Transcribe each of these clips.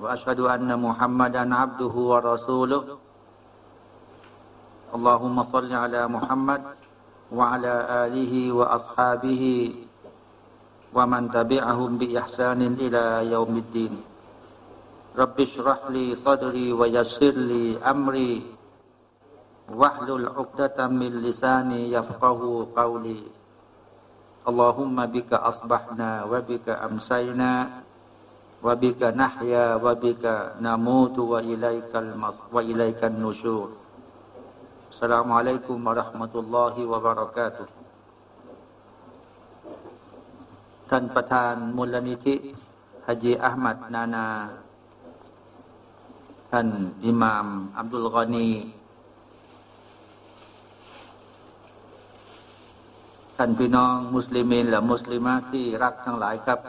وأشهد أن محمدا عبده ورسوله. اللهم صل على محمد وعلى آله وأصحابه ومن تبعهم بإحسان إلى يوم الدين. رب اشرح لي صدري ويسر لي أمري. واحلل عقدة من لساني يفقه قولي. اللهم بك أصبحنا وبك أمسينا. وبك نحيا وبك نموت وإليك المص وإليك النشور السلام عليكم ورحمة الله وبركاته ท่านประธานมูลนิธิฮจีอัลมัดนานา ท่านอิหม่ามอับดุลกอนี ท่านพี่น้องมุสลิมินและมุสลิมาที่รักทั้งหลายครับ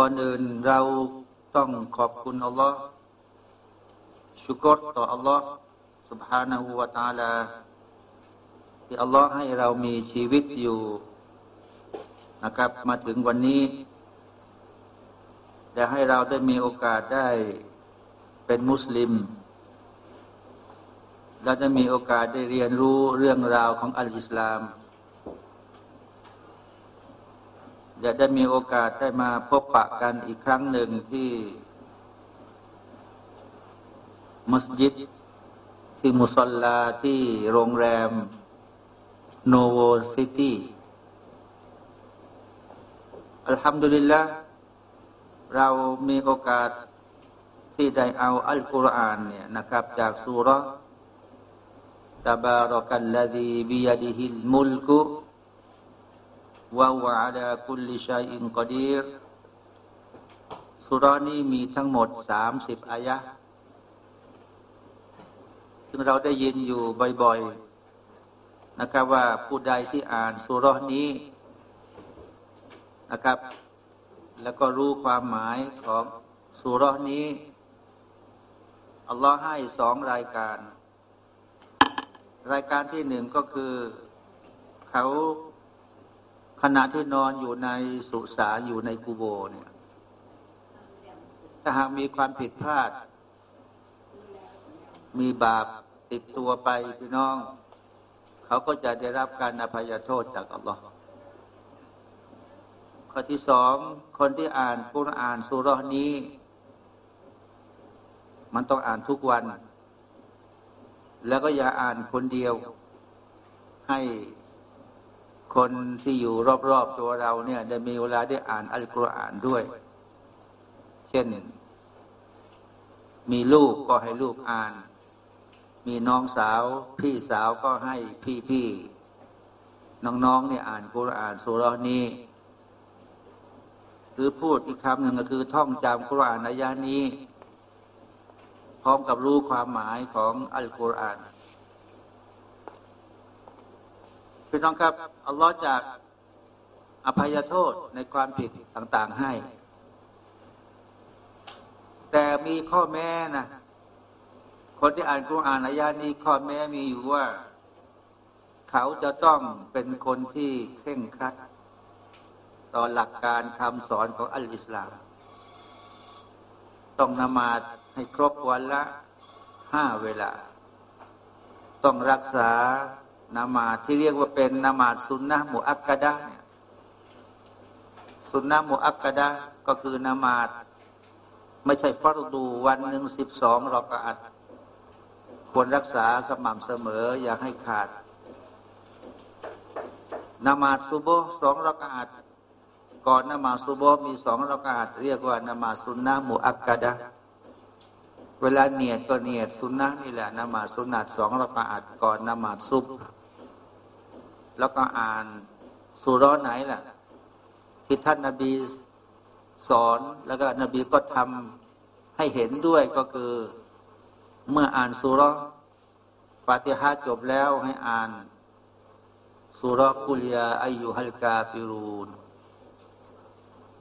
ก่อนอื่นเราต้องขอบคุณอัลลอฮ์ชุกรต่ออัลลอฮ์ سبحانه และ تعالى ที่อัลลอฮ์ให้เรามีชีวิตอยู่นะครับ มาถึงวันนี้และให้เราได้มีโอกาสได้เป็นมุสลิมเราจะมีโอกาสได้เรียนรู้เรื่องราวของอัลอิสลาม จะได้มีโอกาสได้มาพบปะกันอีกครั้งหนึ่งที่ มัสยิด ที่มุสลาที่โรงแรม Novo Cityอัลฮัมดุลิลละเรามีโอกาสที่ได้เอาอัลกุรอานเนี่ยนะครับ จากสุรตบารกัลลดีบิยดิฮิลมุลกุ วาวะดาคุลิชัยอินกอดีรสุรานี้มีทั้งหมดสามสิบอายะซึ่งเราได้ยินอยู่บ่อยๆนะครับว่าผู้ใดที่อ่านสุรานี้นะครับ แล้วก็รู้ความหมายของสุรานี้อัลลอฮ์ให้สองรายการ รายการที่หนึ่งก็คือ เขา ขณะที่นอนอยู่ในสุสานอยู่ในกูโบเนี่ย ถ้าหากมีความผิดพลาด มีบาปติดตัวไปพี่น้อง เขาก็จะได้รับการอภัยโทษจากอัลลอฮ์ข้อที่สองคนที่อ่านกุรอานสุรนี้ มันต้องอ่านทุกวัน แล้วก็อย่าอ่านคนเดียว ให้ คนที่อยู่รอบๆตัวเราเนี่ย ได้มีเวลาได้อ่านอัลกุรอานด้วย เช่น มีลูกก็ให้ลูกอ่าน มีน้องสาว พี่สาวก็ให้พี่ๆน้องๆเนี่ยอ่านกุรอานสุรนี้คือพูดอีกคำหนึ่งก็คือท่องจำกุรอานอายานี้ พร้อมกับรู้ความหมายของอัลกุรอาน พี่น้องครับ อัลลอฮ์จะอภัยโทษในความผิดต่าง ๆให้ แต่มีข้อแม้นะคนที่อ่านกุรอานอายานี้ข้อแม้มีอยู่ว่า เขาจะต้องเป็นคนที่เคร่งครัด ต่อหลักการคำสอนของอัลอิสลาม ต้องนมาดให้ครบวันละห้าเวลา ต้องรักษา นามาที่เรียกว่าเป็นนามาสุนนะมุอักกะดะเนี่ยสุนนะมุอักกะดะก็คือนามาไม่ใช่ฟารดูวันหนึ่งสิบสองรอกอัดควรรักษาสม่ำเสมออย่าให้ขาดนามาซุโบสองรอกอัดก่อนนามาซุโบมีสองรอกอัดเรียกว่านามาสุนนะมุอักกะดะเวลาเนียดก็เนียดสุนนะนี่แหละนามาสุนัตสองรอกอัดก่อนนามาซุบ แล้วก็อ่านสุร้อนไหนล่ะ ที่ท่านนาบีสอนแล้วก็นบีก็ทำให้เห็นด้วยก็คือ เมื่ออ่านสุรฟาติฮะจบแล้วให้อ่านสุรกุลยาอายุฮัลกาฟิรูน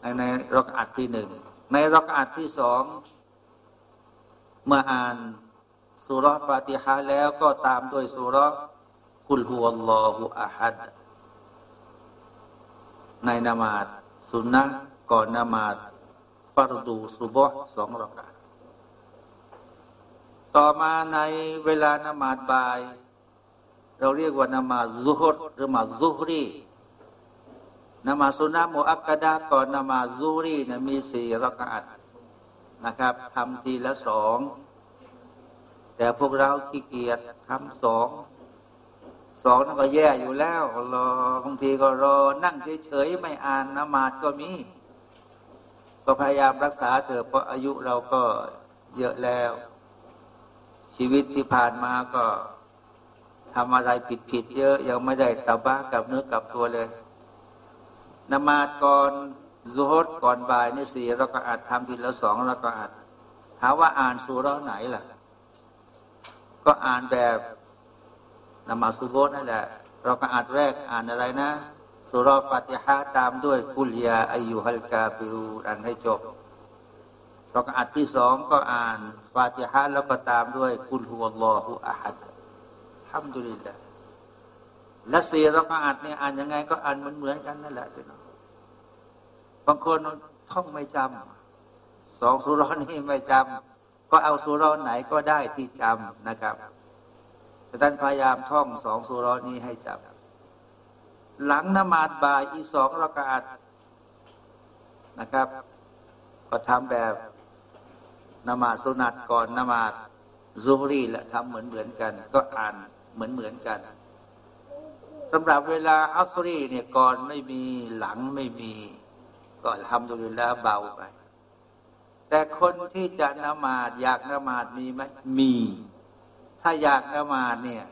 ในในรักอัดที่หนึ่งในรักอัดที่สองเมื่ออ่านสุรฟาติฮะแล้วก็ตามด้วยสุร กุลฮุวัลลอฮุอะฮัดในนามาดสุนนะก่อนนามาดฟารดูสุบฮ์สองรักาต่อมาในเวลานามาดบ่าย เราเรียกว่านามาซุฮรหรือมาซุฮรีนามาสุนนะมุอักกะดาก่อนนามาซุฮรีนะมีสี่รักาตนะครับทำทีละสอง แต่พวกเราขี้เกียจทำสอง สองนั่นก็แย่อยู่แล้วรอบางทีก็รอนั่งเฉยๆไม่อ่านนมาดก็มี ก็พยายามรักษาเถอะเพราะอายุเราก็เยอะแล้ว ชีวิตที่ผ่านมาก็ทำอะไรผิดๆเยอะ ยังไม่ได้ตาบ้ากับเนื้อกับตัวเลยนมาดก่อนซุฮดก่อนบ่ายนี่สี่เราก็อาจทำทีละสองเราก็อาจถามว่าอ่านสุราไหนล่ะ ก็อ่านแบบ นมาสุโบนั่นแหละเราก็อ่านแรกอ่านอะไรนะสุรฟาติฮะตามด้วยกุลยาอายุฮัลกาบิรูอ่านให้จบเราก็อ่านที่สองก็อ่านฟาติฮะแล้วก็ตามด้วยกุลฮุวัลลอฮุอะฮัดทำดุลิลละและสี่เราก็อ่านเนี่ยอ่านยังไง ก็อ่านเหมือนเหมือนกันนั่นแหละพี่น้องบางคนท่องไม่จำสองสุรนี้ไม่จำก็เอาสุรไหนก็ได้ที่จำนะครับ แต่ท่านพยายามท่องสองสุรนี้ให้จำหลังนมาดบ่ายอีสองรากาศนะครับ ก็ทำแบบนมาสุนัตก่อนนมาดซูรีและทำเหมือนเหมือนกัน ก็อ่านเหมือนเหมือนกันสำหรับเวลาอัสรีเนี่ยก่อนไม่มีหลังไม่มีก็ทำดูแล้วเบาไป แต่คนที่จะนมาดอยากนมาดมีไหมมี ถ้าอยากนมาเนี่ย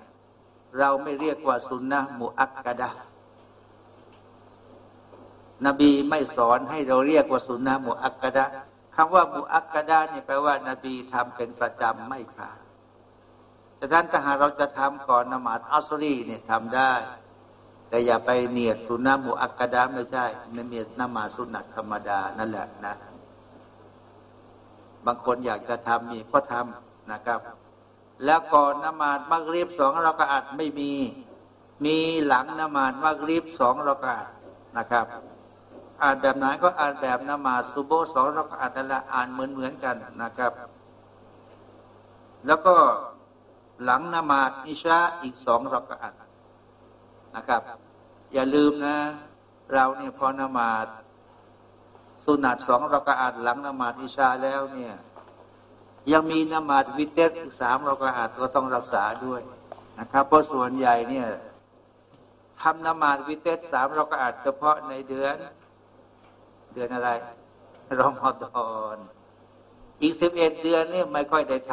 เราไม่เรียกว่าสุนนะมุอักกะดะนบีไม่สอนให้เราเรียกว่าสุนนะมุอักกะดะคำว่ามุอักกะดะเนี่ยแปลว่านาบีทำเป็นประจำไม่ขาดแต่ท่านถ้าหากเราจะทำก่อนนมาดอัสรีเนี่ยทำได้ แต่อย่าไปเนียดสุนนะมุอักกะดะไม่ใช่เนียดนมาสุนัตธรรมดานั่นแหละนะ บางคนอยากจะทำนี่ก็ทำนะครับ แล้วก่อนนมาดมักรีบสองเราก็อาจไม่มี มีหลังนมาดมักรีบสองเราก็อาจนะครับอ่านแบบไหนก็อ่านแบบนมาดซุโบสองเราก็อาจละอ่านเหมือนเหมือนกันนะครับ แล้วก็หลังนมาดอิชาอีกสองเราก็อาจนะครับ อย่าลืมนะ เราเนี่ยพอนมาดสุนัตสองเราก็อ่านหลังนมาดอิชาแล้วเนี่ย ยังมีนมาดวิเตสสามเราก็อาจก็ต้องรักษาด้วยนะครับ เพราะส่วนใหญ่เนี่ยทำนมาดวิเตสสามเราก็อาจเฉพาะในเดือน เดือนอะไรรอมฎอนอีกสิบเอ็ดเดือนนี่ไม่ค่อยได้ท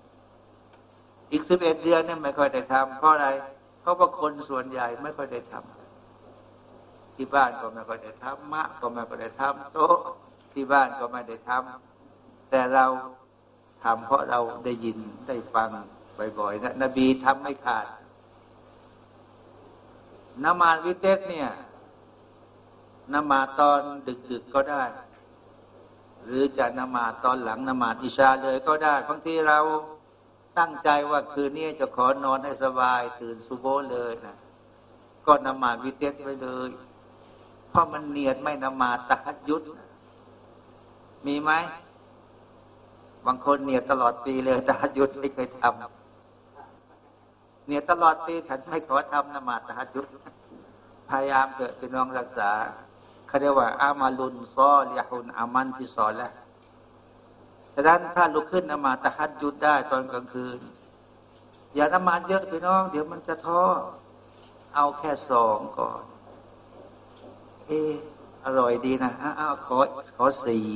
ำอีกสิบเอ็ดเดือนนี่ไม่ค่อยได้ทำเพราะอะไร เพราะว่าคนส่วนใหญ่ไม่ค่อยได้ทำที่บ้านก็ไม่ค่อยได้ทำมะก็ไม่ค่อยได้ทำโต๊ะที่บ้านก็ไม่ได้ทำ แต่เราทำเพราะเราได้ยินได้ฟังบ่อยๆนะนบีทำไม่ขาดนมาวิเตสเนี่ยนมาตอนดึกๆก็ได้ หรือจะนมาตอนหลังนมาอิชาเลยก็ได้บางทีเราตั้งใจว่าคืนนี้จะขอนอนให้สบาย ตื่นสุโบเลยนะก็นมาวิเตสไปเลย เพราะมันเนียดไม่นมาตะยุด มีไหม บางคนเนี่ยตลอดปีเลยตาจุดไม่เคยทำเนี่ยตลอดปีฉันไม่ขอทำนมาตาจุดพยายามเกิดเป็นน้องรักษาเขาเรียกว่า อามาลุนซอลยาฮุนอามันที่สอนแล้วแต่ด้านถ้าลุกขึ้นนมาตะฮัดจุดได้ตอนกลางคืน อย่านมาเยอะพี่น้อง เดี๋ยวมันจะท้อเอาแค่สองก่อน เอออร่อยดีนะอ้าวขอขอสี่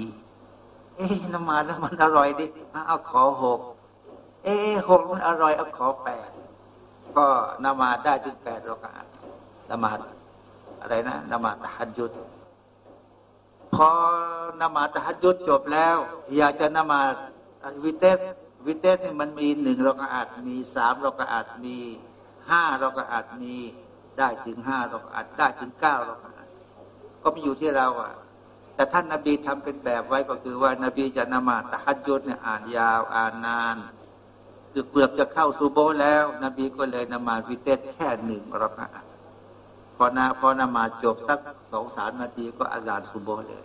เอ๊ะนมาแล้วมันอร่อยดิเอาขอหกเอ๊หกมันอร่อยเอาขอแปดก็นมาได้จุดแปดรากาศนมาอะไรนะนมาตะฮัดยุดพอนมาตะฮัดยุดจบแล้ว อยากจะนมาวิเตสวิเตสนี่มันมีหนึ่งเราก็อาจมีสามเราก็อาจมีห้าเราก็อาจมีได้ถึงห้าเราก็อาจได้ถึงเก้าเราก็อาจก็มีอยู่ที่เราอะ แต่ท่านนาบีทำเป็นแบบไว้ก็คือว่านาบีจะนมาตะฮัดยุดเนี่ยอ่านยาวอ่านนาน คือเปลือกจะเข้าซูโบแล้ว นบีก็เลยนมาวิเตสแค่หนึ่งราก็อาพอนาพอนมาจบสักสองสามนาทีก็อาจารย์ซูโบเลย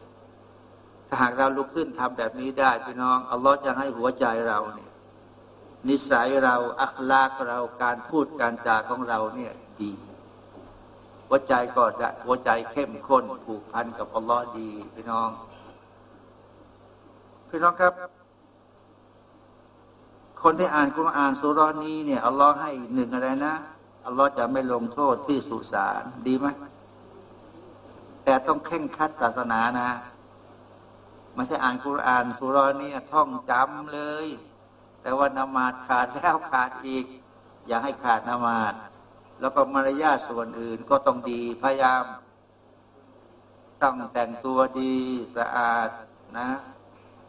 ถ้าหากเราลุกขึ้นทำแบบนี้ได้พี่น้องอัลลอฮ์จะให้หัวใจเราเนี่ย นิสัยเราอัคลากเราการพูดการจาของเราเนี่ยดี หัวใจก็จะหัวใจเข้มข้นผูกพันกับอัลลอฮ์ดีพี่น้อง พี่น้องครับ คนที่อ่านคุรอานสุรนี้เนี่ยอัลลอฮ์ให้หนึ่งอะไรนะอัลลอฮ์จะไม่ลงโทษที่สุสานดีไหมแต่ต้องเข่งคัดศาสนานะไม่ใช่อ่านคุรานสุรนี่ท่องจำเลย แต่ว่านมาดขาดแล้วขาดอีก อย่าให้ขาดนมาด แล้วก็มารยาทส่วนอื่นก็ต้องดีพยายาม ต้องแต่งตัวดีสะอาดนะ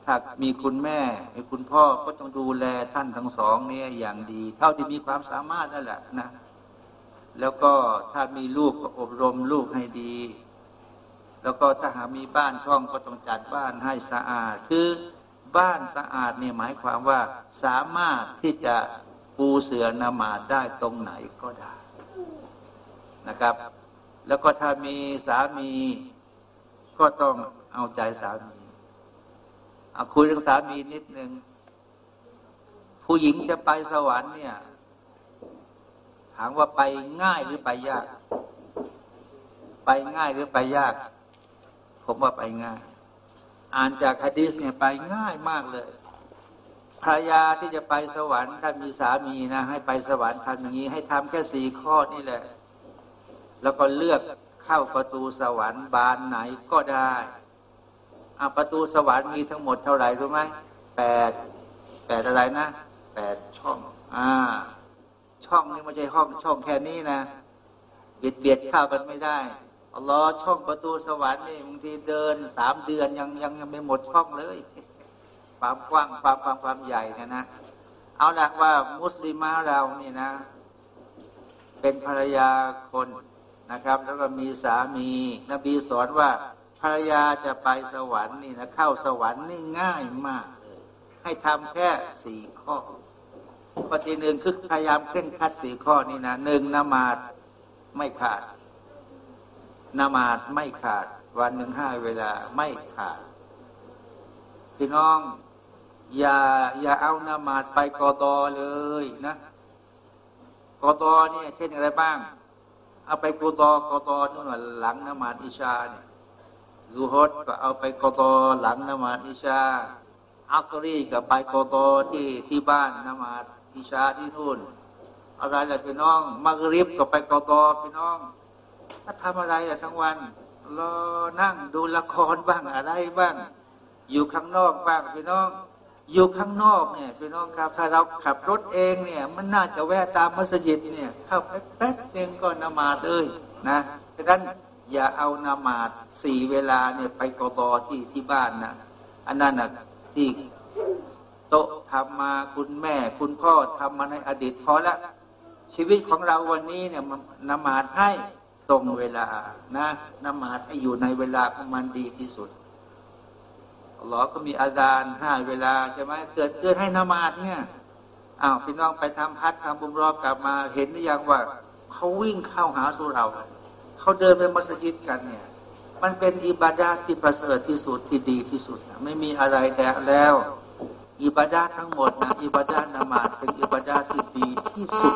ถ้ามีคุณแม่ มีคุณพ่อก็ต้องดูแลท่านทั้งสองเนี่ยอย่างดี เท่าที่มีความสามารถนั่นแหละนะ แล้วก็ถ้ามีลูกก็อบรมลูกให้ดี แล้วก็ถ้าหามีบ้านช่องก็ต้องจัดบ้านให้สะอาด คือบ้านสะอาดเนี่ยหมายความว่าสามารถที่จะปูเสือนมาดได้ตรงไหนก็ได้ นะครับ แล้วก็ถ้ามีสามีก็ต้องเอาใจสามีเอาคุยเรื่องสามีนิดนึง ผู้หญิงจะไปสวรรค์เนี่ย ถามว่าไปง่ายหรือไปยาก ไปง่ายหรือไปยาก ผมว่าไปง่าย อ่านจากฮะดิษเนี่ยไปง่ายมากเลยภรรยาที่จะไปสวรรค์ถ้ามีสามีนะ ให้ไปสวรรค์ทำอย่างนี้ ให้ทำแค่สี่ข้อนี่แหละ แล้วก็เลือกเข้าประตูสวรรค์บานไหนก็ได้อาประตูสวรรค์มีทั้งหมดเท่าไหร่รู้ไหมแปดแปดอะไรนะแปดช่อง อ่า ช่องนี่ไม่ใช่ห้องช่องแค่นี้นะเบียดเบียดเข้ากันไม่ได้อัลลอฮ์ช่องประตูสวรรค์นี่บางทีเดินสามเดือนยังยังยังไม่หมดช่องเลย ความกว้างความความความใหญ่นะนะเอาละว่ามุสลิมาเรานี่นะ เป็นภรรยาคน นะครับ แล้วก็มีสามี นบีสอนว่าภรรยาจะไปสวรรค์นี่นะเข้าสวรรค์นี่ง่ายมากเลย ให้ทำแค่สี่ข้อข้อที่หนึ่งคือพยายามเคร่งคัดสี่ข้อนี้นะหนึ่งนมาดไม่ขาดนมาดไม่ขาด วันหนึ่งห้าเวลาไม่ขาด พี่น้อง อย่าอย่าเอานามาดไปกอตอเลยนะกอตอเนี่ยเช่นอะไรบ้าง เอาไปกูตอกตอนู่นหลังนมาอิชาเนี่ยซูฮดก็เอาไปกตอหลังนมาอิชาอัสรีก็ไปกตอที่ที่บ้านนมาอิชาที่นู่นอะไรล่ะพี่น้องมักริบก็ไปกอกอพี่น้องถ้าทำอะไรล่ะทั้งวันรอนั่งดูละครบ้างอะไรบ้าง อยู่ข้างนอกบ้างพี่น้อง อยู่ข้างนอกเนี่ยพี่น้องครับ ถ้าเราขับรถเองเนี่ย มันน่าจะแวะตามมัสยิดเนี่ยเข้าแป๊บๆนึงก็นมาดเลยนะดังนั้นอย่าเอานามาดสี่เวลาเนี่ยไปกอที่ที่บ้านนะอันนั้นนะที่โตทำมาคุณแม่ คุณพ่อทำมาในอดีตพอล้วชีวิตของเราวันนี้เนี่ยนนมาดให้ตรงเวลานะนมาดให้อยู่ในเวลาของมันดีที่สุด หลอก็มีอาจารย์ห้าเวลาใช่ไหมเกิดเกิดให้นมาดเนี่ยอ้าวพี่น้องไปทำพัดทำบุญรอบกลับมาเห็นหรือยังว่าเขาวิ่งเข้าหาสู่เราเขาเดินไปมัสยิดกันเนี่ย มันเป็นอิบาดาที่ประเสริฐที่สุดที่ดีที่สุด ไม่มีอะไรแต่แล้วอิบาดาทั้งหมดนะอิบาดานมาดเป็นอิบาดาที่ดีที่สุด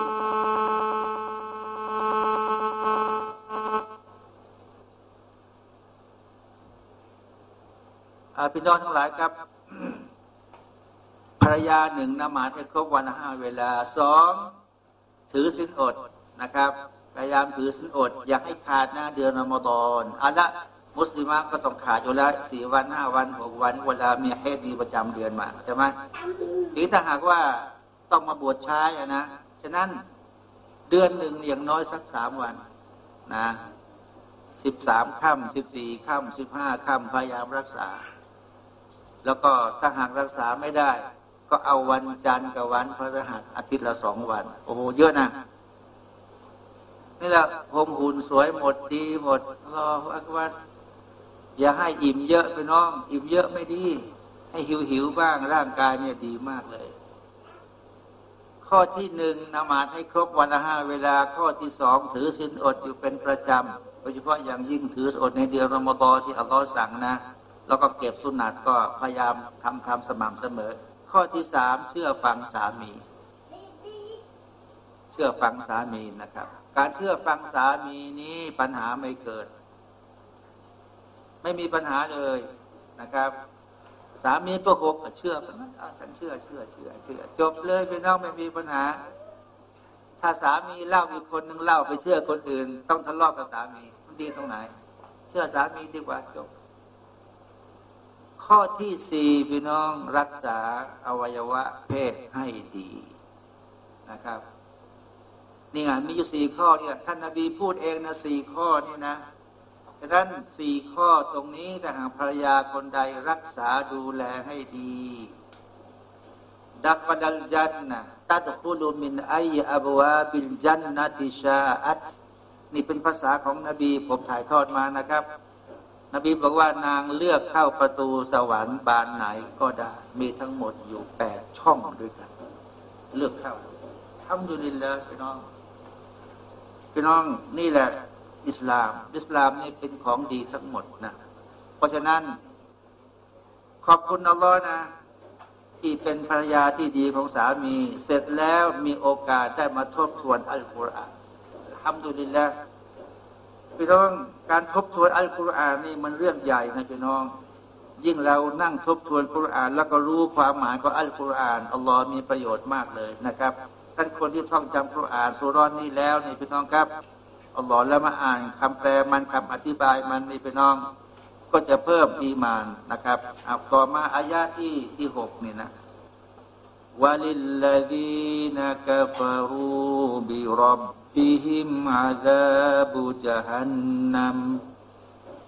พี่น้องทั้งหลายครับ ภรรยาหนึ่งนมาดให้ครบวันห้าเวลาสองถือสินอดนะครับ พยายามถือสินอด อย่าให้ขาดนะเดือนอมฎอนอันละมุสลิมก็ต้องขาดอยู่แล้วสี่วันห้าวันหกวัน เวลามีเฮดมีประจำเดือนมาใช่ไหมหรือถ้าหากว่าต้องมาบวชชายนะฉะนั้นเดือนหนึ่งอย่างน้อยสักสามวันนะสิบสามค่ำสิบสี่ค่ำสิบห้าค่ำพยายามรักษา แล้วก็ถ้าหากรักษาไม่ได้ ก็เอาวันจันทร์กับวันพฤหัสอาทิตย์ละสองวัน โอ้โหเยอะนะนี่แหละผมหุ่นสวยหมดดีหมดรออักวันอย่าให้อิ่มเยอะไปน้อง อิ่มเยอะไม่ดี ให้หิวหิวบ้างร่างกายเนี่ยดีมากเลย ข้อที่หนึ่งนมาดให้ครบวันละห้าเวลา ข้อที่สองถือศีลอดอยู่เป็นประจำโดยเฉพาะอย่างยิ่งถืออดในเดือนรอมฎอนที่อัลลอฮ์สั่งนะ แล้วก็เก็บสุนัตก็พยายามทำทำสม่ำเสมอ ข้อที่สามเชื่อฟังสามี เชื่อฟังสามีนะครับ การเชื่อฟังสามีนี้ปัญหาไม่เกิด ไม่มีปัญหาเลยนะครับ สามีก็หกเชื่อกันฉันเชื่อเชื่อเชื่อเชื่อ จบเลยพี่น้องไม่มีปัญหา ถ้าสามีเล่าอีกคนหนึ่งเล่าไปเชื่อคนอื่น ต้องทะเลาะกกับสามีมันดีตรงไหน เชื่อสามีดีกว่าจบ ข้อที่สี่พี่น้องรักษาอวัยวะเพศให้ดีนะครับ นี่ไงมีอยู่สี่ข้อเนี่ยท่านนาบีพูดเองนะสี่ข้อนี่นะฉะนั้นสี่ข้อตรงนี้ถ้าหากภรรยาคนใดรักษาดูแลให้ดี ดักดัลจันนะตัดคุลมินไออับวาบิลจันนติชาอัตนี่เป็นภาษาของนบีผมถ่ายทอดมานะครับ นบีบอกว่านางเลือกเข้าประตูสวรรค์บานไหนก็ได้ มีทั้งหมดอยู่แปดช่องด้วยกัน เลือกเข้าทำอยู่นี่เลยพี่น้อง พี่น้องนี่แหละ อิสลาม อิสลามนี่เป็นของดีทั้งหมดนะ เพราะฉะนั้น ขอบคุณอัลลอฮ์นะที่เป็นภรรยาที่ดีของสามี เสร็จแล้วมีโอกาสได้มาทบทวนอัลกุรอานทำดูดีแล้ว พี่น้องการทบทวนอัลกุรอานนี่มันเรื่องใหญ่นะพี่น้อง ยิ่งเรานั่งทบทวนกุรอาน แล้วก็รู้ความหมายของอัลกุรอานอัลลอฮ์มีประโยชน์มากเลยนะครับท่านคนที่ท่องจำกุรอานสุรอนนี้แล้วนี่พี่น้องครับอัลลอฮ์แล้วมาอ่านคำแปลมันคำอธิบายมันนี่ไปน้อง ก็จะเพิ่มอีมานนะครับเอาต่อมาอายาที่ที่หกนี่นะวะลิลลดีนกฟารูบิรับ บิฮิมอาซาบุจฮันนัม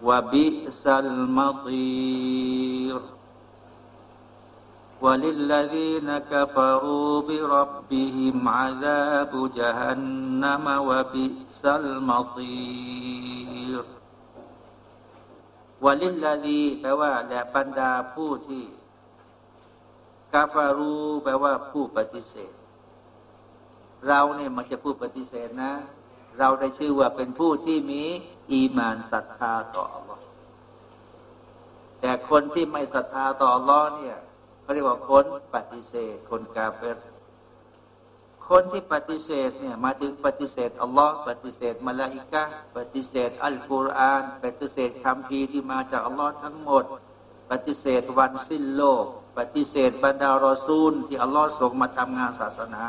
วะบิสัลมาซีร وللذين كفروا بربهم عذاب جهنم وبئس المصير วลิลลาดีแปลว่าและบรรดาผู้ที่กาฟารูแปลว่าผู้ปฏิเสธ เราเนี่ยมันจะผู้ปฏิเสธนะ เราได้ชื่อว่าเป็นผู้ที่มีอีมานศรัทธาต่อ Allah แต่คนที่ไม่ศรัทธาต่อ Allah เนี่ยเขาเรียกว่าคนปฏิเสธคนกาเฟรคนที่ปฏิเสธเนี่ยมาถึงปฏิเสธอัลลอฮ์ปฏิเสธมาลาอิกะปฏิเสธอัลกุรอานปฏิเสธคำพีที่มาจากอัลลอฮ์ทั้งหมด ปฏิเสธวันสิ้นโลก ปฏิเสธบรรดารอซูล ที่อัลลอฮ์ส่งมาทำงานศาสนา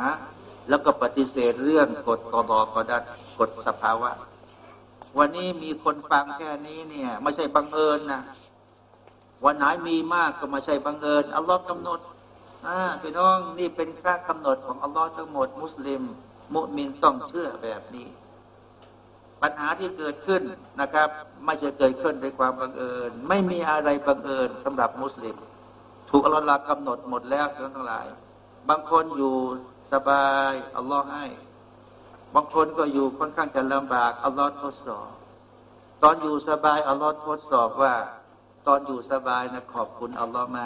แล้วก็ปฏิเสธเรื่องกฎกอดอกดัดกฎสภาวะ วันนี้มีคนฟังแค่นี้เนี่ยไม่ใช่บังเอิญนะวันไหนมีมากก็ไม่ใช่บังเอิญอัลลอฮ์กำหนดอ่าพี่น้องนี่เป็นค่ากำหนดของอัลลอฮ์ทั้งหมด มุสลิม มุมินต้องเชื่อแบบนี้ ปัญหาที่เกิดขึ้นนะครับ ไม่ใช่เกิดขึ้นด้วยความบังเอิญ ไม่มีอะไรบังเอิญสำหรับมุสลิม ถูกอัลลอฮ์กำหนดหมดแล้วทั้งหลาย บางคนอยู่ สบายอัลลอฮ์ให้ บางคนก็อยู่ค่อนข้างจะลำบากอัลลอฮ์ทดสอบ ตอนอยู่สบายอัลลอฮ์ทดสอบว่า ตอนอยู่สบายนะขอบคุณอัลลอฮ์ไหม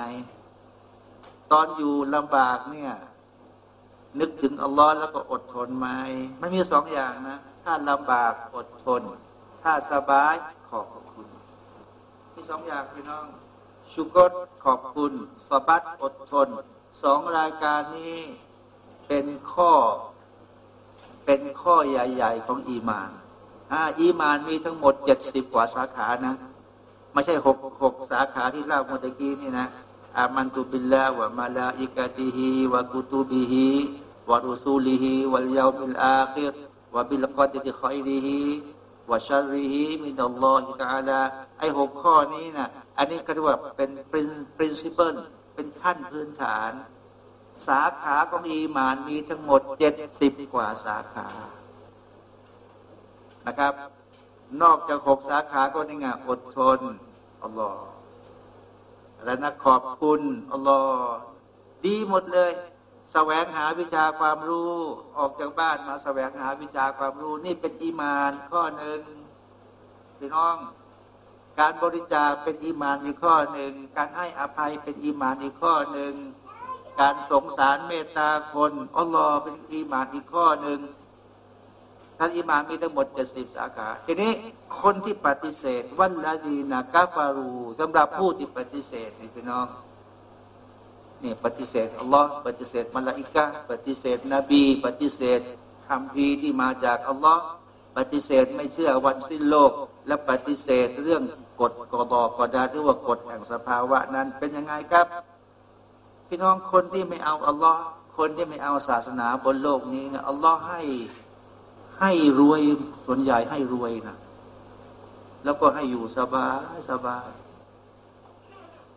ตอนอยู่ลำบากเนี่ย นึกถึงอัลลอฮ์แล้วก็อดทนไหมไม่มีสองอย่างนะ ถ้าลำบากอดทน ถ้าสบายขอบคุณมีสองอย่างพี่น้องชุกรขอบคุณสบัดอดทนสองรายการนี้ เป็นข้อ เป็นข้อใหญ่ ๆ ของอีมาน อ่า อีมานมีทั้งหมดเจ็ดสิบกว่าสาขานะ ไม่ใช่หกหกสาขาที่เล่าเมื่อกี้นี่นะอามันตุบิลลาวะมาลาอิกาติฮิวะกุตุบิฮิวะรุสูลิฮิวัลยามิลอาคิรวะบิลกัดติขัยริฮิวะชัรริฮิมินัลลอฮิตาลาไอหกข้อนี้นะอันนี้ก็เรียกว่าเป็น principle เป็นขั้นพื้นฐาน สาขาของอีมานมีทั้งหมดเจ็ดสิบกว่าสาขา นะครับ นอกจากหกสาขาก็นี่ไงอดทนอัลลอฮ์และนักขอบคุณอัลลอฮ์ดีหมดเลยสแสวงหาวิชาความรู้ ออกจากบ้านมาสแสวงหาวิชาความรู้ นี่เป็นอีมานข้อหนึ่งพี่น้องการบริจาคเป็นอีมานอีกข้อหนึ่ง การให้อภัยเป็นอีมานอีกข้อหนึ่ง การสงสารเมตตาคนอัลลอฮ์เป็นอีมานอีกข้อหนึ่งท่านอิมามมีทั้งหมดเจ็ดสิบสาขา ทีนี้คนที่ปฏิเสธ วันละดีนากาฟารูสำหรับผู้ที่ปฏิเสธนี่พี่น้องนี่ปฏิเสธอัลลอฮ์ปฏิเสธมลาอิกะปฏิเสธนบี ปฏิเสธคำพีที่มาจากอัลลอฮ์ปฏิเสธไม่เชื่อวันสิ้นโลก และปฏิเสธเรื่องกฎกอดอกอดาหรือว่ากฎแห่งสภาวะนั้นเป็นยังไงครับ พี่น้องคนที่ไม่เอาอัลลอฮ์คนที่ไม่เอาศาสนาบนโลกนี้นี่ยอัลลอฮ์ให้ให้รวยส่วนใหญ่ให้รวยนะแล้วก็ให้อยู่สบายสบาย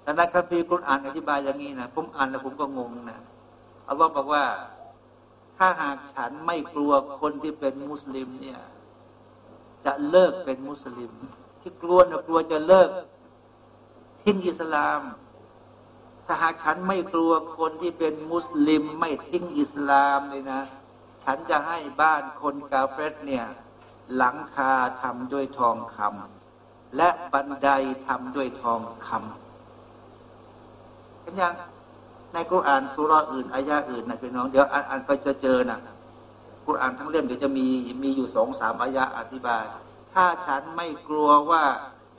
แต่นักคัมภีร์คุณอ่านอธิบายอย่างนี้นะผมอ่านแล้วผมก็งงนะอัลลอฮ์บอกว่า ถ้าหากฉันไม่กลัวคนที่เป็นมุสลิมเนี่ย จะเลิกเป็นมุสลิม ที่กลัวนะกลัวจะเลิกทิ้งอิสลาม ถ้าหากฉันไม่กลัวคนที่เป็นมุสลิมไม่ทิ้งอิสลามเลยนะ ฉันจะให้บ้านคนกาเฟรเนี่ย หลังคาทำด้วยทองคำและบันไดทำด้วยทองคำเห็นยังในกุรอานสุรอื่นอายะอื่นนะพี่น้องเดี๋ยวอ่านไปจะเจอนะกุรอานทั้งเล่มเดี๋ยวจะมีมีอยู่สองสามอายะอธิบาย ถ้าฉันไม่กลัวว่า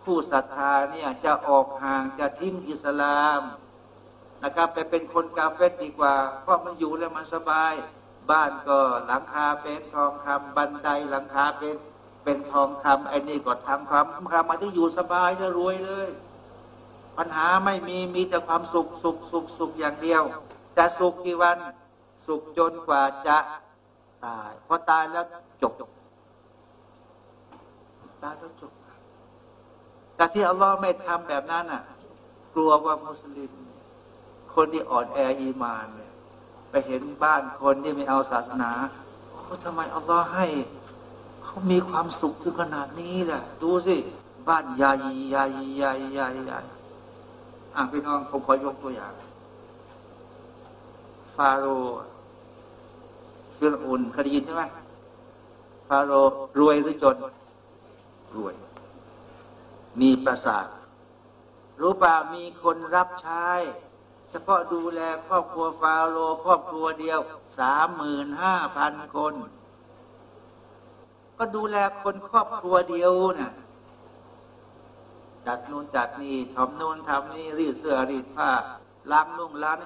ผู้ศรัทธาเนี่ยจะออกห่างจะทิ้งอิสลาม นะครับไปเป็นคนกาเฟตดีกว่า เพราะมันอยู่แล้วมันสบาย บ้านก็หลังคาเป็นทองคำบันไดหลังคาเป็นเป็นทองคำไอ้นี่ก็ทำความคำมาที่อยู่สบายจะรวยเลย ปัญหาไม่มีมีแต่ความสุขสุขสุขสุขอย่างเดียว จะสุขกี่วันสุขจนกว่าจะตายพอตายแล้วจบตายแล้วจบแต่ที่อัลลอฮ์ไม่ทำแบบนั้นอะ กลัวว่ามุสลิม คนที่อ่อนแออีมานเนี่ยไปเห็นบ้านคนที่ไม่เอาศาสนาเขาทำไมอัลลอฮ์ให้เขามีความสุขถึงขนาดนี้แหละดูสิบ้านใหญ่ใหญ่ใหญ่ใหญ่ใหญ่อะพี่น้องผมขอยกตัวอย่าง ฟาโรห์ฟิลอุนเคยได้ยินใช่ไหมฟาโรห์รวยหรือจน รวย มีประสาทรู้ป่ามีคนรับใช้ ฉพาะดูแลครอบครัวฟาโรครอบครัวเดียวสามหมื่นห้าพันคน ก็ดูแลคนครอบครัวเดียวนะ่ะจัดนู่นจัดนี่ทำนู่นทำนี่รีดเสื้อรีดผ้าล้างนุ่งล้าง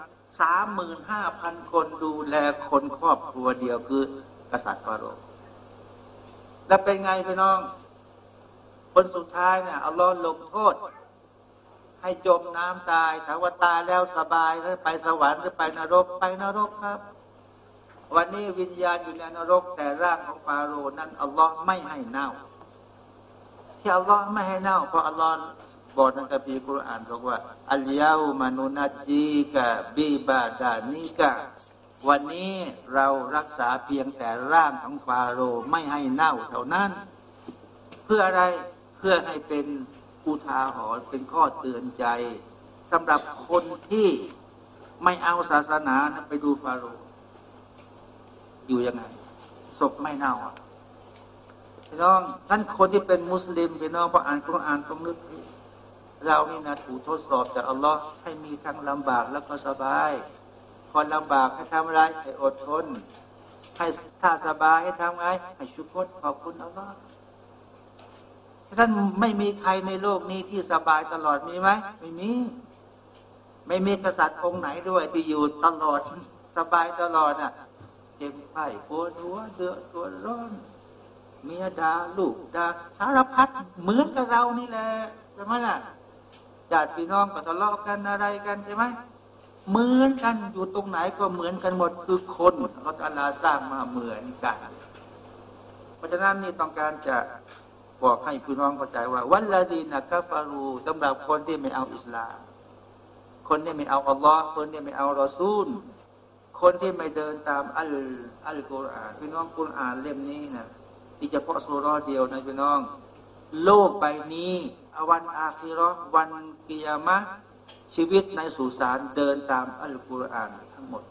สามหมื่นห้าพันคนดูแลคนครอบครัวเดียวคือ กษัตริย์ฟาโรห์แล้วเป็นไงพี่น้อง คนสุดท้ายเนี่ยอัลลอฮ์ลงโทษ ให้จมน้ำตายถามว่าตายแล้วสบายหรือไปสวรรค์หรือไปนรกไปนรกครับ วันนี้วิญญาณอยู่ในนรก แต่ร่างของฟาโรห์นั้นอัลลอฮ์ไม่ให้เน่า ที่อัลลอฮ์ไม่ให้เน่าเพราะอัลลอฮ์บอกในคัมภีร์คุรอานบอกว่าอัลยาอุมานุนัจีกะบีบาดานิกะวันนี้เรารักษาเพียงแต่ร่างของฟาโรห์ไม่ให้เน่าเท่านั้น เพื่ออะไรเพื่อให้เป็น อุทาหรณ์เป็นข้อเตือนใจสำหรับคนที่ไม่เอาศาสนานะไปดูฟาโรห์อยู่ยังไงศพไม่เน่าพี่น้องท่านคนที่เป็นมุสลิมพี่น้องพออ่านคุรอ่านต้องนึกเรานี่นะถูกทดสอบจากอัลลอฮ์ให้มีทั้งลำบากแล้วก็สบายพอลำบากให้ทำอะไรให้อดทนให้ถ้าสบายให้ทำไงให้ชุกรขอบคุณอัลลอฮ์ ท่านไม่มีใครในโลกนี้ที่สบายตลอดมีไหมไม่มี ไม่มีกษัตริย์องค์ไหนด้วยที่อยู่ตลอดสบายตลอดอะเจ็บไข้ปวดหัวเดือดตัวร้อนเมียดาลูกดาสารพัดเหมือนกับเรานี่แหละใช่ไหมล่ะญาติพี่น้องก็ทะเลาะกันอะไรกันใช่ไหมเหมือนกันอยู่ตรงไหนก็เหมือนกันหมดคือคนเขาตลาสร้างมาเหมือนกัน เพราะฉะนั้นนี่ต้องการจะ บอกให้พี่น้องเข้าใจว่า วันละดีนะกาฟารูสำหรับคนที่ไม่เอาอิสลาม คนที่ไม่เอาอัลลอฮ์คนที่ไม่เอารอซูล คนที่ไม่เดินตามอัลอัลกุรอานพี่น้องกุรอานเล่มนี้นะที่เฉพาะสุรเดียวนะพี่น้อง โลกใบนี้วันอาคิรอวันกิยามะชีวิตในสุสานเดินตามอัลกุรอานทั้งหมด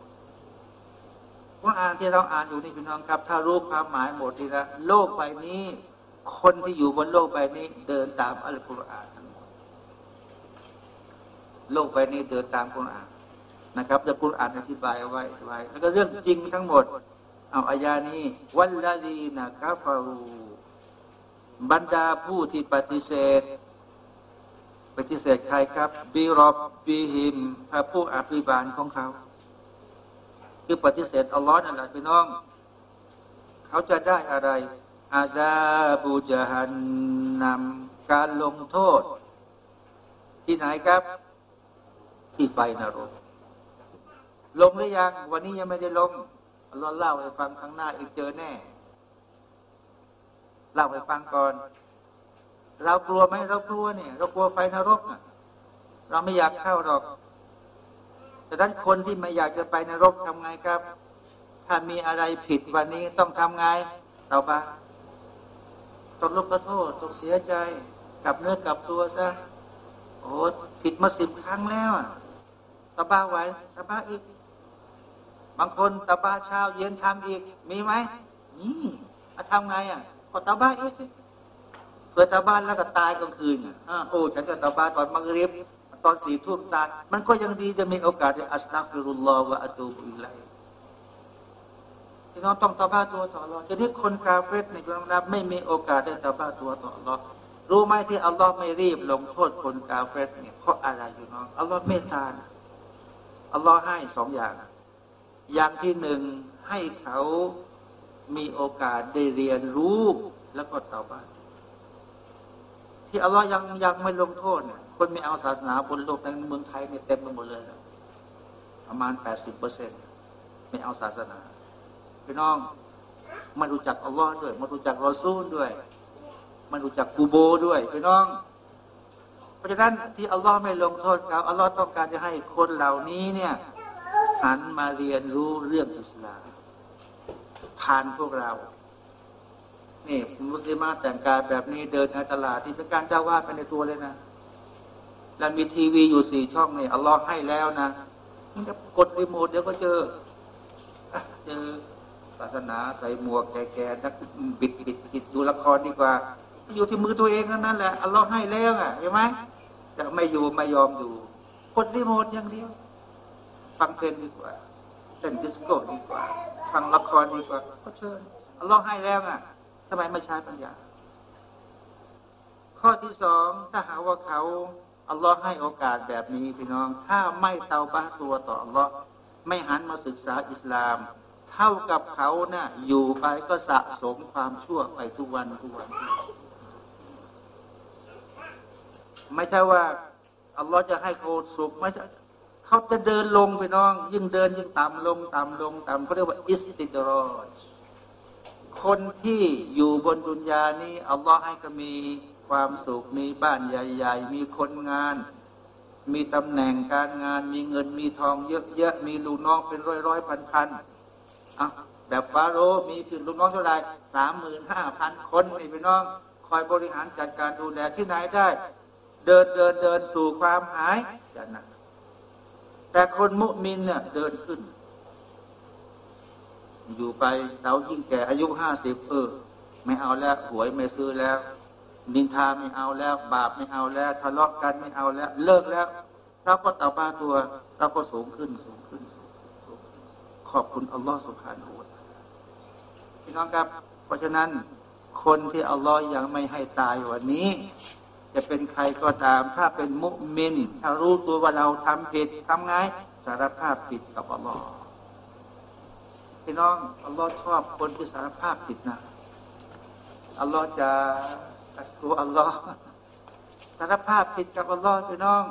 ว่าอ่านที่เราอ่านอยู่นี่พี่น้องครับ ถ้ารู้ความหมายหมดทีละโลกใบนี้ คนที่อยู่บนโลกใบนี้ เดินตามอัลกุรอานทั้งหมด โลกใบนี้เดินตามกุรอานนะครับจะกุรอานอธิบายไว้ไว้ แล้วก็เรื่องจริงทั้งหมด เอาอายานี้ วันละดีนะกาฟารูบรรดาผู้ที่ปฏิเสธ ปฏิเสธใครครับบิรอบบิหิมพระผู้อภิบาลของเขา คือปฏิเสธอัลลอฮ์นั่นแหละพี่น้อง เขาจะได้อะไร อาซาบูจฮันนำการลงโทษ ที่ไหนครับ ที่ไฟนรก ลงหรือยัง วันนี้ยังไม่ได้ลงอัลลอเล่าให้ฟังข้งหน้าอีกเจอแน่ เล่าให้ฟังก่อน เรากลัวไหมเรากลัวเนี่ย เรากลัวไฟนรกนะเราไม่อยากเข้าหรอกแต่ด้านคนที่ไม่อยากจะไปนรกทำไงครับ ถ้ามีอะไรผิดวันนี้ต้องทำไงเตาบ้า ต้องลบกระโทษต้องเสียใจกลับเนื้อกลับตัวซะโอ้ผิดมาสิบครั้งแล้วตาบ้าไหวตาบ้าอีก บางคนตาบ้าเช้าเย็นทำอีก มีไหมนี่ทำไงอะก็ตาบ้าอีกเพื่อตาบ้านแล้วก็ตายกลางคืนอ่าโอ้ฉันก็ตาบ้าตอนมังริบตอนสี่ทุ่มตายมันก็ยังดีจะมีโอกาสได้อัสตัฟิรุลลอฮฺวะอัตูบุอิลัยี่น้องต้องตาบ้าตัวต่อรอจะที่คนกาเฟตในกลางนับไม่มีโอกาสได้ตาบ้าตัวต่อรอรู้ไหมที่อัลลอฮ์ไม่รีบลงโทษคนกาเฟตเนี่ยเพราะอะไรอยู่น้องอัลลอฮ์เมตตาอัลลอฮ์ให้สองอย่าง อย่างที่หนึ่งให้เขามีโอกาสได้เรียนรู้แล้วก็ตาบ้าที่อัลลอฮ์ยังยังไม่ลงโทษเนี่ยคนไม่เอาศาสนาบนโลกในเมืองไทยเนี่ยเต็มไปหมดเลย ประมาณแปดสิบเปอร์เซ็นต์ไม่เอาศาสนา พี่น้องไม่รู้จักอัลลอฮ์ด้วยไม่รู้จักรอซูลด้วยไม่รู้จักกูโบด้วยพี่น้อง เพราะฉะนั้นที่อัลลอฮ์ไม่ลงโทษเขาอัลลอฮ์ต้องการจะให้คนเหล่านี้เนี่ยหันมาเรียนรู้เรื่องอิสลามผ่านพวกเรา นี่มุสลิมาแต่งกายแบบนี้เดินในตลาดที่เป็นการเจ้าว่าไปในตัวเลยนะ แล้วมีทีวีอยู่สี่ช่องเนี่ยอัลลอฮ์ให้แล้วนะนี่กดรีโมทเดี๋ยวก็เจอเจอ ศาสนาใส่หมวกแก่ๆนักบิดบิดบิดดูละครดีกว่า อยู่ที่มือตัวเองนั่นแหละอัลลอฮ์ให้แล้วอะเห็นไหมแต่ไม่อยู่ไม่ยอมอยู่กดรีโมทอย่างเดียวฟังเพลงดีกว่าเต้นดิสโก้ดีกว่าฟังละครดีกว่า ก็เชิญอัลลอฮ์ให้แล้วอะทำไมไม่ใช้ปัญญา ข้อที่สองถ้าหาว่าเขาอัลลอฮ์ให้โอกาสแบบนี้พี่น้อง ถ้าไม่เตาบ้าตัวต่ออัลลอฮ์ไม่หันมาศึกษาอิสลาม เท่ากับเขานะ่ยอยู่ไปก็สะสมความชั่วไปทุกวันทุกวัน ไม่ใช่ว่าอัลลอฮ์จะให้เขาสุขไม่ใช่เขาจะเดินลงไปน้อง ยิ่งเดินยิ่งต่ำลงต่ำลงต่ำเขาเรียกว่า อิสติดรอคนที่อยู่บนดุนยานี้อัลลอฮ์ให้ก็มีความสุขมีบ้านใหญ่ ๆ มีคนงาน มีตำแหน่งการงาน มีเงินมีทองเยอะๆมีลูกน้องเป็นร้อยร้อยพันพัน อะแบบฟาโรมีผิดลูกน้องเท่าไรสามหมื่นห้าพันคนนี่พี่น้อง คอยบริหารจัดการดูแลที่ไหนได้ เดินเดินเดินสู่ความหายจะหนักแต่คนมุมินเนี่ยเดินขึ้น อยู่ไปเรายิ่งแก่อายุห้าสิบเออไม่เอาแล้วหวยไม่ซื้อแล้ว นินทาไม่เอาแล้ว บาปไม่เอาแล้ว ทะเลาะกันไม่เอาแล้ว เลิกแล้วเราก็ต่อปาตัวเราก็สูงขึ้นสูง ขอบคุณอัลลอฮฺสุภาโนพี่น้องครับ เพราะฉะนั้น คนที่อัลลอฮ์ยังไม่ให้ตายวันนี้ จะเป็นใครก็ตาม ถ้าเป็นมุมิน ถ้ารู้ตัวว่าเราทำผิดทำไงสารภาพผิดกับอัลลอฮ์พี่น้องอัลลอฮ์ชอบคนที่สารภาพผิดนะอัลลอฮ์จะกลัวอัลลอฮ์สารภาพผิดกับอัลลอฮ์พี่น้อง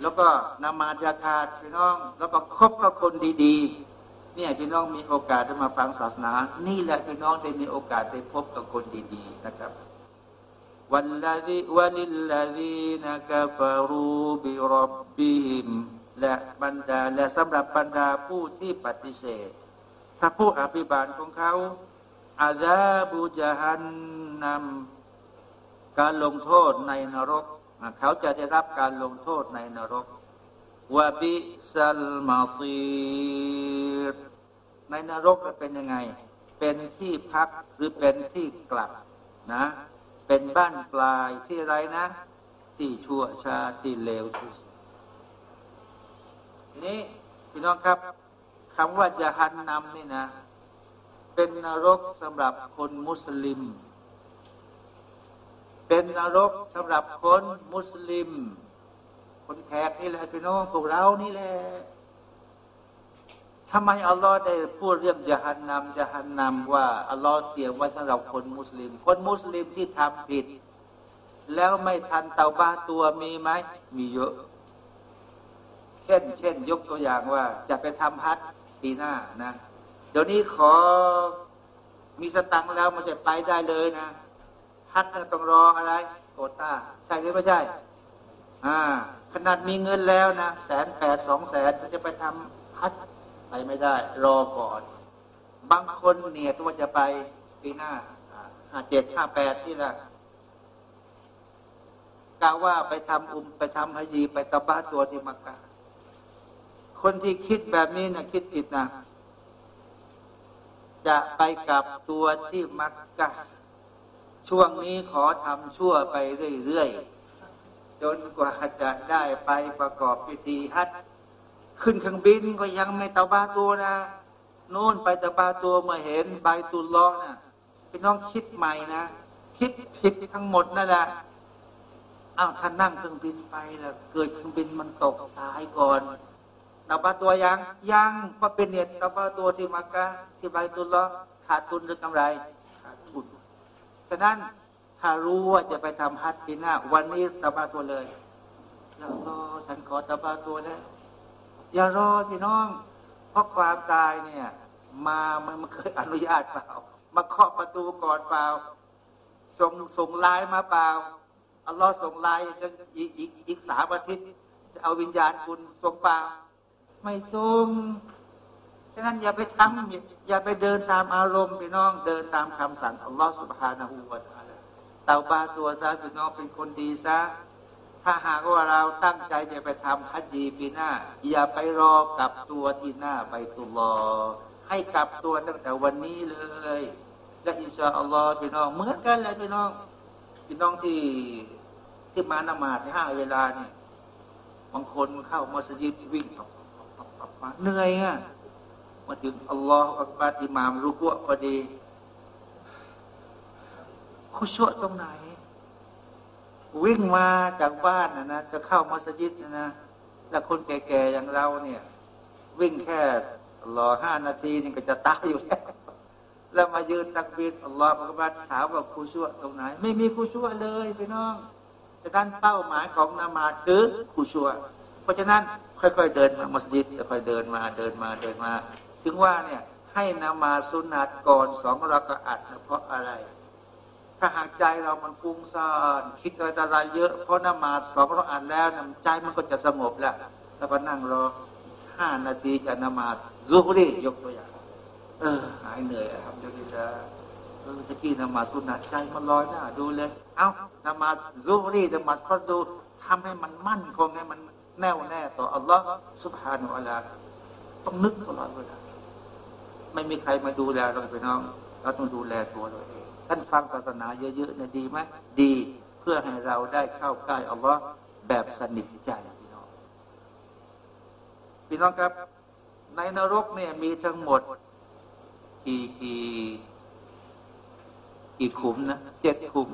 แล้วก็นามาจาคาดพี่น้อง แล้วก็คบกับคนดี ๆ เนี่ยพี่น้องมีโอกาสได้มาฟังศาสนา นี่แหละพี่น้องได้มีโอกาสได้พบกับคนดีๆนะครับวันลดีวัลิลลดีนักฟารูบิรับบิฮิมและบรรดาและสำหรับบรรดาผู้ที่ปฏิเสธ ถ้าผู้อภิบาลของเขาอาซาบูจฮันนำการลงโทษในนรก เขาจะได้รับการลงโทษในนรก วะบิซัลมาซีรในนรกจะเป็นยังไง เป็นที่พักหรือเป็นที่กลับนะ เป็นบ้านปลายที่ไรนะ ที่ชั่วชาที่เลวที่สุดนี้พี่น้องครับคำว่าจะหันนำนี่นะ เป็นนรกสำหรับคนมุสลิม เป็นนรกสำหรับคนมุสลิม คนแขกนี่แหละพี่น้องพวกเรานี่แหละทำไมอัลลอฮ์ได้พูดเรื่องจะหันนำจะหันนำว่าอัลลอฮ์เตรียมไว้สำหรับคนมุสลิม คนมุสลิมที่ทำผิด แล้วไม่ทันเตาบ้าตัวมีไหมมีเยอะ เช่น เช่น ยกตัวอย่างว่า จะไปทำฮัทปีหน้านะเดี๋ยวนี้ขอมีสตังค์แล้วมันจะไปได้เลยนะฮัทต้องรออะไรโคต้า ใช่หรือไม่ใช่ อ่า ขนาดมีเงินแล้วนะแสนแปดสองแสนจะไปทำฮัทไปไม่ได้ รอก่อน บางคนเนี่ยตัวจะไปปีหน้าห้าเจ็ดห้าแปดที่ละกล่าวว่าไปทำอุมไปทำฮจีไปตะบ้าตัวที่มักกะคนที่คิดแบบนี้นะคิดผิดนะ จะไปกับตัวที่มักกะช่วงนี้ขอทำชั่วไปเรื่อยๆ จนกว่าจะได้ไปประกอบพิธีฮัจขึ้นเครื่องบินก็ยังไม่ตะบาตัวนะนู่นไปตะบาตัวเมื่อเห็นใบตุลล้อนะพี่น้องคิดใหม่นะ คิดผิดทั้งหมดนั่นแหละอ้าวท่านนั่งเครื่องบินไปแล้วเกิดเครื่องบินมันตกตายก่อนตะบาตัวยังยังก็เป็นเน็ตตะบาตัวที่มักกะที่ใบตุลล้อขาดทุนหรือกำไรขาดทุนฉะนั้น ถ้ารู้ว่าจะไปทำฮัทปีหน้า วันนี้ตบาตัวเลย แล้วก็ฉันขอตบาตัวแล้วอย่ารอพี่น้อง เพราะความตายเนี่ย มามันเคยอนุญาตเปล่า มาเคาะประตูก่อนเปล่า ส่งส่งลายมาเปล่าอัลลอฮ์ส่งลายอีกอีกอีกสามอาทิตย์จะเอาวิญญาณคุณส่งเปล่า ไม่ส่งฉะนั้นอย่าไปทำอย่าไปเดินตามอารมณ์พี่น้อง เดินตามคำสั่งอัลลอฮ์สุบฮานาหูวาตาลา เตาบาตัวซะพี่น้องเป็นคนดีซะ ถ้าหากว่าเราตั้งใจจะไปทำฮัจญีปีหน้า อย่าไปรอกลับตัวที่หน้าไปตุลอให้กลับตัวตั้งแต่วันนี้เลย และอินชาอัลลอฮ์พี่น้องเหมือนกันเลยพี่น้องพี่น้องที่ที่มานมาในห้าเวลาเนี่ยบางคนเข้ามัสยิดวิ่งมาเหนื่อยอะมาถึงอัลลอฮฺอัลบาอิมามรู้ว่าพอดี คุชวตรงไหน วิ่งมาจากบ้านนะนะจะเข้ามัสยิดนะนะแล้วคนแก่ๆอย่างเราเนี่ย วิ่งแค่รอห้านาทีนี่ก็จะตายอยู่แล้วแล้วมายืนตักบีดอัลลอฮฺอักบัดถามว่าคูชั่วตรงไหน ไม่มีคูชั่วเลยพี่น้องแต่ด้านเป้าหมายของนามาคือคูชั่วเพราะฉะนั้นค่อย ๆ เดินมามัสยิดค่อยเดินมาเดินมาเดินมา ถึงว่าเนี่ยให้นามาสุนัตก่อนสองรักอัดเพราะอะไร ถ้าหากใจเรามันฟุ้งซ่านคิดอะไรเยอะ เพราะนมาสองเราอ่านแล้วนใจมันก็จะสงบแล้วแล้วก็นั่งรอห้านาทีจะนมาซูฮรียกตัวอย่าง เออ หายเหนื่อยครับเดี๋ยวจะจะกี้นมาสุนัตใจมันลอยหน้าดูเลย เอ้านมาซูฮรีนมาก็ดูทำให้มันมั่นคงให้มันแน่วแน่ต่ออัลลอฮ์สุบฮานุอัลลอฮ์ต้องนึกตลอดเวลาไม่มีใครมาดูแลเราไปน้อง เราต้องดูแลตัวเราเอง ท่านฟังศาสนาเยอะๆเนี่ยดีไหมดีเพื่อให้เราได้เข้าใกล้อัลลอฮ์แบบสนิทใจพี่น้องพี่น้องครับ ในนรกเนี่ยมีทั้งหมดกี่กี่กี่ขุมนะเจ็ดขุม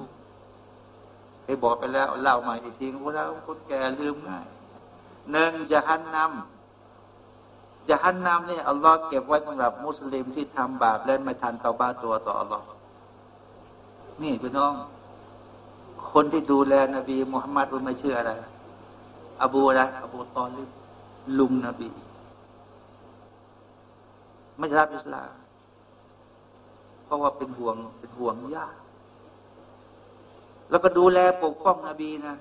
เคยบอกไปแล้วเล่าใหม่อีกทีว่าเราคนแก่ลืมง่ายหนึ่งจะหันนำจะหันนำเนี่ยอัลลอฮ์เก็บไว้สำหรับมุสลิมที่ทำบาปและไม่ทันเตาบ้าตัวต่ออัลลอฮ์ นี่พี่น้อง คนที่ดูแลนบีมุฮัมมัดว่าไม่เชื่ออะไร อบูอะไรอบูตอลิบลุงนบี ไม่รับอิสลามเพราะว่าเป็นห่วงเป็นห่วงยากแล้วก็ดูแลปกป้องนบีนะ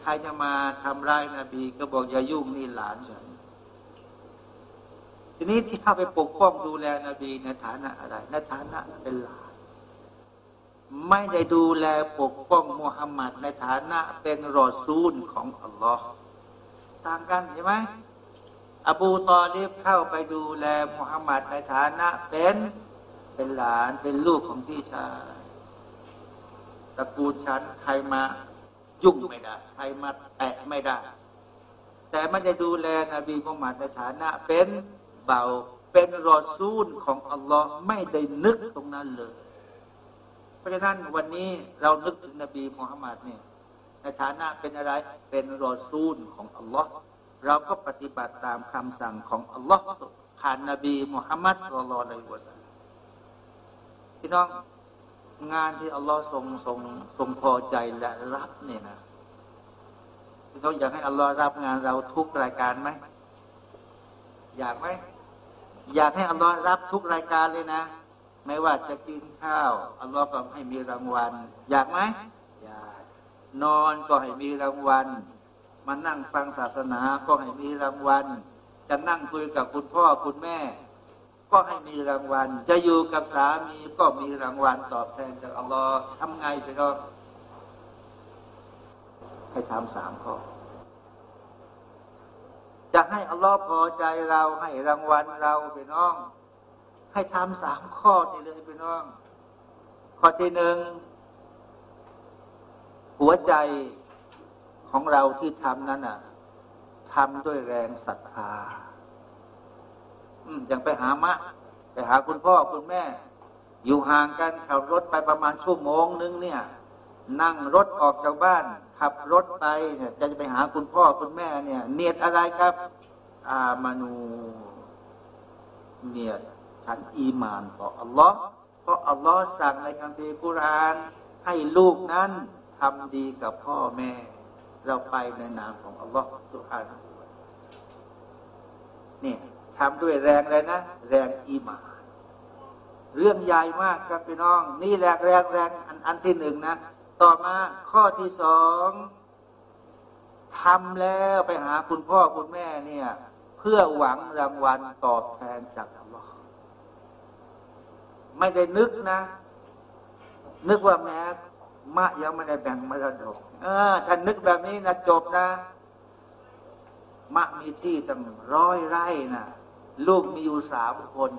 ใครจะมาทำร้ายนาบี ก็บอกอย่ายุ่งนี่หลานฉันทีนี้ที่เข้าไปปกป้องดูแลนบีในฐานะอะไรในฐานะเป็นหลาน ไม่ได้ดูแลปกป้องมุฮัมมัดในฐานะเป็นรอซูลของอัลลอฮ์ต่างกันใช่ไหมอบูตอลีบเข้าไปดูแลมุฮัมมัดในฐานะเป็นเป็นหลานเป็นลูกของพี่ชายตระกูลฉันใครมายุ่งไม่ได้ใครมาแตะไม่ได้ แต่ไม่ได้ดูแลนบีมุฮัมมัดในฐานะเป็นเบาเป็นรอซูลของอัลลอฮ์ไม่ได้นึกตรงนั้นเลย เพราะฉะนั้นวันนี้เรานึกถึงนบีมุฮัมมัดเนี่ยในฐานะเป็นอะไรเป็นรอซูลของอัลลอฮ์เราก็ปฏิบัติตามคำสั่งของอัลลอฮ์ผ่านนบีมุฮัมมัดสุลลัลลอฮุวะสัลลัมพี่น้องงานที่อัลลอฮ์ทรงทรงทรงพอใจและรับเนี่ยนะพี่น้องอยากให้อัลลอฮ์รับงานเราทุกรายการไหมอยากไหมอยากให้อัลลอฮ์รับทุกรายการเลยนะ ไม่ว่าจะกินข้าว อัลลอฮ์ก็ให้มีรางวัล อยากไหมอยากนอนก็ให้มีรางวัล มานั่งฟังศาสนาก็ให้มีรางวัล จะนั่งคุยกับคุณพ่อคุณแม่ ก็ให้มีรางวัล จะอยู่กับสามีก็มีรางวัลตอบแทนจากอัลลอฮ์ทำไงไปก็ให้ทำสามข้อจะให้อัลลอฮ์พอใจเราให้รางวัลเราไปน้อง ให้ทำสามข้อนี่เลยไปน้อง ข้อที่หนึ่งหัวใจของเราที่ทำนั้นอะทำด้วยแรงศรัทธาอืมอย่างไปหามะ ไปหาคุณพ่อคุณแม่ อยู่ห่างกันขับรถไปประมาณชั่วโมงนึงเนี่ย นั่งรถออกจากบ้าน ขับรถไปเนี่ยจะไปหาคุณพ่อคุณแม่เนี่ย เนียดอะไรครับ อามานู เนียดันอีมานต่ออัลลอฮ์เพราะอัลลอฮ์สั่งในคัมภีร์กุราน ให้ลูกนั้นทำดีกับพ่อแม่ เราไปในนามของอัลลอฮ์สุฮานะนี่ทำด้วยแรงเลยนะ แรงอีมาน เรื่องใหญ่มากครับพี่น้อง นี่แรงแรงแรงอันอันที่หนึ่งนะ ต่อมาข้อที่สองทำแล้วไปหาคุณพ่อคุณแม่เนี่ย เพื่อหวังรางวัลตอบแทนจากอัลลอฮ์ ไม่ได้นึกนะ นึกว่าแม้มะยังไม่ได้แบ่งมรดกเออถ้านึกแบบนี้นะจบนะ มะมีที่ตั้งร้อยไร่นะลูกมีอยู่สามคน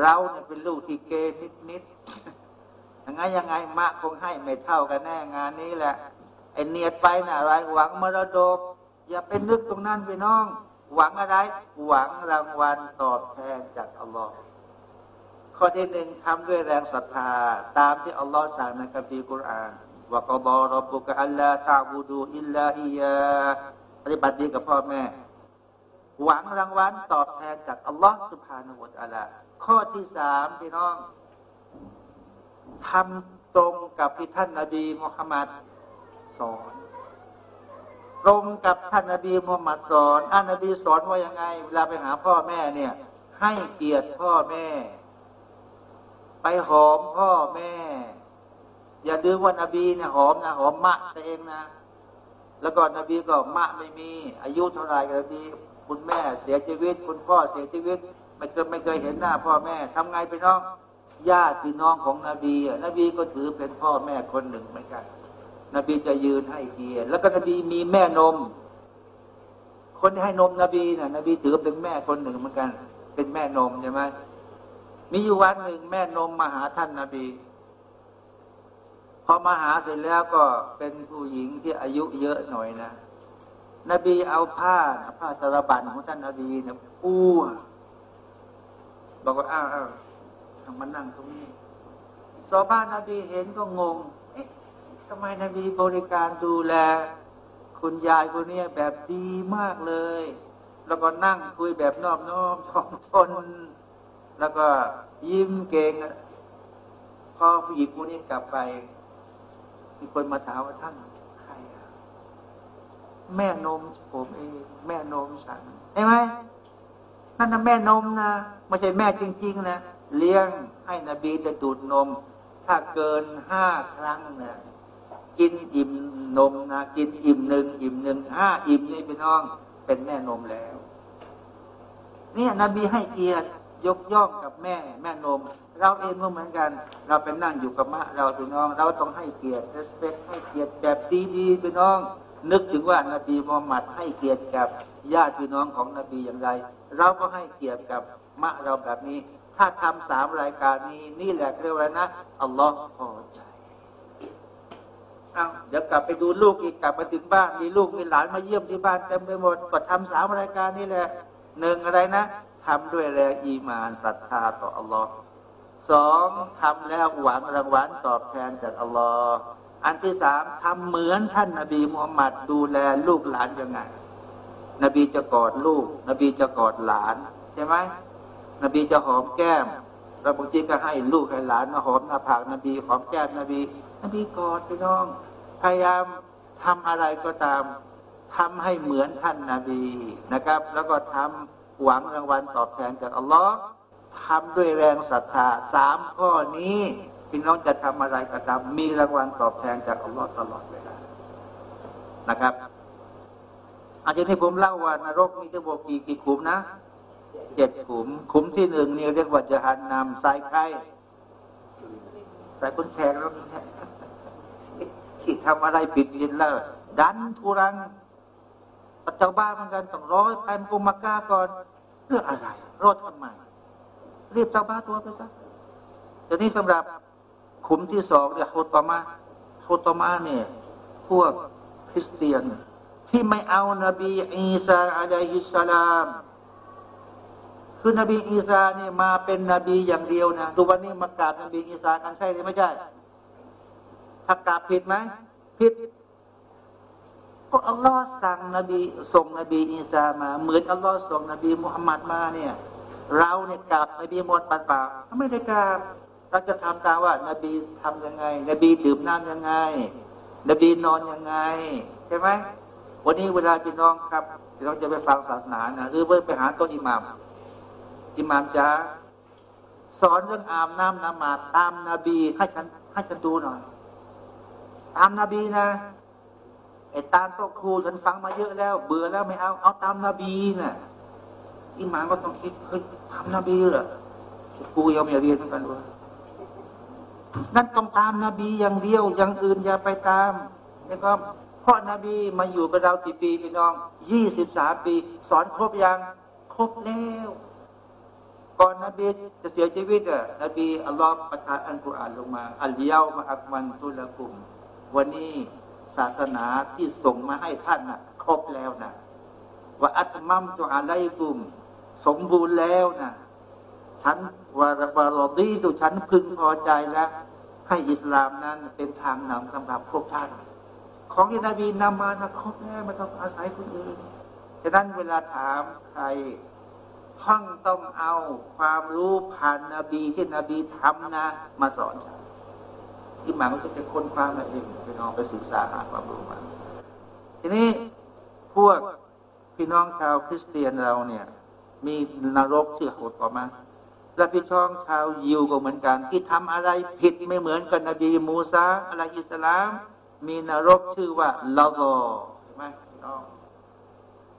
เราเนี่ยเป็นลูกที่เกนิดนิดยังไงยังไงมะคงให้ไม่เท่ากันแน่งานนี้แหละไอเนียดไปนะอะไรหวังมรดก อย่าไปนึกตรงนั้นไปน้อง หวังอะไร หวังรางวัลตอบแทนจากอัลลอฮ์ ข้อที่หนึ่งทำด้วยแรงศรัทธา ตามที่อัลลอฮ์สั่งในคัมภีร์กุรอานว่ากบอรบุกอัลลาตาบูดูอิลลาฮิยาปฏิบัติดีกับพ่อแม่ หวังรางวัลตอบแทนจากอัลลอฮ์สุบฮานาอัลลอฮ์ข้อที่สามพี่น้องทำตรงกับที่ท่านนาบีมุฮัมมัดสอนตรงกับท่านนาบีมุฮัมมัดสอนท่านนาบีสอนว่ายังไง เวลาไปหาพ่อแม่เนี่ย ให้เกียรติพ่อแม่ ไปหอมพ่อแม่ อย่าดื้อว่านบีเนี่ยหอมนะหอมมะตัวเองนะ แล้วก็นบีก็มะไม่มี อายุเท่าไรกันดีคุณแม่เสียชีวิต คุณพ่อเสียชีวิตไม่เคยไม่เคยเห็นหน้าพ่อแม่ทำไงไปน้องญาติพี่น้องของนบีนบีก็ถือเป็นพ่อแม่คนหนึ่งเหมือนกัน นบีจะยืนให้เกียรติแล้วก็นบีมีแม่นม คนที่ให้นมนบีนะ่ะนบีถือเป็นแม่คนหนึ่งเหมือนกัน เป็นแม่นมใช่ไหม มีอยู่วันหนึ่งแม่นมมาหาท่านนาบีพอมาหาเสร็จแล้วก็เป็นผู้หญิงที่อายุเยอะหน่อยนะ นบีเอาผ้าผ้าสารบัญของท่านนาบีนี่ยปูบอกว่าอ้าวมานั่งตรงนี้สอบ้านนบีเห็นก็งง เอ๊ะทำไมนบีบริการดูแล คุณยายคนนี้แบบดีมากเลย แล้วก็นั่งคุยแบบนอบน้อมทองทน แล้วก็ยิ้มเก่งพอผู้หญิงคนนี้กลับไป มีคนมาถามว่าท่านใครแม่นมผมเองแม่นมฉันเห็นไหมนั่นน่ะแม่นมนะไม่ใช่แม่จริง ๆ นะเลี้ยงให้นบีจะดูดนม ถ้าเกินห้าครั้งเนี่ยกินอิ่มนมนะกินอิ่มหนึ่งอิ่มหนึ่งห้าอิ่มนี่พี่น้อง เป็นแม่นมแล้ว เนี่ยนบีให้เกียรติ ยกย่องกับแม่แม่นม เราเองก็เหมือนกัน เราเป็นนั่งอยู่กับมะเราพี่น้อง เราต้องให้เกียรติ respect ให้เกียรติแบบดีๆพี่น้อง นึกถึงว่านบีมูฮัมมัดให้เกียรติกับญาติพี่น้องของนบีอย่างไร เราก็ให้เกียรติกับมะเราแบบนี้ ถ้าทำสามรายการนี้นี่แหละเรียกว่านะอัลลอฮ์พอใจเอาเดี๋ยวกลับไปดูลูกอีกกลับมาถึงบ้านมีลูกมีหลานมาเยี่ยมที่บ้านเต็มไปหมดก็ทำสามรายการนี่แหละหนึ่งอะไรนะ ทำด้วยแรงอีมานศรัทธาต่ออัลลอฮ์สองทำแล้วหวังรางวัลตอบแทนจากอัลลอฮ์อันที่สามทำเหมือนท่านนาบีมุฮัมมัดดูแลลูกหลานยังไง นบีจะกอดลูก นบีจะกอดหลานใช่ไหมนบีจะหอมแก้มแล้วบางทีก็ให้ลูกให้หลานมาหอมหน้าผากนบีหอมแก้มนบี นบีกอดพี่น้อง พยายามทำอะไรก็ตามทำให้เหมือนท่านนาบีนะครับ แล้วก็ทำ หวังรางวัลตอบแทนจากอัลลอฮ์ทำด้วยแรงศรัทธาสามข้อนี้พี่น้องจะทำอะไรก็ตามมีรางวัลตอบแทนจากอัลลอฮ์ตลอดเวลานะครับอาจารย์ที่ผมเล่าว่านรกมีทั้งหมดกี่กี่ขุมนะเจ็ดขุม ขุมที่หนึ่งนี่เรียกว่าจะหันนำสายไข่สายคนแขกแล้วที่ทำอะไรผิดยินแล้วดันทุรัง เจ้าบ้านเหมือนกันต้องร้อยแผ่นกุมากาก่อนเรื่ออะไรรอดทำไมรีบเจ้าบ้าตัวไปซะแต่นี้สำหรับขุมที่สองเนี่ยโฮตมาโฮตมาเนี่ยพวกคริสเตียน ที่ไม่เอานบีอีสาอะลัยฮิสสลามคือนบีอีสาเนี่ยมาเป็นนบีอย่างเดียวนะทุกวันนี้มากราบนบีอีสากันใช่หรือไม่ใช่ถ้ากราบผิดไหมผิด ก็อัลลอฮ์สั่งนบีส่งนบีอีสามา เหมือนอัลลอฮ์ส่งนบีมุฮัมมัดมาเนี่ย เราเนี่ยกราบนบีมุฮัมมัดปากไม่ได้กราบเราจะทำตามว่า นบีทํำยังไง นบีดื่มน้ำยังไง นบีนอนยังไงใช่ไหมวันนี้เวลาพี่น้องครับพี่น้องจะไปฟังศาสนานะหรือไปหาต้นอิหมามอิหมามจะสอนเรื่องอาบน้ำนมาตามนาบีให้ฉันให้ฉันดูหน่อยตามนาบีนะ ไอ้ตามโต๊ะครูฉันฟังมาเยอะแล้ว เบื่อแล้วไม่เอาเอาตามนาบีนะ่ะอิหมามก็ต้องคิดเฮ้ยตามนบีเหรอครูยังไม่เรียนเหมือนกันด้วยนั่นต้องตามนาบีอย่างเดียวอย่างอื่นอย่าไปตามนะครับเพราะนาบีมาอยู่กับเรากี่ปีพี่น้องยี่สิบสามปี สอนครบยังครบแล้วก่อนนบีจะเสียชีวิตอะนบีอัลลอฮ์ประทานอันกุรอานลงมา อัลเยามาอักมันตุลกุม วันนี้ ศาสนาที่ส่งมาให้ท่านนะครบแล้วนะว่าอัตมัมตุอาไลกุม สมบูรณ์แล้วนะฉันวารบารดีตุฉันพึงพอใจแล้ว ให้อิสลามนั้นเป็นทางนำสำหรับพวกท่าน ของที่นบีนำมานะครบแล้วไม่ต้องอาศัยคนอื่นฉะนั้นเวลาถามใครท่องต้องเอาความรู้ผ่านนาบีที่นบีทำนะ มาสอนฉัน ที่มาก็จะเป็นคนฟังมาเองไปน้องไปศึกษาหาความรู้มาทีนี้พวกพี่น้องชาวคริสเตียนเราเนี่ย มีนรกชื่อโหดต่อมาและพี่ช่องชาวยิวก็เหมือนกัน ที่ทำอะไรผิดไม่เหมือนกับนบีมูซาอะลัยฮิสลาม มีนรกชื่อว่าลาโกใช่ไหมพี่น้อง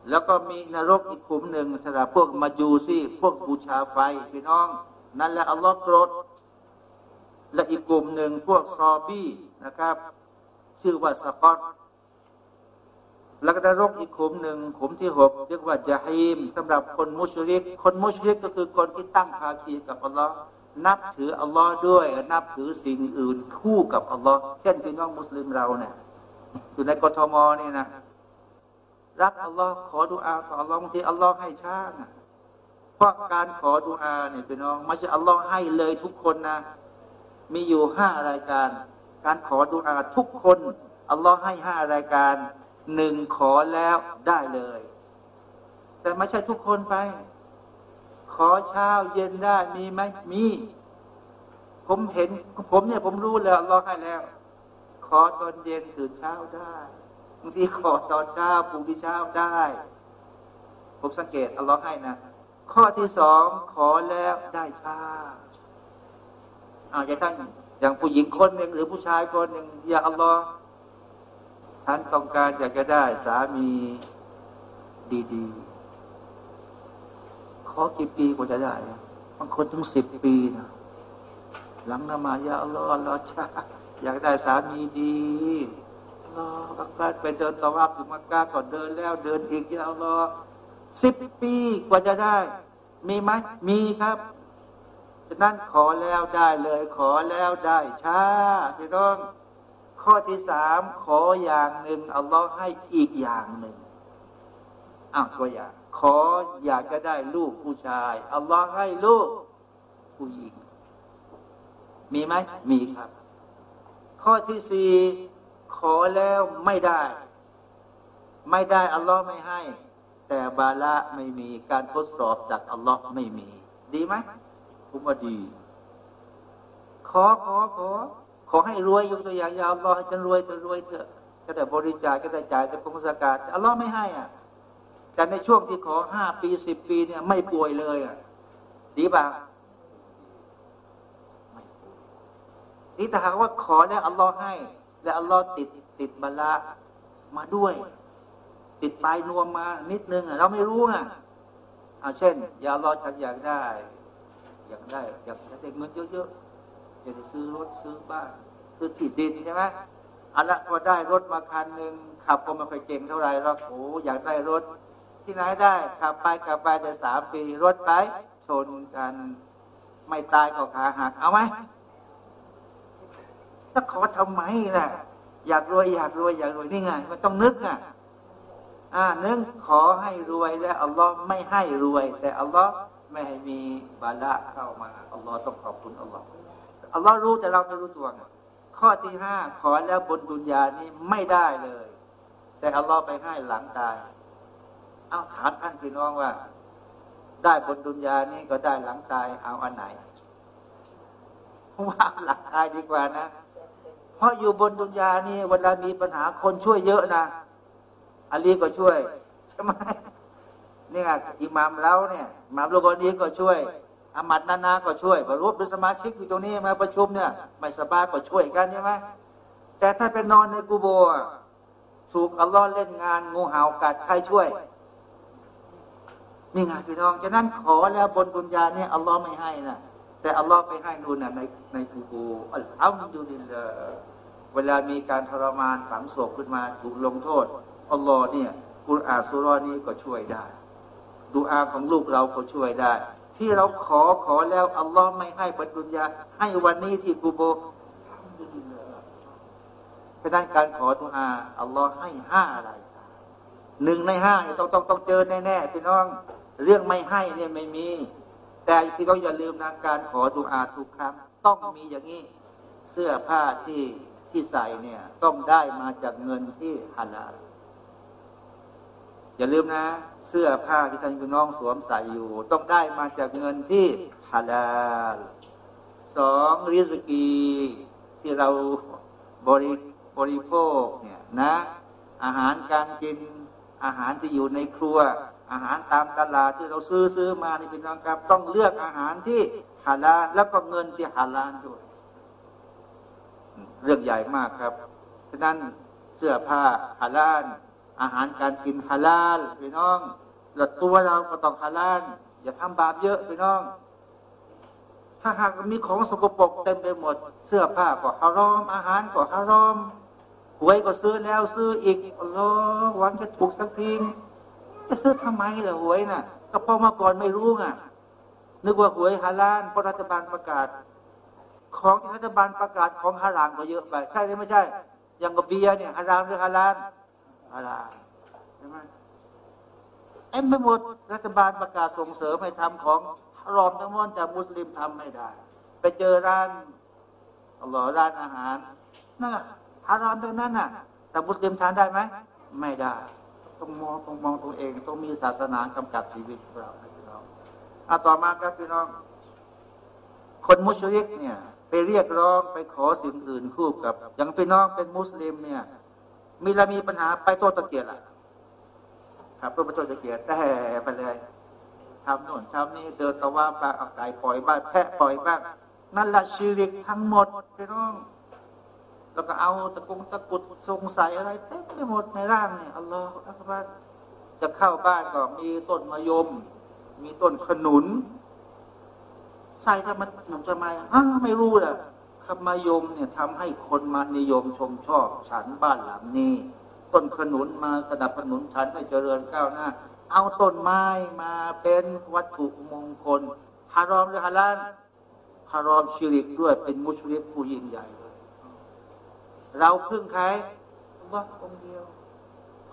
แล้วก็มีนรกอีกขุมหนึ่งสำหรับพวกมาจูซี่พวกบูชาไฟพี่น้อง นั่นแหละอัลลอฮ์โกรธ และอีกกลุ่มหนึ่งพวกซอบี้นะครับ ชื่อว่าสกอตแล้วก็นรกอีกขุมหนึ่งขุมที่หกเรียกว่าจาฮีมสำหรับคนมุชริก คนมุชริกก็คือคนที่ตั้งภาคีกับอัลลอฮ์นับถืออัลลอฮ์ด้วย นับถือสิ่งอื่นคู่กับอัลลอฮ์เช่นพี่น้องมุสลิมเราเนี่ยอยู่ในกทมนี่นะรักอัลลอฮ์ขอดุอาต่ออัลลอฮ์บางทีอัลลอฮ์ให้ช้านะเพราะการขอดุอาเนี่ยพี่น้องไม่ใช่อัลลอฮ์ให้เลยทุกคนนะ มีอยู่ห้ารายการ การขอดุอาทุกคน อัลลอฮ์ให้ห้ารายการหนึ่งขอแล้วได้เลย แต่ไม่ใช่ทุกคนไป ขอเช้าเย็นได้มีไหมมี ผมเห็น ผมเนี่ยผมรู้แล้วอัลลอฮ์ให้แล้ว ขอตอนเย็นตื่นเช้าได้บางทีขอตอนเช้าปลุกที่เช้าได้ ผมสังเกตอัลลอฮ์ให้นะข้อที่สองขอแล้วได้เช้า อาจจะท่านอย่างผู้หญิงคนหนึ่งหรือผู้ชายคนหนึ่งอย่าอัลลอฮ์ท่านต้องการอยากจะได้สามีดีๆ ขอกี่ปีกว่าจะได้บางคนถึงสิบปีนะหลังนมายาอัลลอฮ์อัลลอฮ์ชาอยากได้สามีดีอัลลอฮ์บักบัดไปเดินตะวับอยู่มักกะก่อนเดินแล้วเดินอีกยาอัลลอฮ์สิบปีกว่าจะได้ มีไหมมีครับ ฉะนั้นขอแล้วได้เลย ขอแล้วได้ช้าพี่น้อง ข้อที่สามขออย่างหนึ่งอัลลอฮ์ให้อีกอย่างหนึ่งอ้าวตัวอย่าง ขออยากจะได้ลูกผู้ชายอัลลอฮ์ให้ลูกผู้หญิง มีไหมมีครับ ข้อที่สี่ขอแล้วไม่ได้ ไม่ได้อัลลอฮ์ไม่ให้ แต่บาละไม่มีการทดสอบจากอัลลอฮ์ไม่มี ดีไหม ผมว่าดี ขอขอขอ ขอให้รวยยกตัวอย่างยาวรอให้ฉันรวยจะรวยเถอะก็แต่บริจาคก็แต่จ่ายแต่คงสกาดอัลลอฮ์ไม่ให้อะ แต่ในช่วงที่ขอห้าปีสิบปีเนี่ย ไม่ป่วยเลยอะ ดีป่ะนี่ถ้าหากว่าขอแล้วอัลลอฮ์ให้ และอัลลอฮ์ติดติดบาละมาด้วย ติดปลายนวมมานิดนึงอะเราไม่รู้อะเอาเช่น อย่าอัลอฉันอยากได้ อยากได้อยากได้เงินเยอะๆอยากจะซื้อรถซื้อบ้านซื้อที่ดินใช่ไหมอันละพอได้รถมาคันหนึ่งขับก็ไม่ค่อยเก่งเท่าไหร่หรอกโอ้อยากได้รถ ที่ไหนได้ขับไปขับไปแต่สามปีรถไปชนกันไม่ตายก็ขาหักเอาไหมถ้าขอทำไมล่ะ อยากรวยอยากรวยอยากรวยนี่ไงมันต้องนึกอะอ่านึกขอให้รวยแล้วอัลลอฮ์ไม่ให้รวย แต่อัลลอฮ์ ไม่ให้มีบาละเข้ามาอัลลอฮ์ต้องขอบคุณอัลลอฮ์อัลลอฮ์รู้แต่เราไม่รู้ตัวข้อที่ห้าขอแล้วบนดุนยานี้ไม่ได้เลย แต่อัลลอฮ์ไปให้หลังตายเอาถามท่านพี่น้องว่า ได้บนดุนยานี้ก็ได้หลังตายเอาอันไหนว่าหลังตายดีกว่านะ เพราะอยู่บนดุนยานี่เวลามีปัญหาคนช่วยเยอะนะอาลีก็ช่วยใช่ไหม เนี่ยอิหมามเราเนี่ยอิหมามโลกนี้ก็ช่วยอามัดนานาก็ช่วยบรรลุเป็นสมาชิกอยู่ตรงนี้มาประชุมเนี่ยไม่สบายก็ช่วยกันใช่ไหมแต่ถ้าเป็นนอนในกูโบถูกอัลลอฮ์เล่นงานงูเห่ากัดใครช่วย นี่ไงพี่น้องฉะนั้นขอแล้วบนบุญญาเนี่ยอัลลอฮ์ไม่ให้นะแต่อัลลอฮ์ไปให้นูนะในในกูโบอัลฮัมดุลิลลาเวลามีการทรมานฝังศพขึ้นมาถูกลงโทษอัลลอฮ์เนี่ยกุรอานสุรนี้ก็ช่วยได้ ดูอาของลูกเราก็ช่วยได้ ที่เราขอขอแล้วอัลลอฮ์ไม่ให้บรรดุญญาให้วันนี้ที่กูโบฉะนั้นการขอดุอาอัลลอฮ์ให้ห้าอะไรหนึ่งในห้าต้องต้องต้องเจอแน่ๆพี่น้อง เรื่องไม่ให้เนี่ยไม่มี แต่พี่ก็องอย่าลืมนะการขอดุอาทุกครั้งต้องมีอย่างนี้ เสื้อผ้าที่ที่ใส่เนี่ย ต้องได้มาจากเงินที่ฮาลาลอย่าลืมนะ สื้อผ้าที่ท่านพี่น้องสวมใส่อยู่ ต้องได้มาจากเงินที่ฮาลาลสองริสกีที่เราบริบริโภคเนี่ยนะ อาหารการกินอาหารที่อยู่ในครัว อาหารตามตลาดที่เราซื้อซื้อมานี่พี่น้องครับ ต้องเลือกอาหารที่ฮาลาลแล้วก็เงินที่ฮาลาลด้วยเรื่องใหญ่มากครับฉะนั้นเสื้อผ้าฮาลาลอาหารการกินฮาลาลพี่น้อง หลัดตัวเราก็ต้องฮาลาลอย่าทำบาปเยอะพี่น้อง ถ้าหากมีของสกปรกเต็มไปหมด เสื้อผ้าก็ฮารอม อาหารก็ฮารอมหวยก็ซื้อแล้วซื้ออีกอัลลอฮ์หวังจะถูกสักทีจะซื้อทำไมล่ะหวยน่ะ ก็พอมาก่อนไม่รู้ไงนึกว่าหวยฮาลาลเพราะรัฐบาลประกาศ ของที่รัฐบาลประกาศของฮารามก็เยอะไปใช่หรือไม่ใช่ อย่างกับเบียร์เนี่ยฮารามหรือฮาลาลฮาลาลใช่ไหม เอ็มไม่หมดรัฐบาลประกาศส่งเสริมให้ทำของฮารอมทั้งหมดแต่มุสลิมทำไม่ได้ ไปเจอร้านอัลลอร้านอาหารนั่นฮารอมทั้งนั้นน่ะ แต่มุสลิมทานได้ไหมไม่ได้ต้องมองต้องมองตัวเองต้องมีศาสนากำกับชีวิตเราพี่น้องอะต่อมาครับพี่น้อง คนมุชริกเนี่ย ไปเรียกร้องไปขอสิ่งอื่นคู่กับ อย่างพี่น้องเป็นมุสลิมเนี่ย มีละมีปัญหาไปโทษตะเกียบล่ะ ครับก็ไปโทษตะเกียบแต่ไปเลยทำโน่นทำนี่เดินตะว่าปลาเอาไก่ปล่อยบ้างแพะปล่อยบ้างนั่นละชีริกทั้งหมดพี่น้องแล้วก็เอาตะกุงตะกุดทรงใส่อะไรเต็มไปหมดในร่างเนี่ยอัลลอฮฺอักบารจะเข้าบ้านก็มีต้นมะยม มีต้นขนุน ใส่ทำไมทำไมอ้าไม่รู้แหละธรรมยมเนี่ยทำให้คนมานิยมชมชอบ ฉันบ้านหลังนี้ ต้นขนุนมาสนับสนุนฉันให้เจริญก้าวหน้า เอาต้นไม้มาเป็นวัตถุมงคลฮารอมหรือฮาลานฮารอมชิริกด้วยเป็นมุชริกผู้ยิ่งใหญ่ เราพึ่งใครอัลลอฮ์องเดียว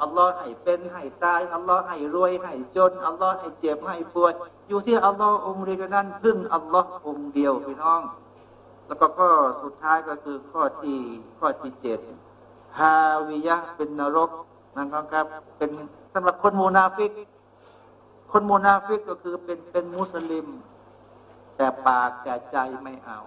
อัลลอฮ์ให้เป็นให้ตายอัลลอฮ์ให้รวยให้จนอัลลอฮ์ให้เจ็บให้ป่วยอยู่ที่อัลลอฮ์องเดียวนั้นพึ่งอัลลอฮ์องเดียวพี่น้อง แล้วก็ข้อสุดท้ายก็คือข้อที่ข้อที่เจ็ด ฮาวิยะเป็นนรกนะครับเป็นสำหรับคนมูนาฟิก คนมูนาฟิกก็คือเป็นเป็นมุสลิม แต่ปากแต่ใจไม่เอา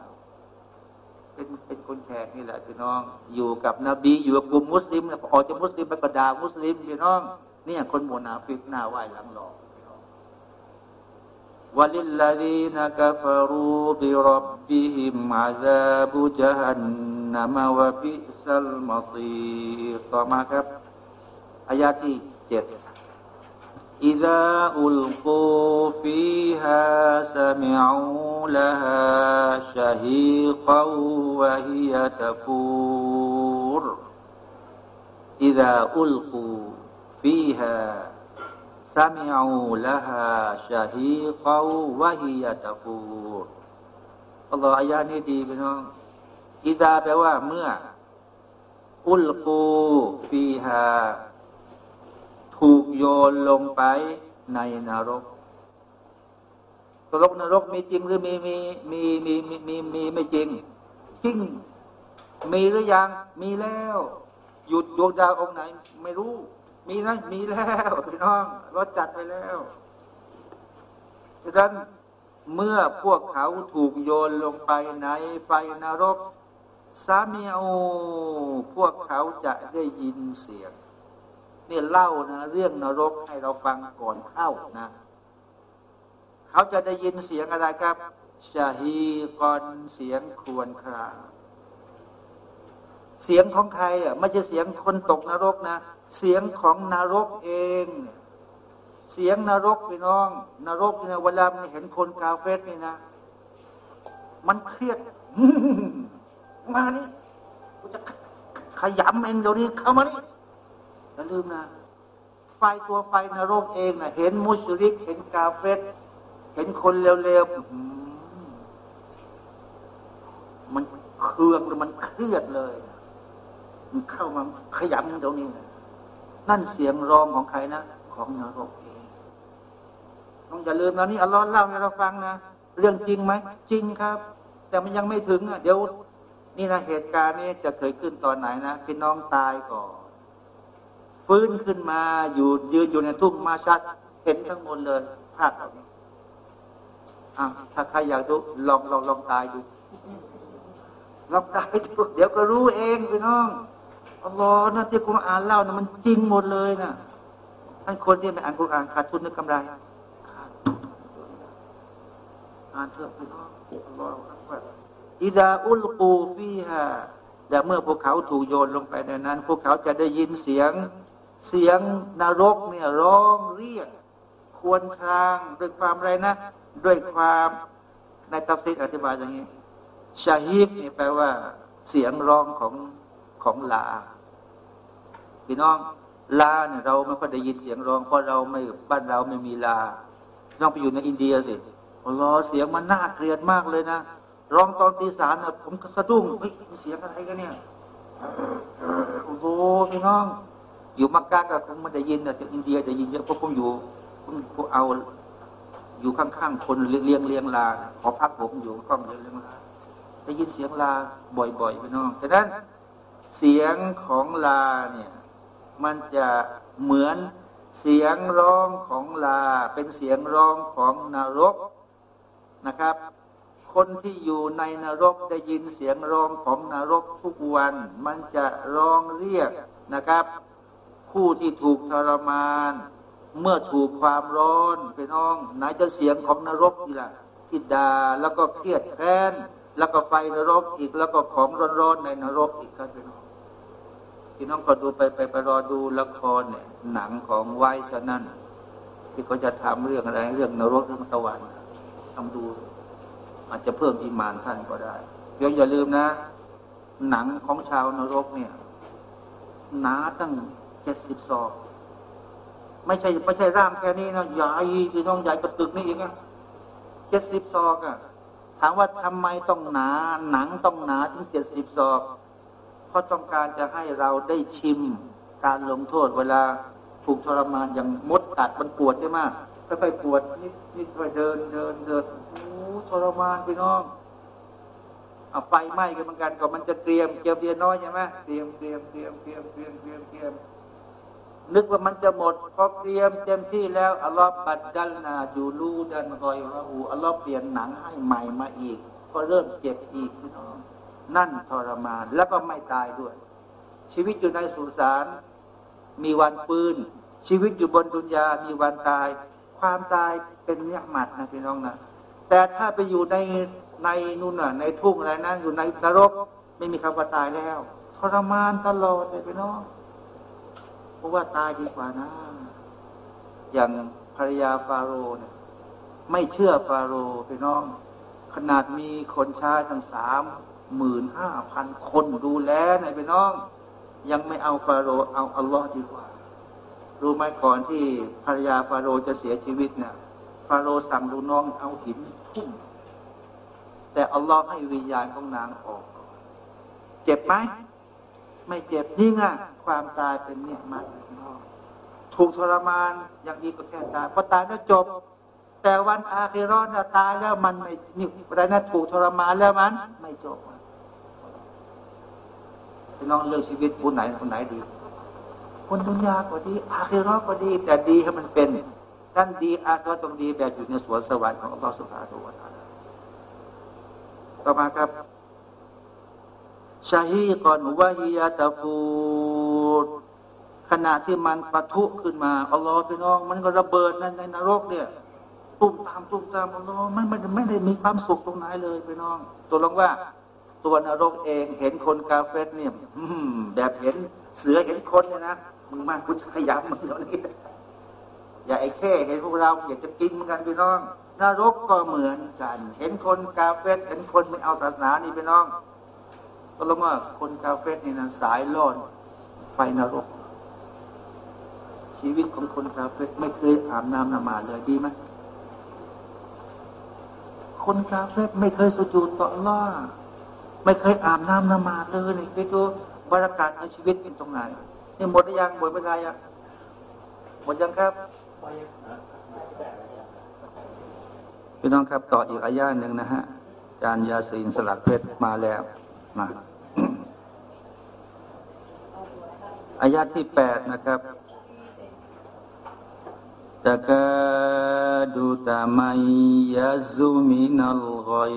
เป็นเป็นคนแขกนี่แหละพี่น้อง อยู่กับนบีอยู่กับกลุ่มมุสลิมออกจากมุสลิมไปก็ด่ามุสลิมพี่น้องเนี่ยคนมูนาฟิกหน้าไหว้หลังหลอก وللذين كفروا بربهم عذاب جهنم وبئسสัลมา ซามิอูละฮาชาฮีกาวะฮียะตะฟูอัลลอฮฺอายะนี้ดีพี่น้องอิดาแปลว่าเมื่อ อุลกูฟีฮาถูกโยนลงไปในนรกนรกนรกมีจริงหรือมีมีมีมีมีมีมีไม่จริง จริง มีหรือยัง มีแล้ว หยุดดวงดาวองค์ไหน ไม่รู้ มีนะมีแล้วพี่น้องรถจัดไปแล้วดังนั้นเมื่อพวกเขาถูกโยนลงไปในไฟนรกสามีโอพวกเขาจะได้ยินเสียงเนี่ยเล่านะ เรื่องนรกให้เราฟังก่อนเข้านะ เขาจะได้ยินเสียงอะไรครับชาฮีกอนเสียงควรครางเสียงของใครอะไม่ใช่เสียงคนตกนรกนะ เสียงของนรกเองเสียงนรกพี่น้อง นรกเนี่ยเวลามันเห็นคนกาเฟสนี่นะ มันเครียดมานี่กูจะขยำเองเดี๋ยวนี้เข้ามานี่อย่าลืมนะไฟตัวไฟนรกเองนะเห็นมุสลิกเห็นกาเฟตเห็นคนเร็วๆมันเครื่องมันเครียดเลย มันเข้ามาขยำตรงนี้นั่ นั่นเสียงร้องของใครนะ ของนรกเองต้องอย่าลืมนะนี่อัลลอฮ์เล่าให้เราฟังนะ เรื่องจริงไหม จริงครับ แต่มันยังไม่ถึงอะเดี๋ยว นี่นะเหตุการณ์นี้จะเคยขึ้นตอนไหนนะพี่น้องตายก่อนฟื้นขึ้นมาอยู่ยืนอยู่ในทุ่งมาชัดเห็นทั้งหมดเลยภาพแบบนี้อะถ้าใครอยากดูลองลองลองตายดูลองตายดู เดี๋ยวก็รู้เองพี่น้อง อัลลอฮ์นะที่คุณอ่านเล่านะมันจริงหมดเลยนะท่านคนที่ไม่อ่านคุณอ่านขาดทุนนึกกำไรอ่านเถอะพี่น้องอัลลอฮ์อิดาอุลกูฟีฮาแต่เมื่อพวกเขาถูกโยนลงไปในนั้น พวกเขาจะได้ยินเสียงเสียงนรกเนี่ยร้องเรียก ควรครางด้วยความอะไรนะ ด้วยความในตัฟซีอธิบายอย่างนี้ชาฮิบนี่แปลว่า เสียงร้องของของลา พี่น้องลาเนี่ยเราไม่ค่อยได้ยินเสียงร้องเพราะเราไม่บ้านเราไม่มีลาต้องไปอยู่ในอินเดียสิรอเสียงมันน่าเกลียดมากเลยนะร้องตอนตีสามนะผมสะดุ้งเฮ้ยเสียงอะไรกันเนี่ยโอ้โหพี่น้อง อยู่มักกะก็คงไม่ได้ยินนะจากอินเดียจะยินเยอะเพราะผมอยู่ผมเอาอยู่ข้างๆคนเลี้ยงเลี้ยงลาขอพักผมอยู่กล้องเลี้ยงเลี้ยงลาได้ยินเสียงลาบ่อยๆพี่น้องแต่นั้นเสียงของลาเนี่ย มันจะเหมือนเสียงร้องของลา เป็นเสียงร้องของนรกนะครับ คนที่อยู่ในนรกได้ยินเสียงร้องของนรกทุกวัน มันจะร้องเรียกนะครับ ผู้ที่ถูกทรมาน เมื่อถูกความร้อนเป็นน้องไหนจะเสียงของนรกนี่แหละที่ดาแล้วก็เครียดแค้นแล้วก็ไฟนรกอีกแล้วก็ของร้อนๆในนรกอีกครับพี่น้อง พี่น้องก็ดูไปไปไปรอดูละครเนี่ย หนังของไวชนั่น ที่เขาจะทำเรื่องอะไร เรื่องนรกเรื่องสวรรค์ทำดู อาจจะเพิ่มอิมานท่านก็ได้เดี๋ยวอย่าลืมนะ หนังของชาวนรกเนี่ยหนาตั้งเจ็ดสิบศอกไม่ใช่ไม่ใช่ร่างแค่นี้นะใหญ่คือต้องใหญ่กระตึกนี่เองอะเจ็ดสิบศอกอะถามว่าทำไมต้องหนา หนังต้องหนาถึงเจ็ดสิบศอก ราะต้องการจะให้เราได้ชิมการลงโทษเวลาถูกทรมานอย่างมดกัดมันปวดใช่ไหมก็ไปปวดนี่นี่ไปเดินเดินเดินโอ้ทรมานพี่น้องเอาไฟไหม้กันเหมือนกันก็มันจะเตรียมเกียวเบียน้อยใช่ไหมเตรียมเตรียมเตรียมเตรียมเตรียมเตรียมเตรียมนึกว่ามันจะหมดพอเตรียมเต็มที่แล้วอัลลอฮฺบัดดัลนาจูลูดันรอยระหูอัลลอฮฺเปลี่ยนหนังให้ใหม่มาอีก ก็เริ่มเจ็บอีกพี่น้อง นั่นทรมาน แล้วก็ไม่ตายด้วย ชีวิตอยู่ในสุสานมีวันปืน ชีวิตอยู่บนดุนยา มีวันตาย ความตายเป็นเนื้อหมัดนะพี่น้องนะแต่ถ้าไปอยู่ในในนู่นน่ะ ในทุ่งอะไรนั่นอยู่ในนรก ไม่มีคำว่าตายแล้วทรมานตลอดเลยพี่น้องเพราะว่าตายดีกว่านะ อย่างภรรยาฟาโรห์เนี่ยไม่เชื่อฟาโรห์พี่น้อง ขนาดมีคนชายทั้งสาม หมื่นห้าพันคนดูแลเนี่ยพี่น้อง ยังไม่เอาฟาโรเอาอัลลอฮ์ดีกว่า รู้ไหมก่อนที่ภรรยาฟาโรจะเสียชีวิตเนี่ยฟาโรสั่งดูกน้องเอาหินทุ่มแต่อัลลอฮ์ให้วิญญาณของนางออก เจ็บไหมไม่เจ็บนี่ไงความตายเป็นเนี่ยมันถูกทรมานอย่างดีก็แค่ตายพอตายแล้วจบ แต่วันอาคิรอนตายแล้วมันไม่นี่อะไรนะถูกทรมานแล้วมัน ไม่จบ พี่น้องเลือกชีวิตคนไหนคนไหนดี คนดุนยาก็ดี อาคิรอก็ดี แต่ดีให้มันเป็นท่านดีอาคิรอต้องดีแบบอยู่ในสวนสวรรค์ของอัลลอฮฺสุบฮานุวะตาลาต่อมาครับชาฮีก่อนวะฮียาตาฟูดขณะที่มันปะทุขึ้นมาอัลลอฮฺพี่น้อง มันก็ระเบิดในในนรกเนี่ยตุ้มตามตุ้มตามอัลลอฮฺมันมันไม่ได้มีความสุขตรงไหนเลยพี่น้องตัวลงว่า ตัวนรกเองเห็นคนกาเฟสเนี่ยแบบเห็นเสือเห็นคนเนี่ยนะมึงมากกูจะขยำมึงตรงนี้อย่าไอ้แค่เห็นพวกเราอยากจะกินเหมือนกันพี่น้องนรกก็เหมือนกัน เห็นคนกาเฟสเห็นคนไม่เอาศาสนานี่พี่น้องก็ลงว่าคนกาเฟสนี่นะสายล่อนไฟนรก ชีวิตของคนกาเฟสไม่เคยอาบน้ำนมาเลยดีไหมคนกาเฟสไม่เคยสุจูดต่อล่า ไม่เคยอาบน้ำนมาเลยนี่คือตัวบรรยากาศในชีวิตเป็นตรงไหนนี่หมดหรือยังหมดเวลายังหมดยังครับพี่น้องครับต่ออีกอายาหนึ่งนะฮะอาจารยาสีนสลักเพชรมาแล้วมาอายาที่แปดนะครับตะกาดูตามัยยาซุมินัลกอย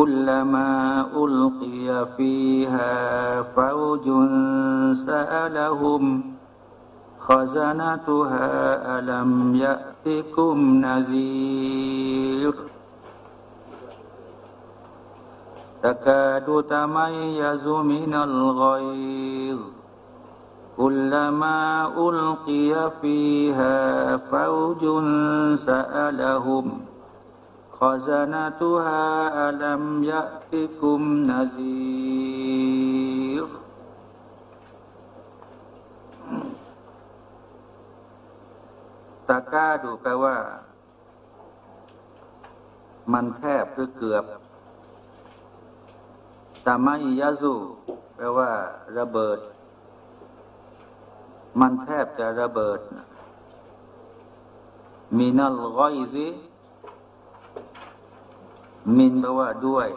كلما ألقي فيها فوج سألهم خزنتها ألم يأتكم نذير تكاد تميز من الغيظ كلما ألقي فيها فوج سألهم خزنتها ألم يأتكم نذير ตะก้าดูแปลว่า มันแทบหรือเกือบตาไม่ยาสูแปลว่า ระเบิด มันแทบจะระเบิด มีนัลกอยซิ มินแปลว่าด้วย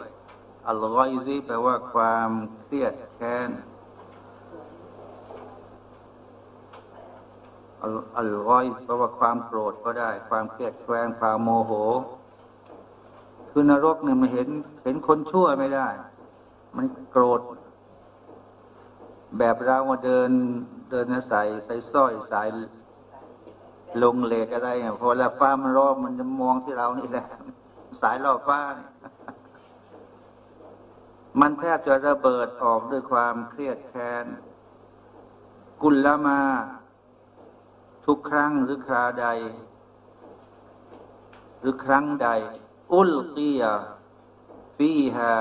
อัลกอยซิแปลว่าความเครียดแค้นอัลกอยแปลว่าความโกรธก็ได้ ความเครียดแค้นความโมโห คือนรกเนี่ยมันเห็น เห็นคนชั่วไม่ได้ มันโกรธ แบบเราเดินเดินใส่ใส่สร้อยสายลงเหล็กอะไรเนี่ยพอแล้วฟ้ามันรอบมันจะมองที่เรานี่แหละ สายล่อฟ้าเนี่ยมันแทบจะระเบิดออกด้วยความเครียดแค้น กุลละมา ทุกครั้งหรือคราใด หรือครั้งใด อุลกียฟีฮา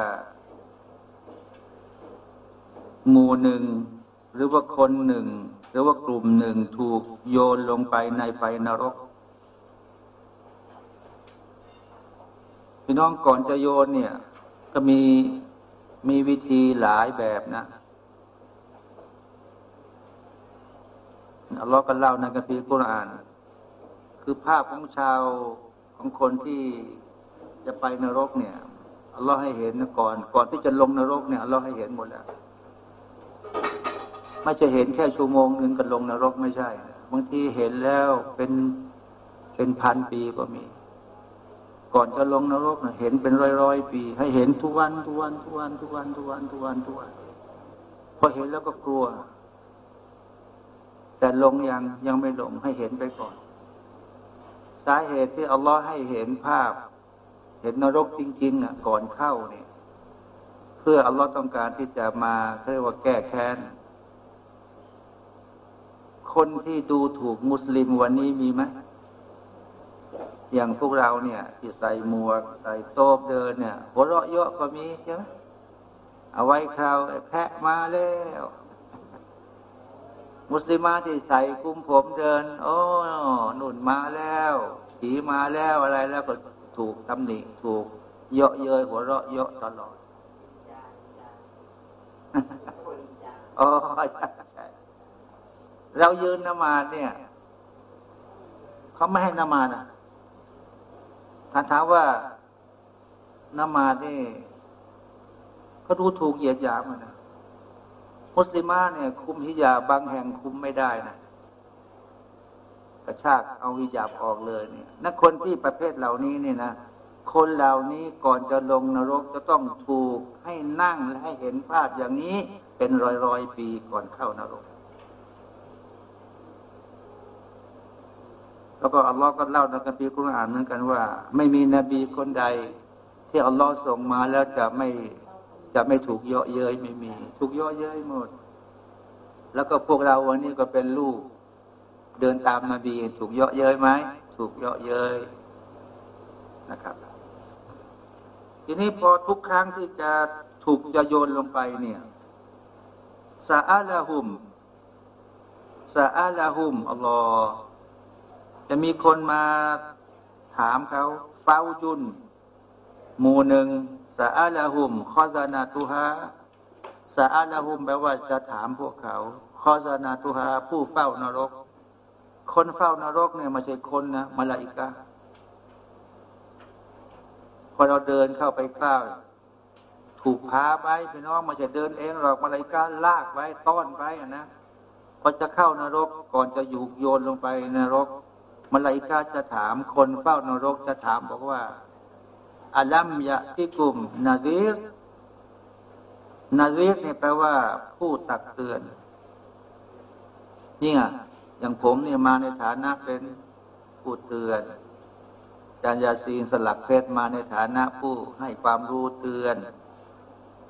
หมู่หนึ่ง หรือว่าคนหนึ่ง หรือว่ากลุ่มหนึ่งถูกโยนลงไปในไฟนรก พี่น้องก่อนจะโยนเนี่ย ก็มีมีวิธีหลายแบบนะอัลลอฮ์ก็เล่าในกัมภีร์กุรอาน คือภาพของชาวของคนที่จะไปนรกเนี่ยอัลลอฮ์ให้เห็นก่อน ก่อนที่จะลงนรกเนี่ยอัลลอฮ์ให้เห็นหมดแล้วไม่จะเห็นแค่ชั่วโมงหนึ่งก็ลงนรกไม่ใช่ บางทีเห็นแล้วเป็นเป็นพันปีก็มี ก่อนจะลงนรกเห็นเป็นร้อยร้อยปี ให้เห็นทุกวันทุกวันทุกวันทุกวันทุกวันทุกวันทุกวันพอเห็นแล้วก็กลัว แต่ลงยังยังไม่ลงให้เห็นไปก่อน สาเหตุที่อัลลอฮ์ให้เห็นภาพ เห็นนรกจริง ๆ อะ ก่อนเข้าเนี่ย เพื่ออัลลอฮ์ต้องการที่จะมาเรียกว่าแก้แค้นคนที่ดูถูกมุสลิมวันนี้มีไหม อย่างพวกเราเนี่ยที่ใส่หมวกใส่โต๊บเดินเนี่ยหัวเราะเยอะก็มีใช่ไหมเอาไว้คราวแพะมาแล้ว มุสลิมาที่ใส่คุมผมเดิน โอ้หนุนมาแล้วผีมาแล้วอะไรแล้วก็ถูกตำหนิถูกเยาะเย้ยหัวเราะเยอะตลอดอ๋อใช่ใช่เรายืนนมาเนี่ยเขาไม่ให้นมาดอะ ถ้าถามว่านมาดนี่เขาดูถูกเหยียดหยามนะมุสลิมาเนี่ย คุมฮิญาบบางแห่งคุมไม่ได้นะกระชากเอาฮิญาบออกเลยเนี่ยนักคนที่ประเภทเหล่านี้เนี่ยนะคนเหล่านี้ก่อนจะลงนรกจะต้องถูกให้นั่งและให้เห็นภาพอย่างนี้เป็นร้อยร้อยปีก่อนเข้านรก แล้วก็อัลลอฮ์ก็เล่าในคัมภีร์คุรอานเหมือนกันว่า ไม่มีนบีคนใด ที่อัลลอฮ์ส่งมาแล้วจะไม่จะไม่ถูกเยาะเย้ยไม่มี ถูกเยาะเย้ยหมด แล้วก็พวกเราวันนี้ก็เป็นลูก เดินตามนบี ถูกเยาะเย้ยไหมถูกเยาะเย้ยนะครับ ทีนี้พอทุกครั้งที่จะถูกจะโยนลงไปเนี่ยซาอาลาหุมซาอาลาหุมอัลลอฮ์ จะมีคนมาถามเขาเฝ้าจุนหมู่หนึ่งสาอาลาหุมคอซานาตุฮาสาอาลาหุมแปลว่าจะถามพวกเขาคอซานาตุฮาผู้เฝ้านรก คนเฝ้านรกเนี่ยไม่ใช่คนนะมาลาอิกาพอเราเดินเข้าไปใกล้ถูกพาไปพี่น้องมาจะเดินเองหรอกมาลาอิกาลากไว้ต้อนไว้อะนะพอจะเข้านรกก่อนจะอยู่โยนลงไปนรก มาลายกาจะถามคนเฝ้านรกจะถามบอกว่าอัลัมยะที่กลุ่มนาซีรนาซีรเนี่ยแปลว่าผู้ตักเตือนนี่อะอย่างผมเนี่ยมาในฐานะเป็นผู้เตือนจารยาซีนสลักเพชรมาในฐานะผู้ให้ความรู้เตือน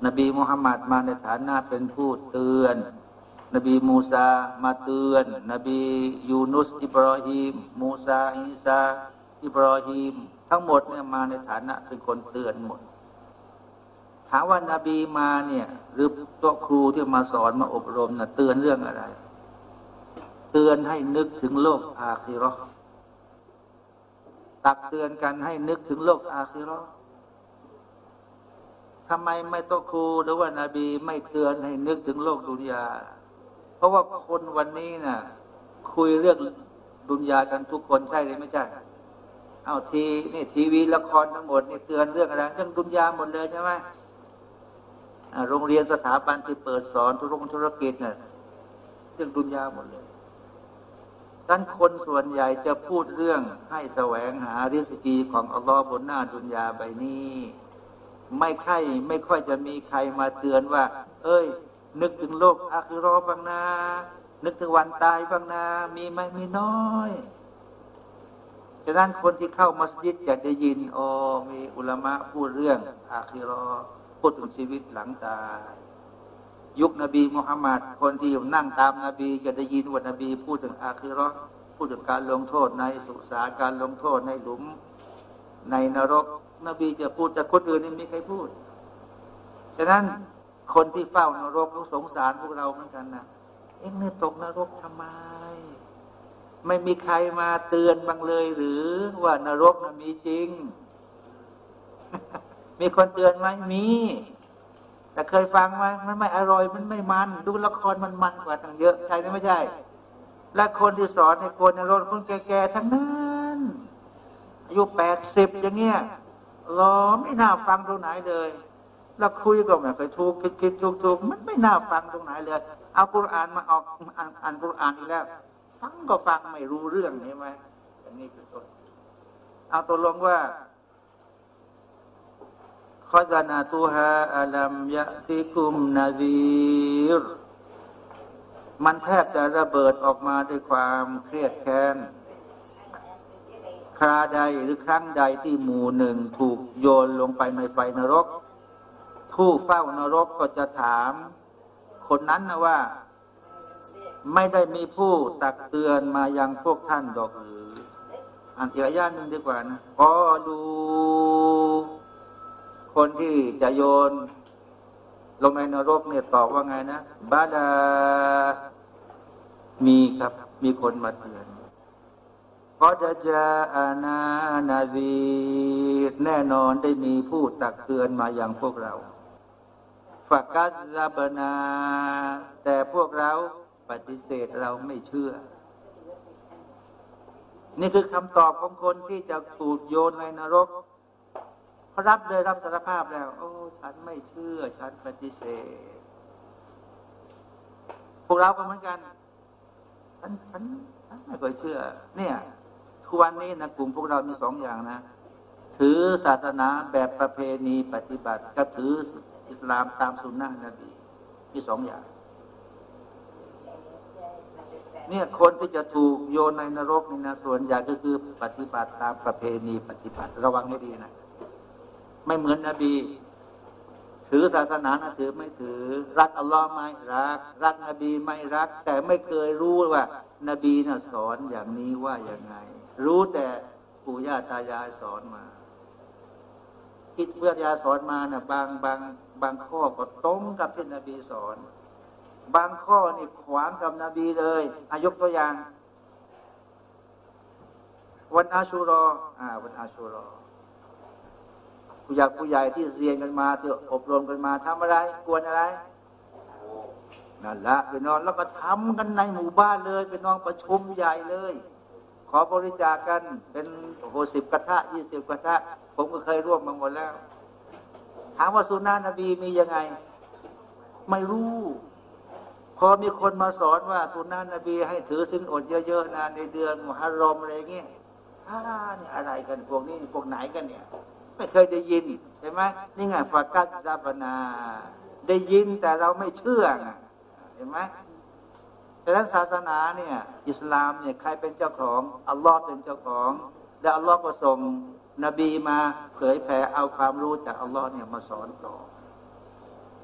นบีมุฮัมมัดมาในฐานะเป็นผู้เตือน นบีมูซามาเตือน นบียูนุส อิบรอฮีม มูซาอิสาอิบรอฮีม ทั้งหมดเนี่ยมาในฐานะเป็นคนเตือนหมด ถามว่านาบีมาเนี่ย หรือตัวครูที่มาสอนมาอบรมนะ่ะเตือนเรื่องอะไร เตือนให้นึกถึงโลกอาคิรอตักเตือนกันให้นึกถึงโลกอาคิรอทำไมไม่ตัวครูหรือว่านาบีไม่เตือนให้นึกถึงโลกดุนยา ราะว่าคนวันนี้น่ะ คุยเรื่องดุนยากันทุกคนใช่หรือไม่ใช่ เอาทีนี่ทีวีละครทั้งหมดนี่เตือนเรื่องอะไรเรื่องดุนยาหมดเลยใช่ไหมโรงเรียนสถาบันที่เปิดสอนธุรกธุรกิจเนี่ยเรื่องดุนยาหมดเลยดังคนส่วนใหญ่จะพูดเรื่องให้แสวงหาริสกีของอัลลอฮ์บนหน้าดุนยาใบนี้ ไม่ค่อยไม่ค่อยจะมีใครมาเตือนว่า เอ้ย นึกถึงโลกอาคือรอบังนานึกถึงวันตายบังนามีไหมมีน้อยฉะนั้นคนที่เข้ามัสยิดอยากได้ยินโอมีอุลามะพูดเรื่องอาคิรอพูดถึงชีวิตหลังตาย ยุคนบีมุฮัมมัดคนที่อยู่นั่งตามนาบีจะได้ยินว่านบี พูดถึงอาคิรอพูดถึงการลงโทษในสุสาการลงโทษในหลุม ในนรก นบีจะพูดแต่คนอื่นนี่มีใครพูด ฉะนั้น คนที่เฝ้านรกเขาสงสารพวกเราเหมือนกันนะเอ็งเนี่ยตกนรกทำไม ไม่มีใครมาเตือนบ้างเลย หรือว่านรกมันมีจริง มีคนเตือนไหมมีแต่เคยฟังไหมมันไม่อร่อย มันไม่มัน ดูละครมันมันกว่าตั้งเยอะใช่ไหมไม่ใช่ และคนที่สอนให้คนนรกคนแก่ๆทั้งนั้นอายุแปดสิบอย่างเงี้ยรอไม่น่าฟังตรงไหนเลย แล้วคุยก็ไม่เคยถูกคิดคิดถูกถูกมันไม่น่าฟังตรงไหนเลย เอากุรอานมาออกอ่านอ่านกุรอานอีกแล้ว ฟังก็ฟังไม่รู้เรื่องใช่ไหมอย่างนี้คือต้นเอาตัวลงว่าขอจานาตูฮาอัลัมยะติคุมนาซีรมันแทบจะระเบิดออกมาด้วยความเครียดแค้นคราใดหรือครั้งใดที่หมู่หนึ่งถูกโยนลงไปในไฟนรก ผู้เฝ้านรกก็จะถาม คนนั้นนะว่า ไม่ได้มีผู้ตักเตือนมายังพวกท่านดอกหรืออันอีกอายาหนึ่งดีกว่านะก็ดูคนที่จะโยน ลงในนรกเนี่ยตอบว่าไงนะบาดามีครับมีคนมาเตือนก็จะจอานานาวีแน่นอนได้มีผู้ตักเตือนมาอย่างพวกเรา ฝักกัซาบนา แต่พวกเราปฏิเสธเราไม่เชื่อ นี่คือคำตอบของคนที่จะถูกโยนในนรกเขารับเลยรับสารภาพแล้ว โอ้ ฉันไม่เชื่อ ฉันปฏิเสธ พวกเราก็เหมือนกันฉันฉันฉันไม่เคยเชื่อ เนี่ยทุกวันนี้นะกลุ่มพวกเรามีสองอย่างนะ ถือศาสนาแบบประเพณีปฏิบัติกับถือ อิสลามตามสุนนะนบีมีสองอย่าง เนี่ยคนที่จะถูกโยนในนรกนี่นะส่วนใหญ่ก็คือปฏิบัติตามประเพณีปฏิบัติระวังให้ดีนะ ไม่เหมือนนบี ถือศาสนานะถือไม่ถือ รักอัลลอฮ์ไม่รัก รักนบีไม่รัก แต่ไม่เคยรู้ว่า นบีนะ่ะสอนอย่างนี้ว่าอย่างไง รู้แต่ปู่ย่าตายายสอนมา คิดเพื่อยาสอนมานะ่ะบางบางบางข้อก็ตรงกับที่นบีสอน บางข้อนี่ขวางกับนบีเลยอายกตัวอย่าง วันอาชูรออ่า วันอาชูรอผู้ใหญ่ผู้ใหญ่ที่เรียนกันมาที่อบรมกันมาทำอะไร กวนอะไรนั่นละไปนอนแล้วก็ทำกันในหมู่บ้านเลยไปนอนประชุมใหญ่เลย อบริจาคกันเป็นโหสิบกระทะยี่สิบกระทะ ผมก็เคยร่วมมาหมดแล้ว ถามว่าสุนานะบีมียังไง ไม่รู้ พอมีคนมาสอนว่าสุนานะบีให้ถือสินอดเยอะๆนะในเดือนมุฮัรรอมอะไรเงี้ยอ่านี่อะไรกันพวกนี้พวกไหนกันเนี่ย ไม่เคยได้ยินใช่ไหมนี่ไงฝากกัซาบนา ได้ยินแต่เราไม่เชื่อเห็นไหม ดังนั้นศาสนาเนี่ยอิสลามเนี่ยใครเป็นเจ้าของอัลลอฮ์เป็นเจ้าของ และอัลลอฮ์ก็ส่งนบีมาเผยแผ่เอาความรู้จากอัลลอฮ์เนี่ยมาสอนต่อ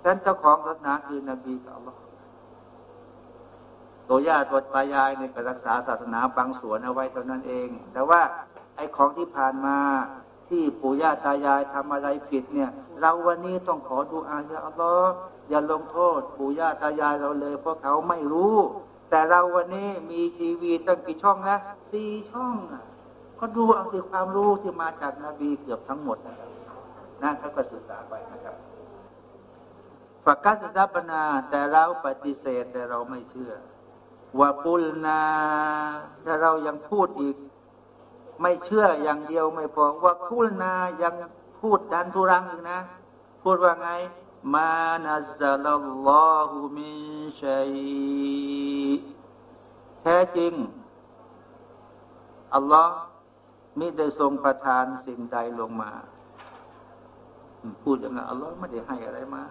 ฉะนั้นเจ้าของศาสนาคือนบีกับอัลลอฮ์ตัวญาติตัวตายายเนี่ยก็รักษาศาสนาบางส่วนเอาไว้เท่านั้นเอง แต่ว่าไอ้ของที่ผ่านมาที่ปู่ย่าตายายทำอะไรผิดเนี่ย เราวันนี้ต้องขอดูอาญาอัลลอฮ์อย่าลงโทษ ปู่ย่าตายายเราเลย เพราะเขาไม่รู้ แต่เราวันนี้มีทีวีตั้งกี่ช่องนะสี่ช่องก็ดูเอาสิความรู้ที่มาจากนาบีเกือบทั้งหมดนะครับนะเขาก็ศึกษาไปนะครับฝักกัสดับนาแต่เราปฏิเสธแต่เราไม่เชื่อว่าปุลนาถ้าเรายังพูดอีก ไม่เชื่ออย่างเดียวไม่พอว่าปุลนายังพูดดันทุรังอีกนะ พูดว่าไง มานัสลัลลอฮุมิชัยแท้จริง อัลลอฮ์มิได้ทรงประทานสิ่งใดลงมา พูดอย่างนั้นอัลลอฮ์ไม่ได้ให้อะไรมา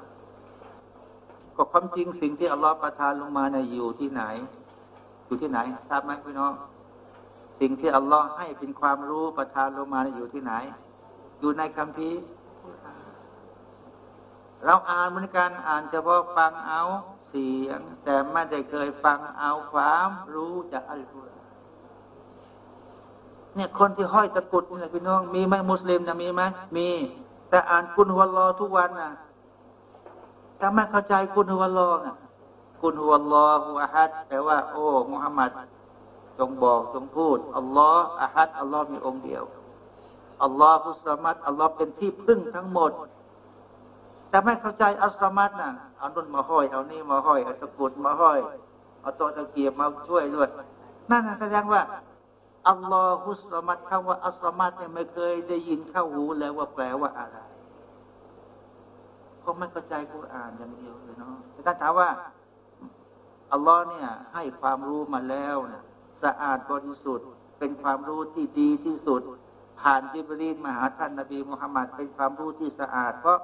ก็ความจริงสิ่งที่อัลลอฮ์ประทานลงมาในอยู่ที่ไหน อยู่ที่ไหนทราบไหมพี่น้องสิ่งที่อัลลอฮ์ให้เป็นความรู้ประทานลงมาอยู่ที่ไหน อยู่ในคัมภีร์ เราอ่านเหมือนกันอ่านเฉพาะฟังเอาเสียง แต่ไม่ได้เคยฟังเอาความรู้จากอัลกุรอานเนี่ยคนที่ห้อยตะกุดนี่แหละพี่น้อง มีไหมมุสลิมนะมีไหมมี แต่อ่านกุนฮุวลอทุกวันนะแต่ไม่เข้าใจกุนฮุวลอนะกุนฮุวลอฮุอาฮัดแต่ว่า โอ้มุฮัมมัดจงบอกจงพูดอัลลอฮ์อาฮัดอัลลอฮ์มีองค์เดียวอัลลอฮ์พุสามัดอัลลอฮ์เป็นที่พึ่งทั้งหมด แต่ไม่เข้าใจอัสมัดนะเอาต้นมาห้อย เอานี่มาห้อย เอาตะกุดมาห้อย เอาตัวตะเกียบมาช่วยด้วย นั่นแสดงว่าอัลลอฮุสมัดคำว่าอัสมัดเนี่ยไม่เคยได้ยินเข้าหูแล้วว่าแปลว่าอะไรเพราะไม่เข้าใจกุรอานอย่างเดียวเลยเนาะแต่ถ้าถามว่าอัลลอฮ์เนี่ยให้ความรู้มาแล้วเนี่ยสะอาดบริสุทธิ์ เป็นความรู้ที่ดีที่สุด ผ่านจิบรีนมาหาท่านนบีมุฮัมมัดเป็นความรู้ที่สะอาด เพราะ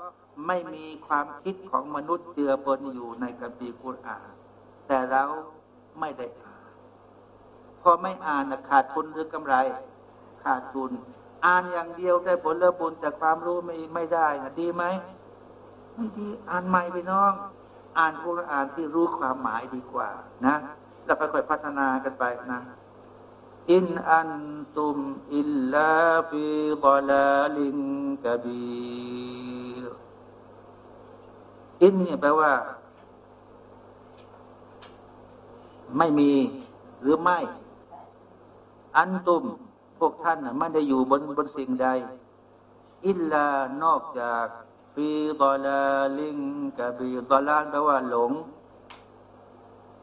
ไม่มีความคิดของมนุษย์เจือปนอยู่ในกัมภีร์กุรอานแต่เราไม่ได้อ่านพอไม่อ่านขาดทุนหรือกำไร ขาดทุน อ่านอย่างเดียวได้ผลบุญแต่ความรู้ไม่ไม่ได้นะดีไหมไม่ดีอ่านใหม่ไปน้อง อ่านกุรอานที่รู้ความหมายดีกว่า นะแล้วค่อยๆพัฒนากันไปนะอินอันตุมอิลลาฟิดลาลิงกบี อินเนี่ยแปลว่า ไม่มีหรือไม่ อันตุม พวกท่านไม่ได้อยู่บนบนสิ่งใด อิลลานอกจากฟีดอลาลิงกะบีดอลานแปลว่าหลง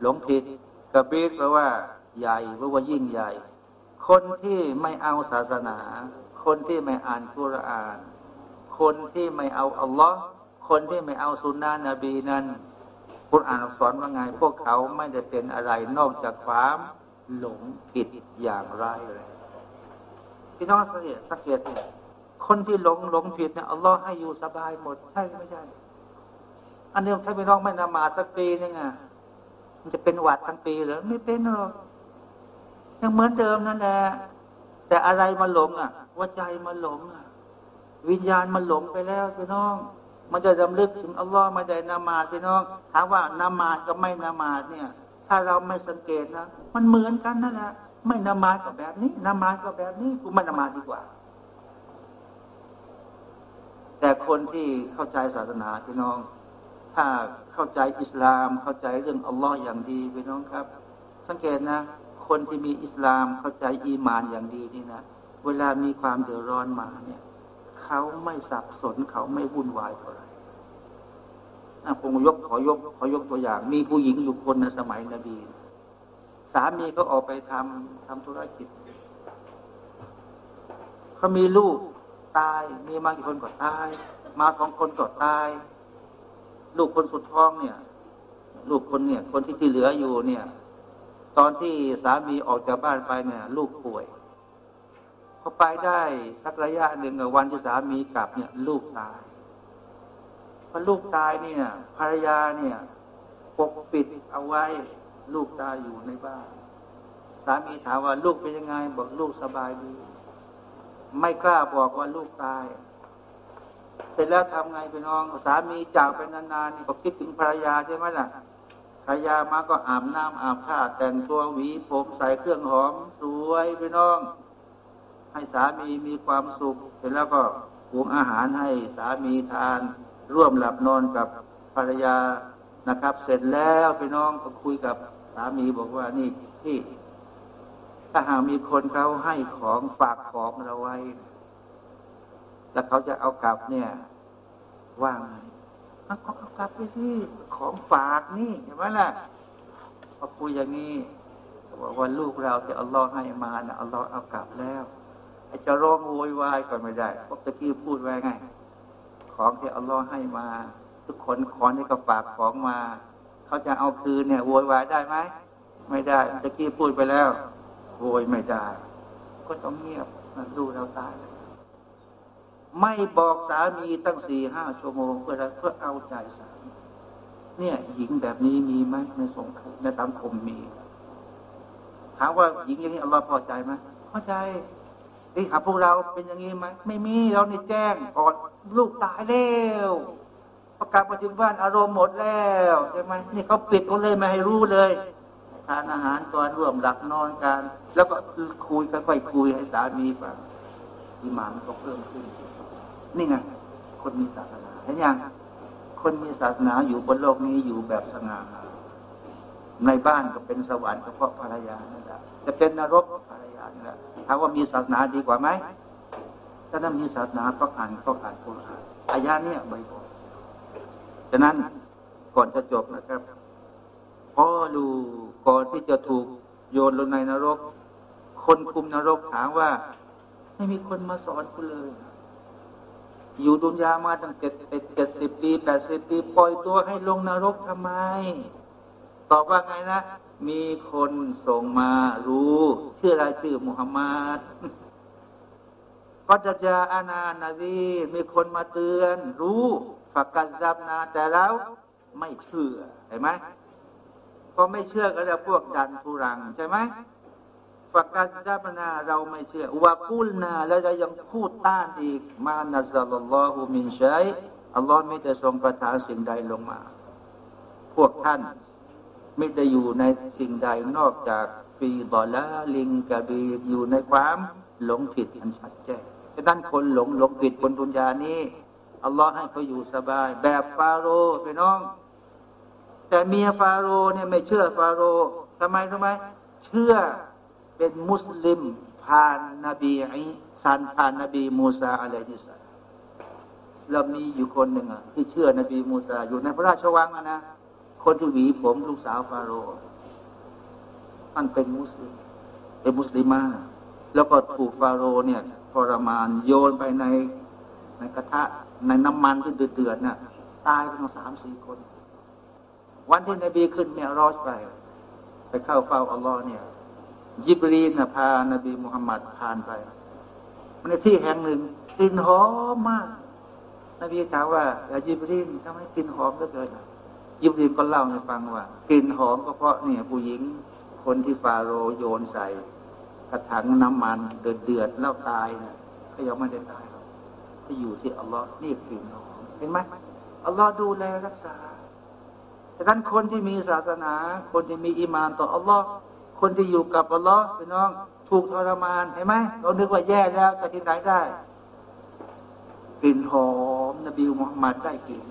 หลงผิดกะบีแปลว่า ใหญ่แปลว่ายิ่งใหญ่ คนที่ไม่เอาศาสนา คนที่ไม่อ่านคุราน คนที่ไม่เอาอัลลอฮ์ คนที่ไม่เอาสุนนะนบีนั้นพุทธอ่านสอนว่าไง พวกเขาไม่ได้เป็นอะไรนอกจากความหลงผิดอย่างรเลยพี่น้องสังเกตสังเกตเนี่ยคนที่หลงหลงผิดเนี่ยอัลลอฮ์ให้อยู่สบายหมดใช่ไม่ใช่ อันนี้ถ้าพี่น้องไม่นมาสักปีนึงอะมันจะเป็นหวัดทั้งปีหรือไม่เป็นหรอกยังเหมือนเดิมนั่นแหละแต่อะไรมาหลงอะว่าใจมาหลงอะ วิญญาณมันหลงไปแล้วพี่น้อง มันจะรำลึกถึงอัลลอฮ์ไม่ได้นามาพี่น้องถามว่านามากับไม่นามาเนี่ย ถ้าเราไม่สังเกตนะมันเหมือนกันนั่นแหละไม่นามาก็แบบนี้นามาก็แบบนี้กูไม่นามาดีกว่า แต่คนที่เข้าใจศาสนาพี่น้อง ถ้าเข้าใจอิสลามเข้าใจเรื่องอัลลอฮ์อย่างดีพี่น้องครับ สังเกตนะ คนที่มีอิสลามเข้าใจอีมานอย่างดีนี่นะเวลามีความเดือดร้อนมาเนี่ย เขาไม่สับสนเขาไม่วุ่นวายเท่าไหร่ผมยกขอยกขอยกตัวอย่าง มีผู้หญิงอยู่คนในสมัยนบี สามีเขาออกไปทำทำธุรกิจเขามีลูกตาย มีมากี่คนก็ตาย มาสองคนก็ตาย ลูกคนสุดท้องเนี่ย ลูกคนเนี่ย คนที่ที่เหลืออยู่เนี่ย ตอนที่สามีออกจากบ้านไปเนี่ย ลูกป่วย พอไปได้สักระยะหนึ่งวันที่สามีกลับเนี่ย ลูกตายพอลูกตายเนี่ย ภรรยาเนี่ยปกปิดเอาไว้ ลูกตายอยู่ในบ้านสามีถามว่าลูกเป็นยังไง บอกลูกสบายดี ไม่กล้าบอกว่าลูกตาย เสร็จแล้วทำไงไปน้อง สามีจากไปนานๆนี่ก็คิดถึงภรรยาใช่ไหมล่ะภรรยามาก็อาบน้ำอาบผ้าแต่งตัวหวีผมใส่เครื่องหอมสวยไปน้อง ให้สามีมีความสุข เสร็จแล้วก็หุงอาหารให้สามีทาน ร่วมหลับนอนกับภรรยานะครับ เสร็จแล้วพี่น้องก็คุยกับสามีบอกว่านี่พี่ ถ้าหากมีคนเขาให้ของฝากของเราไว้ แล้วเขาจะเอากลับเนี่ย ว่างไงเอากลับไปที่ของฝากนี่เห็นไหมล่ะพอคุยอย่างนี้บอกว่าลูกเราที่อัลลอฮ์ให้มานะอัลลอฮ์เอากลับแล้ว จะร้องโวยวายก็ไม่ได้พวกตะกี้พูดไว้ไงของที่อัลลอฮ์ให้มา ทุกคนขอที่ก็ฝากของมา เขาจะเอาคืนเนี่ยโวยวายได้ไหมไม่ได้ตะกี้พูดไปแล้วโวยไม่ได้ ก็ต้องเงียบดูเราตายไม่บอกสามีตั้งสี่ห้าชั่วโมงเพื่อเพื่อเอาใจสามีเนี่ย หญิงแบบนี้มีไหมในสงคมในสังคมมีถามว่าหญิงอย่างนี้อัลลอฮ์พอใจไหมพอใจ นี่ครับพวกเราเป็นอย่างนี้ไหมไม่มีเราเนี่แจ้งก่อนลูกตายแล้วประกาศปฏิบัติอารมณ์หมดแล้วใช่ไหมนี่เขาปิดเขาเลยไม่ให้รู้เลยทานอาหารก่อนร่วมหลับนอนกัน แล้วก็คุยค่อยๆคุยให้สามีฟังอิหมานก็เพิ่มขึ้น นี่ไงคนมีศาสนาเห็นยังคนมีศาสนาอยู่บนโลกนี้อยู่แบบสง่าในบ้านก็เป็นสวรรค์เฉพาะภรรยานั่นแหละจะเป็นนรกภรรยานั่นแหละ ถามว่ามีศาสนาดีกว่าไหมถ้านั้นมีศาสนาต้องอ่านต้องอ่านคุรานอายาเนี่ยบ่อยๆฉะนั้นก่อนจะจบนะครับพ่อดูก่อนที่จะถูกโยนลงในนรก คนคุมนรกถามว่า ไม่มีคนมาสอนคุณเลย อยู่ดุนยามาตั้งเจ็ดเจ็ดสิบปีแปดสิบปี ปล่อยตัวให้ลงนรกทำไม ตอบว่าไงนะ มีคนส่งมารู้ ชื่ออะไรชื่อมุฮัมมัดก็จะเจออานานาดีมีคนมาเตือน รู้ฝักกันจับนา แต่แล้วไม่เชื่อเห็นไหมพอไม่เชื่อก็จะพวกดันทุรังใช่ไหมฝักกันจับนาเราไม่เชื่อว่ากุลนาแล้วเรายังพูดต้านอีกมานัสลลอฮุมินชัยอัลลอฮ์ไม่ได้ทรงประทานสิ่งใดลงมา พวกท่าน ไม่ได้อยู่ในสิ่งใดนอกจากฟีบอลาลิงกะบีอยู่ในความหลงผิดอันชัดแจ้งฉะนั้นคนหลงหลงผิดบนดุนยานี้อัลลอฮ์ให้เขาอยู่สบาย แบบฟาโรห์ไปน้อง แต่เมียฟาโรห์เนี่ยไม่เชื่อฟาโรห์ทำไมทำไม เชื่อเป็นมุสลิมผ่านนบีอิสันผ่านนบีมูซาอะลัยฮิสสลามเรามีอยู่คนหนึ่งอะที่เชื่อนบีมูซาอยู่ในพระราชวังนะ คนที่หวีผมลูกสาวฟาโรห์มันเป็นมุสลิมเป็นมุสลิมาแล้วก็ถูกฟาโรห์เนี่ยทรมานโยนไปในในกระทะในน้ำมันที่เดือดๆน่ะตายไปทั้งสามสี่คน วันที่นบีขึ้นเมียรอดไป ไปเข้าเฝ้าอัลลอฮ์เนี่ยยิบรีนพานบีมุฮัมมัดผ่านไปในที่แห่งหนึ่งกลิ่นหอมมาก นบีถามว่าอย่ายิบรีนทำไมกลิ่นหอมเหลือเกิน ยิบรีก็เล่าให้ฟังว่ากลิ่นหอมก็เพราะเนี่ยผู้หญิงคนที่ฟาโรโยนใส่กระถางน้ำมันเดือดเดือดแล้วตายเนี่ยก็ยังไม่ได้ตายหรอกที่อยู่ที่อัลลอฮ์นี่คือนหองเห็นไหมอัลลอฮ์ดูแลรักษาดังนั้นคนที่มีศาสนา คนที่มีอิมานต่ออัลลอฮ์คนที่อยู่กับอัลลอฮ์พี่น้อง ถูกทรมานเห็นไหมเรานึกว่าแย่แล้วแต่ที่ไหนได้กลิ่นหอมนบีมุฮัมมัดได้กลิ่น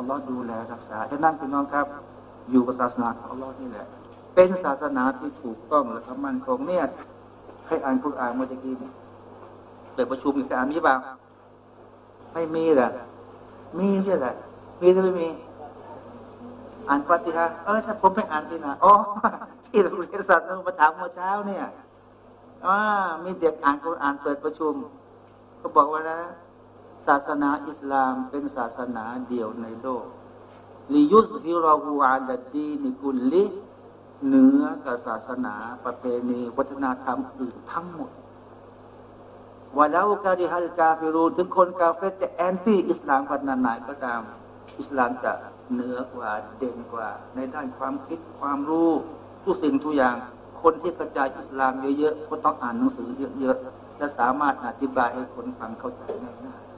อัลลอฮ์ดูแลรักษาฉะนั้นพี่น้องครับ อยู่กับศาสนาของอัลลอฮ์นี่แหละ เป็นศาสนาที่ถูกต้องและมั่นคงเนี่ยให้อ่านคุรอานเมื่อกี้นี้เปิดประชุมอีกอ่านมีบ้างไม่มีหรอมีใช่ไหมมีหรือไม่มี อ่านฟาติฮะเออถ้าผมไม่อ่านที่นะอ๋อที่เราเรียนศาสนาประถามเมื่อเช้าเนี่ยว่ามีเด็กอ่านคุรอานเปิดประชุม ก็บอกว่านะ ศาสนาอิสลามเป็นศาสนาเดียวในโลกลิยุสฮิราหูอาลดีนิกุลลิเหนือกับศาสนาประเพณีวัฒนธรรมอื่นทั้งหมดว่าแล้วกาดิฮัลกาฟิรูถึงคนกาเฟจะแอนตี้อิสลามขนาดไหนก็ตาม อิสลามจะเหนือกว่าเด่นกว่า ในด้านความคิดความรู้ทุกสิ่งทุกอย่าง คนที่กระจายอิสลามเยอะๆก็ต้องอ่านหนังสือเยอะๆจะสามารถอธิบายให้คนฟังเข้าใจง่ายๆ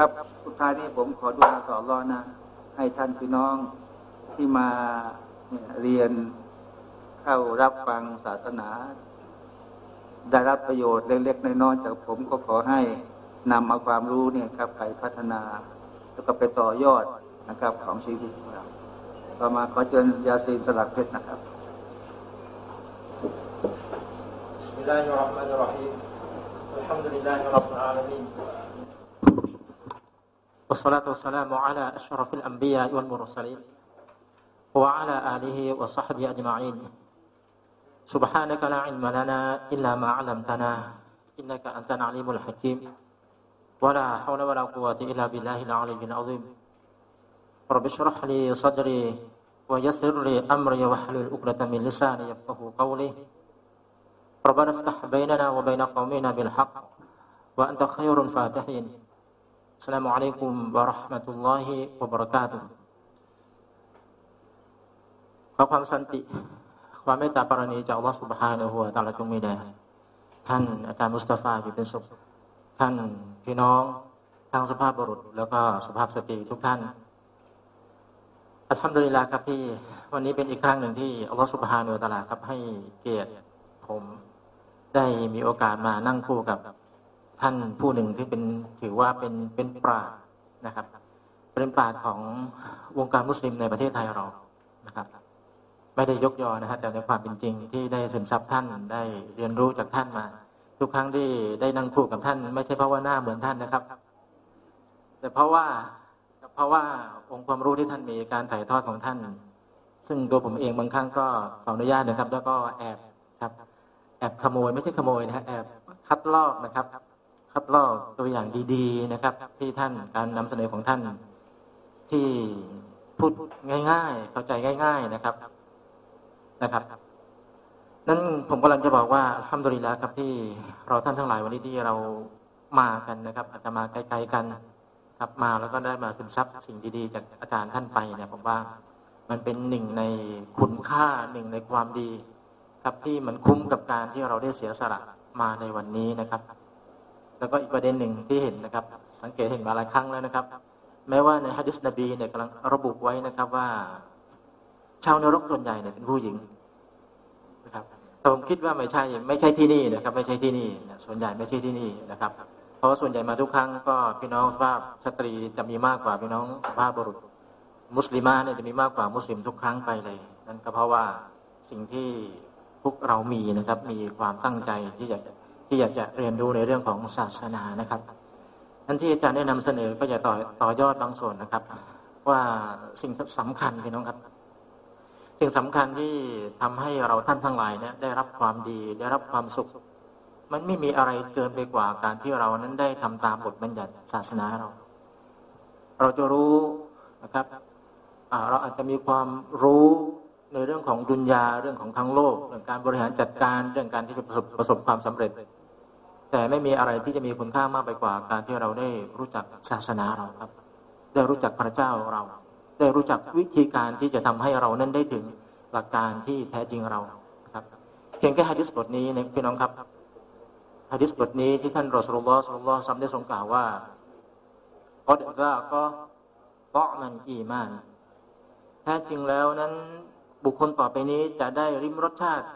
ครับสุดท้ายนี้ผมขอดูมาสอนรอนะ ให้ท่านพี่น้องที่มาเรียนเข้ารับฟังศาสนา ได้รับประโยชน์เล็กๆน้อยๆจากผมก็ขอให้นำเอาความรู้เนี่ยครับไปพัฒนา แล้วก็ไปต่อยอดนะครับของชีวิตของเราต่อมาขอเชิญยาซีนสลักเพชรนะครับبسم الله الرحمن الرحيم الحمد لله رب العالمين والصلاة والسلام على أشرف الأنبياء والمرسلين وعلى آله وصحبه أجمعين. سبحانك لا علم لنا إلا ما علمتنا إنك أنت العليم الحكيم. ولا حول ولا قوة إلا بالله العلي العظيم. رب اشرح لي صدري ويسر لي أمري واحلل عقدة من لساني يفقه قولي. ربنا افتح بيننا وبين قومنا بالحق وأنت خير الفاتحين. السلام عليكم ورحمة الله وبركاته ขอความสันติความเมตตาปราณีจากอัลลอฮฺสุบฮานะฮูวะตาลาจงมีแด่ท่านอาจารย์มุสตาฟาอยู่เป็นสุขท่านพี่น้องทั้งสภาพบุรุษ แล้วก็สุภาพสตรีทุกท่านอัลฮัมดุลิลลาห์ครับที่ วันนี้เป็นอีกครั้งหนึ่งที่อัลลอฮฺสุบฮานุตะลาครับให้เกียรติผมได้มีโอกาสมานั่งคู่กับ ท่านผู้หนึ่งที่เป็นถือว่าเป็นเป็นปราชนะครับ เป็นปราชของวงการมุสลิมในประเทศไทยเรานะครับ ไม่ได้ยกยอนะฮะแต่ในความเป็นจริงที่ได้ซึมซับท่านได้เรียนรู้จากท่านมา ทุกครั้งที่ได้นั่งคู่กับท่าน ไม่ใช่เพราะว่าหน้าเหมือนท่านนะครับ แต่เพราะว่าเพราะว่าองค์ความรู้ที่ท่านมีการถ่ายทอดของท่าน ซึ่งตัวผมเองบางครั้งก็ขออนุญาตนะครับ แล้วก็แอบครับ แอบขโมยไม่ใช่ขโมยนะฮะแอบคัดลอกนะครับ คัดลอกตัวอย่างดี ๆนะครับ ที่ท่านการนำเสนอของท่าน ที่พูดง่าย ๆ เข้าใจง่าย ๆนะครับนะครับนั้นผมกำลังจะบอกว่าทำดุริแล้วครับที่เราท่านทั้งหลายวันนี้ที่เรามากันนะครับอาจจะมาไกลๆกันครับมาแล้วก็ได้มาซึมซับสิ่งดีๆ จากอาจารย์ท่านไปเนี่ยผมว่ามันเป็นหนึ่งในคุณค่าหนึ่งในความดี ครับที่มันคุ้มกับการที่เราได้เสียสละมาในวันนี้นะครับ แล้วก็อีกประเด็นหนึ่งที่เห็นนะครับ สังเกตเห็นมาหลายครั้งแล้วนะครับ แม้ว่าในฮะดิษนบีเนี่ยกำลังระบุไว้นะครับว่า ชาวนรกส่วนใหญ่เนี่ยเป็นผู้หญิงนะครับแต่ผมคิดว่าไม่ใช่ไม่ใช่ที่นี่นะครับ ไม่ใช่ที่นี่ส่วนใหญ่ไม่ใช่ที่นี่นะครับ เพราะว่าส่วนใหญ่มาทุกครั้งก็พี่น้องสภาพสตรีจะมีมากกว่าพี่น้องสภาพบุรุษ มุสลิมาเนี่ยจะมีมากกว่ามุสลิมทุกครั้งไปเลย นั่นก็เพราะว่าสิ่งที่พวกเรามีนะครับ มีความตั้งใจที่จะ ที่อยากจะเรียนรู้ในเรื่องของศาสนานะครับท่านที่อาจารย์ได้นำเสนอก็จะต่อต่อยอดบางส่วนนะครับ ว่าสิ่งสำคัญพี่น้องครับ สิ่งสำคัญที่ทำให้เราท่านทั้งหลายเนี่ยได้รับความดีได้รับความสุข มันไม่มีอะไรเกินไปกว่าการที่เรานั้นได้ทำตามบทบัญญัติศาสนาเรา เราจะรู้นะครับเราอาจจะมีความรู้ในเรื่องของดุนยาเรื่องของทั้งโลกเรื่องการบริหารจัดการเรื่องการที่จะประสบประสบความสำเร็จ แต่ไม่มีอะไรที่จะมีคุณค่ามากไปกว่า การที่เราได้รู้จักศาสนาเราครับ ได้รู้จักพระเจ้าเรา ได้รู้จักวิธีการที่จะทำให้เรานั้นได้ถึงหลักการที่แท้จริงเราครับเพียงแค่ฮะดิษบทนี้นะพี่น้องครับฮะดิษบทนี้ที่ท่านรอสุลลอฮ์สุลลอฮ์ซัมได้ทรงกล่าวว่าก็เดราก็ก็มันอีมานแท้จริงแล้วนั้นบุคคลต่อไปนี้จะได้ริมรสชาติ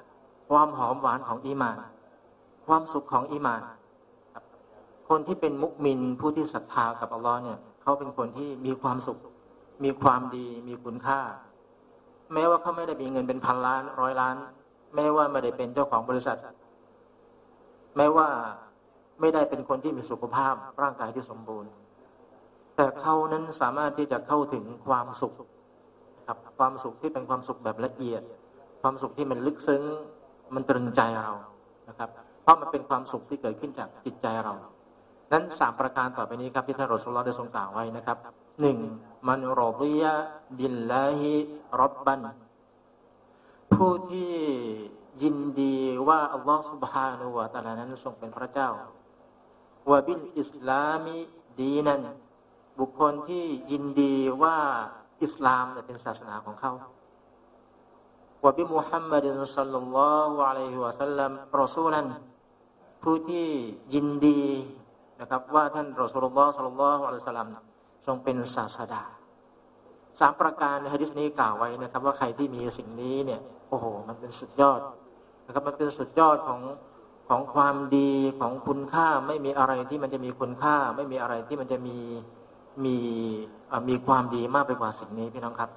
ความหอมหวานของอีมาน ความสุขของอีมานคนที่เป็นมุกมินผู้ที่ศรัทธากับอัลลอฮ์เนี่ยเขาเป็นคนที่มีความสุข มีความดี มีคุณค่า แม้ว่าเขาไม่ได้มีเงินเป็นพันล้านร้อยล้าน แม้ว่าไม่ได้เป็นเจ้าของบริษัท แม้ว่าไม่ได้เป็นคนที่มีสุขภาพร่างกายที่สมบูรณ์ แต่เขานั้นสามารถที่จะเข้าถึงความสุขครับความสุขที่เป็นความสุขแบบละเอียด ความสุขที่มันลึกซึ้งมันตรึงใจเรานะครับ ราะมันเป็นความสุขที่เกิดขึ้นจากจิตใจเรา นั้นสามประการต่อไปนี้ครับที่ท่านรอสุลลอฮ์ได้ทรงกล่าวไว้นะครับหนึ่งมันรอดียะบิลลาฮิรับบัน ผู้ที่ยินดีว่าอัลลอฮฺสุบฮานุวะตาลานั้นทรงเป็นพระเจ้าวะบินอิสลามิดีนั้นบุคคลที่ยินดีว่าอิสลามเป็นศาสนาของเขาวะบิมุฮัมมัดสัลลัลลอฮุอะลัยฮิวะสัลลัมรอซูลัน ผู้ที่ยินดีนะครับว่าท่านรอซูลุลลอฮ์สัลลัลลอฮุอะลัยฮิวะสัลลัมทรงเป็นศาสดาสามประการในฮะดิษนี้กล่าวไว้นะครับ ว่าใครที่มีสิ่งนี้เนี่ยโอ้โห มันเป็นสุดยอดนะครับ มันเป็นสุดยอดของของความดีของคุณค่าไม่มีอะไรที่มันจะมีคุณค่า ไม่มีอะไรที่มันจะมีมีมีความดีมากไปกว่าสิ่งนี้พี่น้องครับ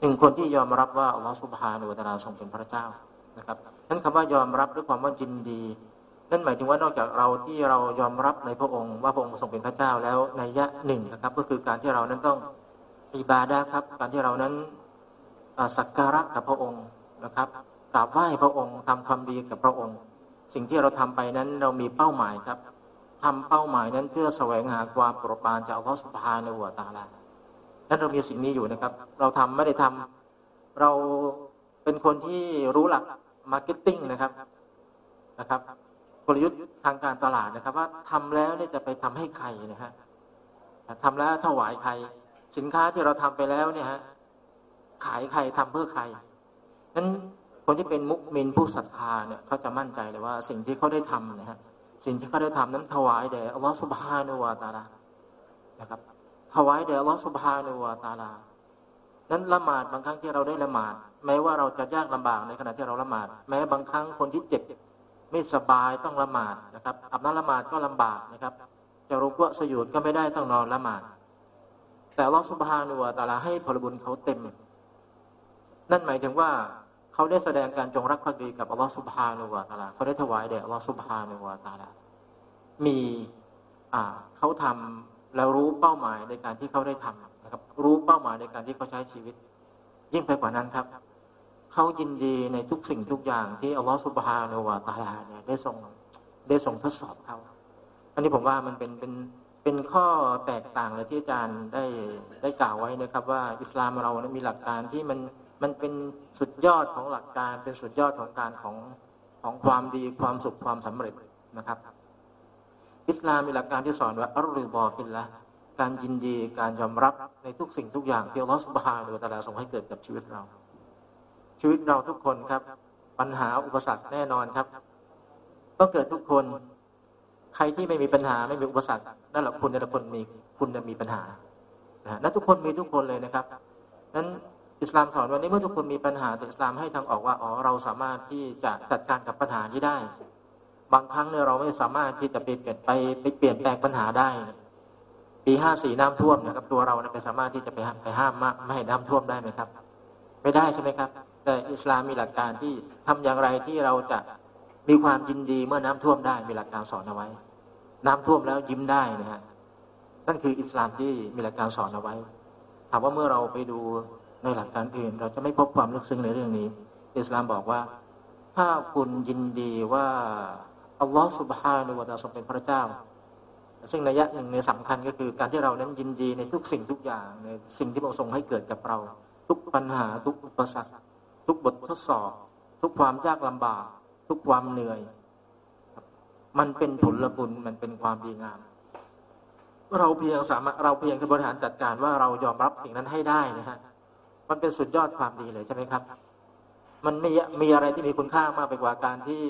หนึ่งคนที่ยอมรับว่าอัลลอฮฺสุบฮานุวะตาลาทรงเป็นพระเจ้านะครับนั่นคำว่ายอมรับด้วยความว่าจินดี นั่นหมายถึงว่านอกจากเราที่เรายอมรับในพระองค์ ว่าพระองค์ทรงเป็นพระเจ้าแล้วในยะหนึ่งนะครับ ก็คือการที่เรานั้นต้องอิบาดาครับ การที่เรานั้นสักการะกับพระองค์นะครับกราบไหว้พระองค์ทำความดีกับพระองค์ สิ่งที่เราทำไปนั้นเรามีเป้าหมายครับทำเป้าหมายนั้นเพื่อแสวงหาความโปรดปรานจากอัลลอฮฺ سبحانه وتعالى นั้นเรามีสิ่งนี้อยู่นะครับ เราทำไม่ได้ทำเราเป็นคนที่รู้หลัก marketing นะครับนะครับ กลยุทธ์ทางการตลาดนะครับ ว่าทำแล้วเนี่ยจะไปทำให้ใครนะฮะทำแล้วถวายใคร สินค้าที่เราทำไปแล้วเนี่ยฮะขายใครทำเพื่อใครนั้นคนที่เป็นมุกมินผู้ศรัทธาเนี่ยเขาจะมั่นใจเลยว่า สิ่งที่เขาได้ทำนะฮะสิ่งที่เขาได้ทำนั้นถวายแด่อัลลอฮฺสุบฮานุวาตาลานะครับ ถวายแด่อัลลอฮฺสุบฮานุวาตาลานั้นละหมาดบางครั้งที่เราได้ละหมาด แม้ว่าเราจะยากลำบากในขณะที่เราละหมาด แม้บางครั้งคนที่เจ็บ ไม่สบายต้องละหมาดนะครับอาบน้ำละหมาดก็ลำบากนะครับ จะรุกวะสยุดก็ไม่ได้ต้องนอนละหมาด แต่ลอสุภานุวตาลาให้ผลบุญเขาเต็ม นั่นหมายถึงว่าเขาได้แสดงการจงรักภักดีกับอัลลอฮฺสุบฮานุวาตาลาเขาได้ถวายแด่อัลลอฮฺสุบฮานุวาตาลา มีอ่าเขาทำแล้วรู้เป้าหมายในการที่เขาได้ทำนะครับ รู้เป้าหมายในการที่เขาใช้ชีวิต ยิ่งไปกว่านั้นครับ เขายินดีในทุกสิ่งทุกอย่างที่อัลลอฮฺสุบฮานุวาตาลาเนี่ยได้ส่งได้ส่งทดสอบเขา อันนี้ผมว่ามันเป็นเป็นเป็นข้อแตกต่างเลยที่อาจารย์ได้ได้กล่าวไว้นะครับ ว่าอิสลามเรานะมีหลักการที่มันมันเป็นสุดยอดของหลักการ เป็นสุดยอดของการของของความดีความสุขความสำเร็จนะครับ อิสลามมีหลักการที่สอนว่าอัลริบอฟินละการยินดีการยอมรับในทุกสิ่งทุกอย่างที่อัลลอฮฺสุบฮานุตะลาทรงให้เกิดกับชีวิตเรา ชีวิตเราทุกคนครับ ปัญหาอุปสรรคแน่นอนครับต้องเกิดทุกคน ใครที่ไม่มีปัญหาไม่มีอุปสรรคนั่นแหละคุณแต่ละคนมีคุณจะมีปัญหานะทุกคนมีทุกคนเลยนะครับนั้นอิสลามสอนวันนี้เมื่อทุกคนมีปัญหาแต่อิสลามให้ทางออกว่าอ๋อเราสามารถที่จะจัดการกับปัญหานี้ได้ บางครั้งเนี่ยเราไม่สามารถที่จะไปเปลี่ยนไปไปเปลี่ยนแปลงปัญหาได้ ปีห้าสี่น้ำท่วมนะครับ ตัวเราเนี่ยไปสามารถที่จะไปไปห้ามไม่ให้น้ำท่วมได้ไหมครับ ไม่ได้ใช่ไหมครับ แต่อิสลามมีหลักการที่ทำอย่างไรที่เราจะมีความยินดีเมื่อน้ำท่วมได้มีหลักการสอนเอาไว้ น้ำท่วมแล้วยิ้มได้นะฮะนั่นคืออิสลามที่มีหลักการสอนเอาไว้ถามว่าเมื่อเราไปดูในหลักการอื่น เราจะไม่พบความลึกซึ้งในเรื่องนี้ อิสลามบอกว่า ถ้าคุณยินดีว่าอัลลอฮฺสุบฮานุวะตาทรงเป็นพระเจ้า ซึ่งในยะหนึ่งในสำคัญก็คือการที่เรานั้นยินดีในทุกสิ่งทุกอย่างในสิ่งที่พระทรงให้เกิดกับเรา ทุกปัญหาทุกอุปสรรค ทุกบททดสอบ ทุกความยากลำบาก ทุกความเหนื่อย มันเป็นผลบุญมันเป็นความดีงาม เราเพียงสามารถเราเพียงจะบริหารจัดการว่าเรายอมรับสิ่งนั้นให้ได้นะฮะมันเป็นสุดยอดความดีเลยใช่ไหมครับ มันไม่มีอะไรที่มีคุณค่ามากไปกว่าการที่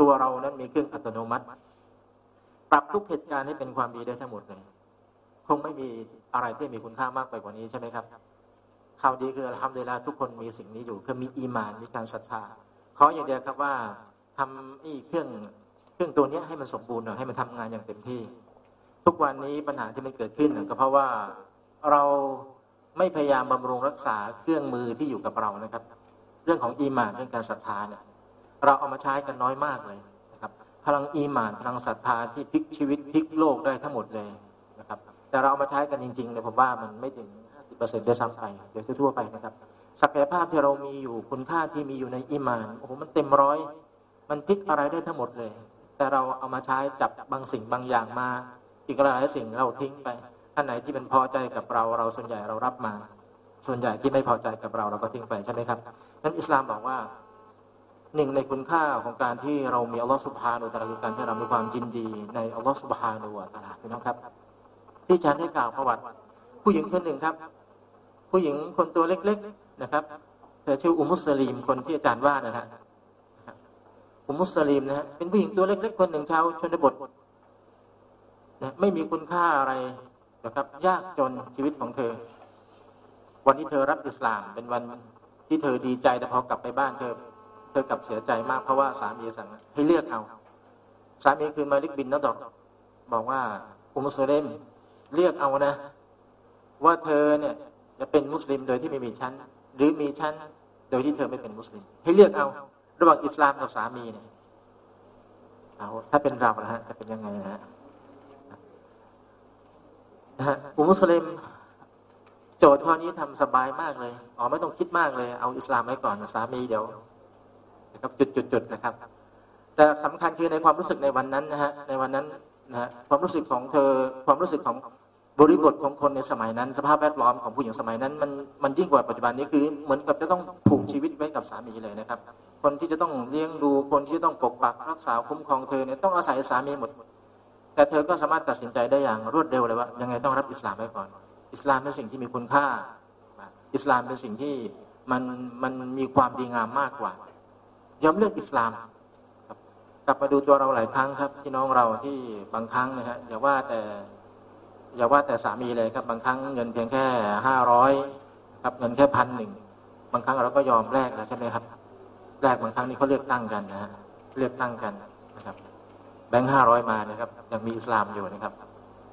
ตัวเรานั้นมีเครื่องอัตโนมัติปรับทุกเหตุการณ์ให้เป็นความดีได้ทั้งหมดเลยคงไม่มีอะไรที่มีคุณค่ามากไปกว่านี้ใช่ไหมครับ ข่าวดีคือทำเวลาทุกคนมีสิ่งนี้อยู่คือมีอีมานมีการศรัทธาขออย่างเดียวครับว่าทำอีเครื่องเครื่องตัวนี้ให้มันสมบูรณ์หน่อยให้มันทำงานอย่างเต็มที่ ทุกวันนี้ปัญหาที่มันเกิดขึ้นก็เพราะว่าเราไม่พยายามบำรุงรักษาเครื่องมือที่อยู่กับเรานะครับ เรื่องของอีมานเรื่องการศรัทธาเนี่ยเราเอามาใช้กันน้อยมากเลยนะครับ พลังอีมานพลังศรัทธาที่พลิกชีวิตพลิกโลกได้ทั้งหมดเลยนะครับ แต่เราเอามาใช้กันจริงๆเนี่ยผมว่ามันไม่ถึง 50%ได้ซ้ำไปโดยทั่วไปนะครับศักยภาพที่เรามีอยู่คุณค่าที่มีอยู่ในอีมานโอ้โหมันเต็มร้อย มันพลิกอะไรได้ทั้งหมดเลย แต่เราเอามาใช้จับบางสิ่งบางอย่างมา อีกหลายสิ่งเราทิ้งไป อันไหนที่เป็นพอใจกับเราเราส่วนใหญ่เรารับมา ส่วนใหญ่ที่ไม่พอใจกับเราเราก็ทิ้งไปใช่ไหมครับนั้นอิสลามบอกว่าหนึ่งในคุณค่าของการที่เรามีอัลลอฮฺสุบฮานุตะลาคือการที่เรามีความยินดีในอัลลอฮฺสุบฮานุตะลาพี่น้องครับ ที่อาจารย์ได้กล่าวประวัติ ผู้หญิงคนหนึ่งครับ ผู้หญิงคนตัวเล็ก ๆนะครับ เธอชื่ออุมุสลิมคนที่อาจารย์ว่านะฮะอุมุสลิมนะฮะเป็นผู้หญิงตัวเล็ก ๆ คนหนึ่งชาวชนบทนะไม่มีคุณค่าอะไรนะครับ ยากจนชีวิตของเธอ วันที่เธอรับอิสลาม เป็นวันที่เธอดีใจแต่พอกลับไปบ้านเธอ เธอกลับเสียใจมากเพราะว่าสามีสั่งให้เลือกเอาสามีคือมาลิกบินนัดอก บอกว่าอุมุสลิมเลือกเอานะ ว่าเธอเนี่ย จะเป็นมุสลิมโดยที่ไม่มีชั้น หรือมีชั้น โดยที่เธอไม่เป็นมุสลิม ให้เลือกเอา ระหว่างอิสลามกับสามีเนี่ยเอาถ้าเป็นเราละฮะจะเป็นยังไงนะฮะนะฮะอุมุสลิม โจทย์ข้อนี้ทำสบายมากเลยอ๋อไม่ต้องคิดมากเลย เอาอิสลามไว้ก่อนสามีเดี๋ยวนะครับจุดๆนะครับ แต่สำคัญคือในความรู้สึกในวันนั้นนะฮะในวันนั้นนะฮะความรู้สึกของเธอความรู้สึกของ บริบทของคนในสมัยนั้น สภาพแวดล้อมของผู้หญิงสมัยนั้น มันมันยิ่งกว่าปัจจุบันนี้คือเหมือนกับจะต้องผูกชีวิตไว้กับสามีเลยนะครับ คนที่จะต้องเลี้ยงดูคนที่ต้องปกปักรักษาคุ้มครองเธอเนี่ยต้องอาศัยสามีหมด แต่เธอก็สามารถตัดสินใจได้อย่างรวดเร็วเลยว่า ยังไงต้องรับอิสลามไว้ก่อน อิสลามเป็นสิ่งที่มีคุณค่า อิสลามเป็นสิ่งที่มันมันมีความดีงามมากกว่ายอมเลือกอิสลามกลับมาดูตัวเราหลายครั้งครับพี่น้องเราที่บางครั้งนะฮะอย่าว่าแต่ อย่าว่าแต่สามีเลยครับ บางครั้งเงินเพียงแค่ห้าร้อยครับเงินแค่พันหนึ่งบางครั้งเราก็ยอมแลกแล้วใช่ไหมครับแลกบางครั้งนี้เขาเลือกตั้งกันนะฮะเลือกตั้งกันนะครับ แบงค์ห้าร้อยมานะครับยังมีอิสลามอยู่นะครับ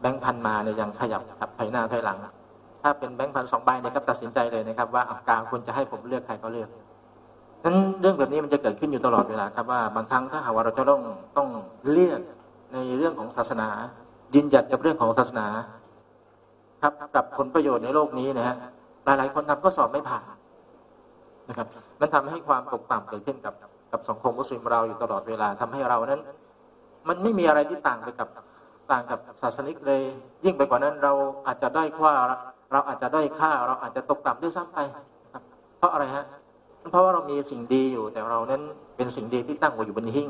แบงค์พันมาเนี่ยยังขยับครับถอยหน้าถอยหลัง ถ้าเป็นแบงค์พันสองใบเนี่ยก็ตัดสินใจเลยนะครับ ว่าอากลางคุณจะให้ผมเลือกใครก็เลือกนั้นเรื่องแบบนี้มันจะเกิดขึ้นอยู่ตลอดเวลาครับว่าบางครั้งถ้าหากว่าเราจะต้องต้องเลือกในเรื่องของศาสนา ยืนหยัดกับเรื่องของศาสนา ครับกับผลประโยชน์ในโลกนี้นะฮะหลายๆคนทำก็สอบไม่ผ่านนะครับ มันทำให้ความตกต่ำเกิดขึ้นกับกับสังคมมุสลิมเราอยู่ตลอดเวลาทำให้เรานั้น มันไม่มีอะไรที่ต่างไปกับต่างกับศาสนิกเลย ยิ่งไปกว่านั้นเราอาจจะได้ค่าเราอาจจะได้ค่า เราอาจจะตกต่ำด้วยซ้ำไปเพราะอะไรฮะเพราะว่าเรามีสิ่งดีอยู่ แต่เรานั้นเป็นสิ่งดีที่ตั้งไว้อยู่บนหิ้ง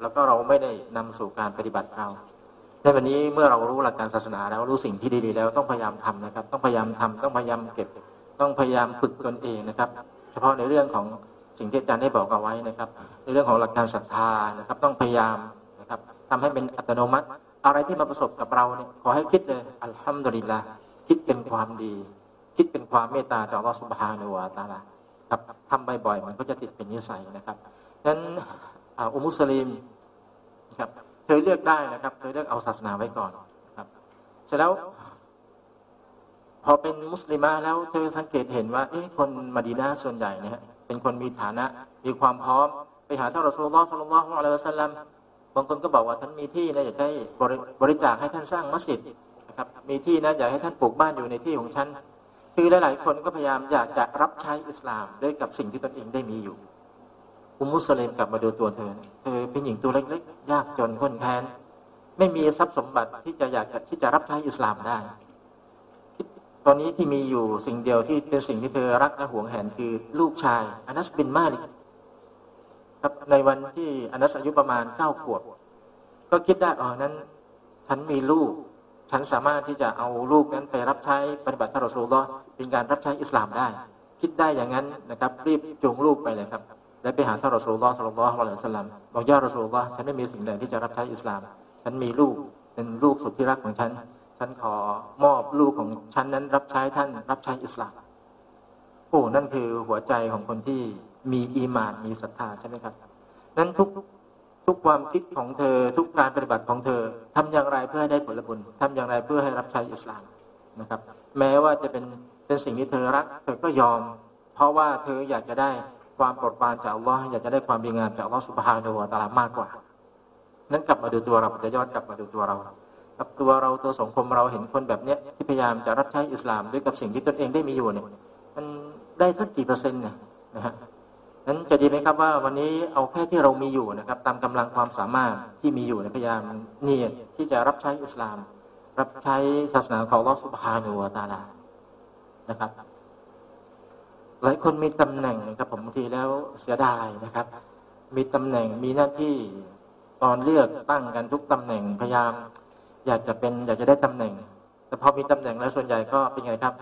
แล้วก็เราไม่ได้นำสู่การปฏิบัติเรา ในวันนี้เมื่อเรารู้หลักการศาสนาแล้วรู้สิ่งที่ดีๆแล้วต้องพยายามทำนะครับ ต้องพยายามทำต้องพยายามเก็บ ต้องพยายามฝึกตนเองนะครับ เฉพาะในเรื่องของสิ่งที่อาจารย์ได้บอกเอาไว้นะครับ ในเรื่องของหลักการศรัทธานะครับ ต้องพยายามนะครับทำให้เป็นอัตโนมัติ อะไรที่มาประสบกับเราเนี่ยขอให้คิดเลยอัลฮัมดุลิลละคิดเป็นความดี คิดเป็นความเมตตาจากอัลลอฮฺสุบฮานุวาตาลาครับทำบ่อยๆมันก็จะติดเป็นนิสัยนะครับนั้นอุมุสลิมครับ เธอเลือกได้นะครับ เธอเลือกเอาศาสนาไว้ก่อนครับ เสร็จแล้ว พอเป็นมุสลิมาแล้ว เธอสังเกตเห็นว่า เอ๊ะคนมาดีนาส่วนใหญ่เนี่ยเป็นคนมีฐานะ มีความพร้อม ไปหาท่านรอสูลลอฮ์สัลลัลลอฮุอะลัยฮิวะสัลลัมบางคนก็บอกว่าท่านมีที่นะอยากให้บริจาคให้ท่านสร้างมัสยิดนะครับ มีที่นะอยากให้ท่านปลูกบ้านอยู่ในที่ของฉันคือหลายๆคนก็พยายามอยากจะรับใช้อิสลามด้วยกับสิ่งที่ตนเองได้มีอยู่ อุมุสลิมกลับมาดูตัวเธอ เธอเป็นหญิงตัวเล็กๆ ยากจนคนแค้น ไม่มีทรัพย์สมบัติที่จะอยากที่จะรับใช้อิสลามได้ ตอนนี้ที่มีอยู่สิ่งเดียวที่เป็นสิ่งที่เธอรักและหวงแหนคือลูกชายอานัสบินมาลิกครับในวันที่อานัสอายุประมาณเก้าขวบ ก็คิดได้อ๋อนั้น ฉันมีลูก ฉันสามารถที่จะเอาลูกนั้นไปรับใช้ปฏิบัติทารสูลเป็นการรับใช้อิสลามได้ คิดได้อย่างนั้นนะครับ รีบจูงลูกไปเลยครับ และไปหาท่านรอสูลลอฮ์สัลลลอฮุอะลัยสลามบอกย่ารอสูลลอฮ์ฉันไม่มีสิ่งใดที่จะรับใช้อิสลาม ฉันมีลูกเป็นลูกสุดที่รักของฉัน ฉันขอมอบลูกของฉันนั้นรับใช้ท่าน รับใช้อิสลามโอ้นั่นคือหัวใจของคนที่มีอีมานมีศรัทธาใช่ไหมครับนั้นทุกทุกความคิดของเธอทุกการปฏิบัติของเธอทำอย่างไรเพื่อให้ได้ผลบุญทำอย่างไรเพื่อให้รับใช้อิสลามนะครับ แม้ว่าจะเป็นเป็นสิ่งที่เธอรัก เธอก็ยอม เพราะว่าเธออยากจะได้ ความโปรดปรานจากอัลลอฮ์อยากจะได้ความดีงามจากอัลลอฮ์สุบฮานาอูตาลามากกว่า นั้นกลับมาดูตัวเราจะย้อนกลับมาดูตัวเรากับตัวเราตัวสังคมเราเห็นคนแบบเนี้ยที่พยายามจะรับใช้อิสลามด้วยกับสิ่งที่ตนเองได้มีอยู่เนี่ย มันได้สักกี่เปอร์เซ็นต์เนี่ยนะฮะนั้นจะดีไหมครับว่าวันนี้เอาแค่ที่เรามีอยู่นะครับ ตามกำลังความสามารถที่มีอยู่ในพยายามเนี่ที่จะรับใช้อิสลาม รับใช้ศาสนาของลอสุบฮานูตาลานะครับ หลายคนมีตำแหน่งนะครับผมบางทีแล้วเสียดายนะครับ มีตำแหน่งมีหน้าที่ตอนเลือกตั้งกันทุกตำแหน่งพยายาม อยากจะเป็น อยากจะได้ตำแหน่ง แต่พอมีตำแหน่งแล้วส่วนใหญ่ก็เป็นไงครับ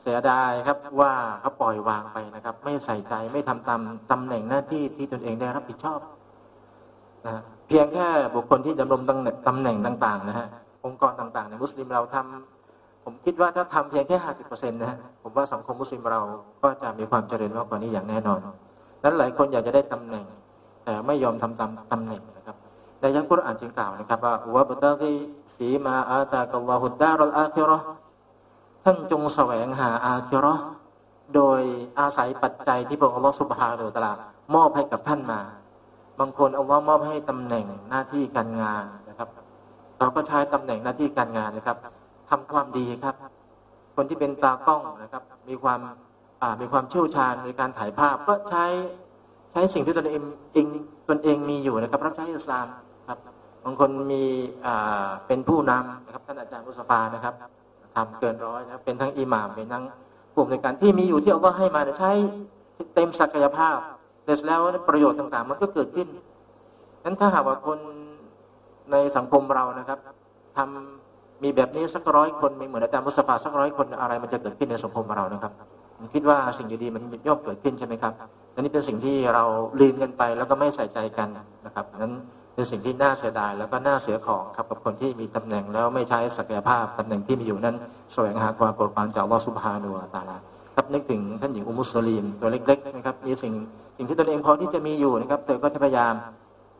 เสียดายครับว่าเขาปล่อยวางไปนะครับ ไม่ใส่ใจไม่ทำตามตำแหน่งหน้าที่ที่ตนเองได้รับผิดชอบนะเพียงแค่บุคคลที่ดำรงตำแหน่งต่าง ๆ นะฮะองค์กรต่างๆในมุสลิมเราทำ ผมคิดว่าถ้าทำเพียงแค่ห้าสิบเปอร์เซ็นต์นะผมว่าสังคมมุสลิมเราก็จะมีความเจริญมากกว่านี้อย่างแน่นอนนั้นหลายคนอยากจะได้ตำแหน่ง แต่ไม่ยอมทำตามตำแหน่งนะครับในยักกุรอานจึงกล่าวนะครับว่าวะบตะกีสีมาอาตากัลลอฮุดดารอลอาคิรอท่านจงแสวงหาอาคิรอโดยอาศัยปัจจัยที่พระองค์อัลลอฮฺสุบฮานุตลามอบให้กับท่านมา บางคนอัลลอฮ์มอบให้ตำแหน่งหน้าที่การงานนะครับ เราก็ใช้ตำแหน่งหน้าที่การงานนะครับ ทำความดีครับ คนที่เป็นตากล้องนะครับ มีความมีความเชี่ยวชาญในการถ่ายภาพ ก็ใช้ใช้สิ่งที่ตนเองเองตนเองมีอยู่นะครับ รับใช้อิสลามครับบางคนมีเป็นผู้นำนะครับท่านอาจารย์มุสฟานะครับทำเกินร้อยนะเป็นทั้งอิหม่ามเป็นทั้งกลุ่มในการที่มีอยู่ที่เอาว่าให้มาใช้เต็มศักยภาพเสร็จแล้วประโยชน์ต่างๆ มันก็เกิดขึ้นนั้นถ้าหากว่าคนในสังคมเรานะครับทำ มีแบบนี้สักร้อยคนมีเหมือนอาจารย์มุสฟาสักร้อยคนอะไรมันจะเกิดขึ้นในสังคมเรานะครับผมคิดว่าสิ่งดีๆมันย่อมเกิดขึ้นใช่ไหมครับอันนี้เป็นสิ่งที่เราลืมกันไปแล้วก็ไม่ใส่ใจกันนะครับนั้นเป็นสิ่งที่น่าเสียดายแล้วก็น่าเสียของครับกับคนที่มีตำแหน่งแล้วไม่ใช้ศักยภาพตำแหน่งที่มีอยู่นั้นแสวงหาความโปรดปรานจากลอสุภานัวตาลาครับนึกถึงท่านหญิงอุมุสลีมตัวเล็กๆนะครับมีสิ่งสิ่งที่ตนเองพอที่จะมีอยู่นะครับเธอก็จะพยายาม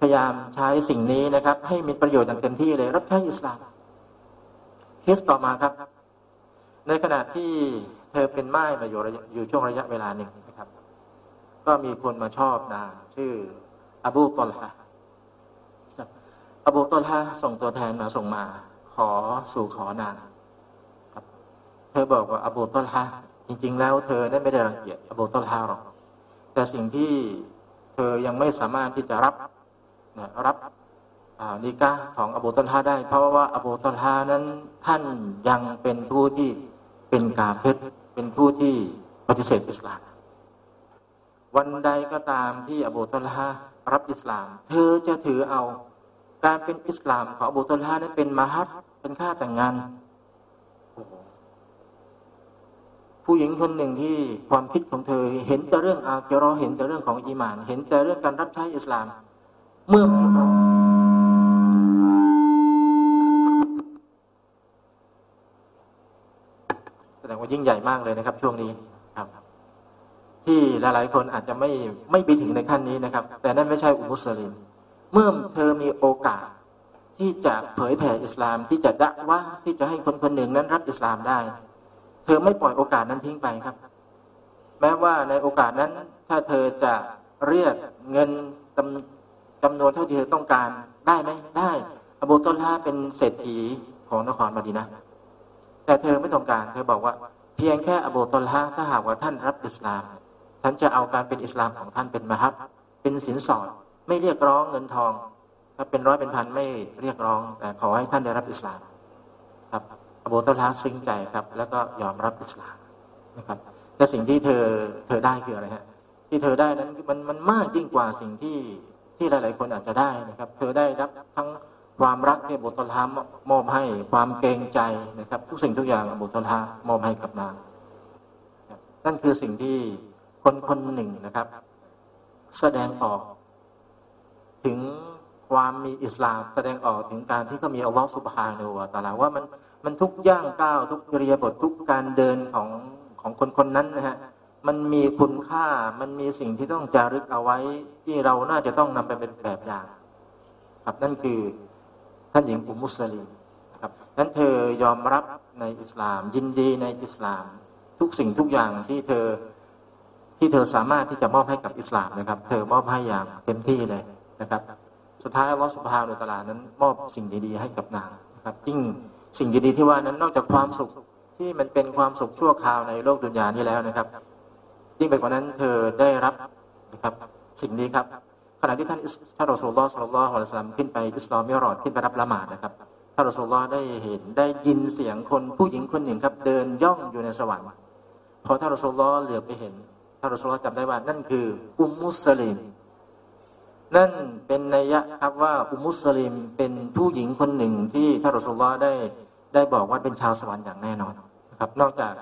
พยายามใช้สิ่งนี้นะครับ ให้มีประโยชน์อย่างเต็มที่เลยรับใช้อิสลาม เคสต่อมาครับ ในขณะที่เธอเป็นไม้มาอยู่อยู่ช่วงระยะเวลาหนึ่งนะครับ ก็มีคนมาชอบนางชื่ออบูตอลฮะอบูตอลฮะส่งตัวแทนมาส่งมา ขอสู่ขอนางครับเธอบอกว่าอบูตอลฮะจริง ๆ แล้วเธอได้ไม่ได้รังเกียจอบูตอลฮะหรอกแต่สิ่งที่เธอยังไม่สามารถที่จะรับนะรับ นิกาของอบูตอลฮาได้ เพราะว่าอบูตอลฮานั้นท่านยังเป็นผู้ที่เป็นกาเฟตเป็นผู้ที่ปฏิเสธอิสลาม วันใดก็ตามที่อบูตอลฮารับอิสลาม เธอจะถือเอาการเป็นอิสลามของอบูตอลฮานั้นเป็นมหัศเป็นค่าแต่งงานผู้หญิงคนหนึ่งที่ความคิดของเธอ เห็นแต่เรื่องอาเกรอเห็นแต่เรื่องของอีมาน เห็นแต่เรื่องการรับใช้อิสลาม เมื่อ ยิ่งใหญ่มากเลยนะครับ ช่วงนี้ครับ ที่หลายๆคนอาจจะไม่ไม่ไปถึงในขั้นนี้นะครับ แต่นั่นไม่ใช่อุมุสลิม เมื่อเธอมีโอกาสที่จะเผยแผ่อิสลามที่จะดะว่าที่จะให้คนคนหนึ่งนั้นรับอิสลามได้ เธอไม่ปล่อยโอกาสนั้นทิ้งไปครับ แม้ว่าในโอกาสนั้น ถ้าเธอจะเรียกเงินจำจำนวนเท่าที่เธอต้องการได้ไหมได้ อบูตอลฮาเป็นเศรษฐีของนครมาดีนะ แต่เธอไม่ต้องการ เธอบอกว่า เพียงแค่อบูตลฮาถ้าหากว่าท่านรับอิสลาม ฉันจะเอาการเป็นอิสลามของท่านเป็นมหับ เป็นสินสอด ไม่เรียกร้องเงินทอง ถ้าเป็นร้อยเป็นพันไม่เรียกร้อง แต่ขอให้ท่านได้รับอิสลาม ครับอบูตลฮาซึ้งใจครับ แล้วก็ยอมรับอิสลามนะครับและสิ่งที่เธอเธอได้คืออะไรฮะที่เธอได้นั้นมันมันมากยิ่งกว่าสิ่งที่ที่หลาย ๆ คนอาจจะได้นะครับ เธอได้รับทั้ง ความรักที่บูตอลามอบให้ความเกรงใจนะครับ ทุกสิ่งทุกอย่างบูตอลามอบให้กับนางนั่นคือสิ่งที่คนคนหนึ่งนะครับ แสดงออก ถึงความมีอิสลามแสดงออกถึงการที่เขามีอัลลอฮฺสุบฮานาอูตาลาว่ามันมันทุกย่างก้าวทุกเรียบททุกการเดินของของคนคนนั้นนะฮะมันมีคุณค่ามันมีสิ่งที่ต้องจารึกเอาไว้ที่เราน่าจะต้องนำไปเป็นแบบอย่าง ครับนั่นคือ ท่านหญิงอุมุสลิมครับนั้นเธอยอมรับในอิสลาม ยินดีในอิสลาม ทุกสิ่งทุกอย่างที่เธอที่เธอสามารถที่จะมอบให้กับอิสลามนะครับ เธอมอบให้อย่างเต็มที่เลยนะครับ สุดท้ายอัลลอฮฺสุบฮานุตะลานั้น มอบสิ่งดีๆให้กับนางนะครับยิ่งสิ่งดีๆที่ว่านั้นนอกจากความสุขที่มันเป็นความสุขชั่วคราวในโลกดุนยานี้แล้วนะครับยิ่งไปกว่านั้นเธอได้รับนะครับ สิ่งนี้ครับ ขณะที่ท่านท่านรอสูลลอฮ์สุลลัลฮุอะลัยฮิสลามขึ้นไปอิสลามมิรอดขึ้นไปรับละหมาดนะครับท่านรอสูลลอฮ์ได้เห็นได้ยินเสียงคนผู้หญิงคนหนึ่งครับ เดินย่องอยู่ในสวรรค์พอท่านรอสูลลอฮ์เหลือไปเห็นท่านรอสูลลอฮ์จำได้ว่านั่นคืออุมมุสลิมนั่นเป็นนัยยะครับว่าอุมุสลิมเป็นผู้หญิงคนหนึ่งที่ท่านรอสูลลอฮ์ได้ได้บอกว่าเป็นชาวสวรรค์อย่างแน่นอนนะครับ นอกจาก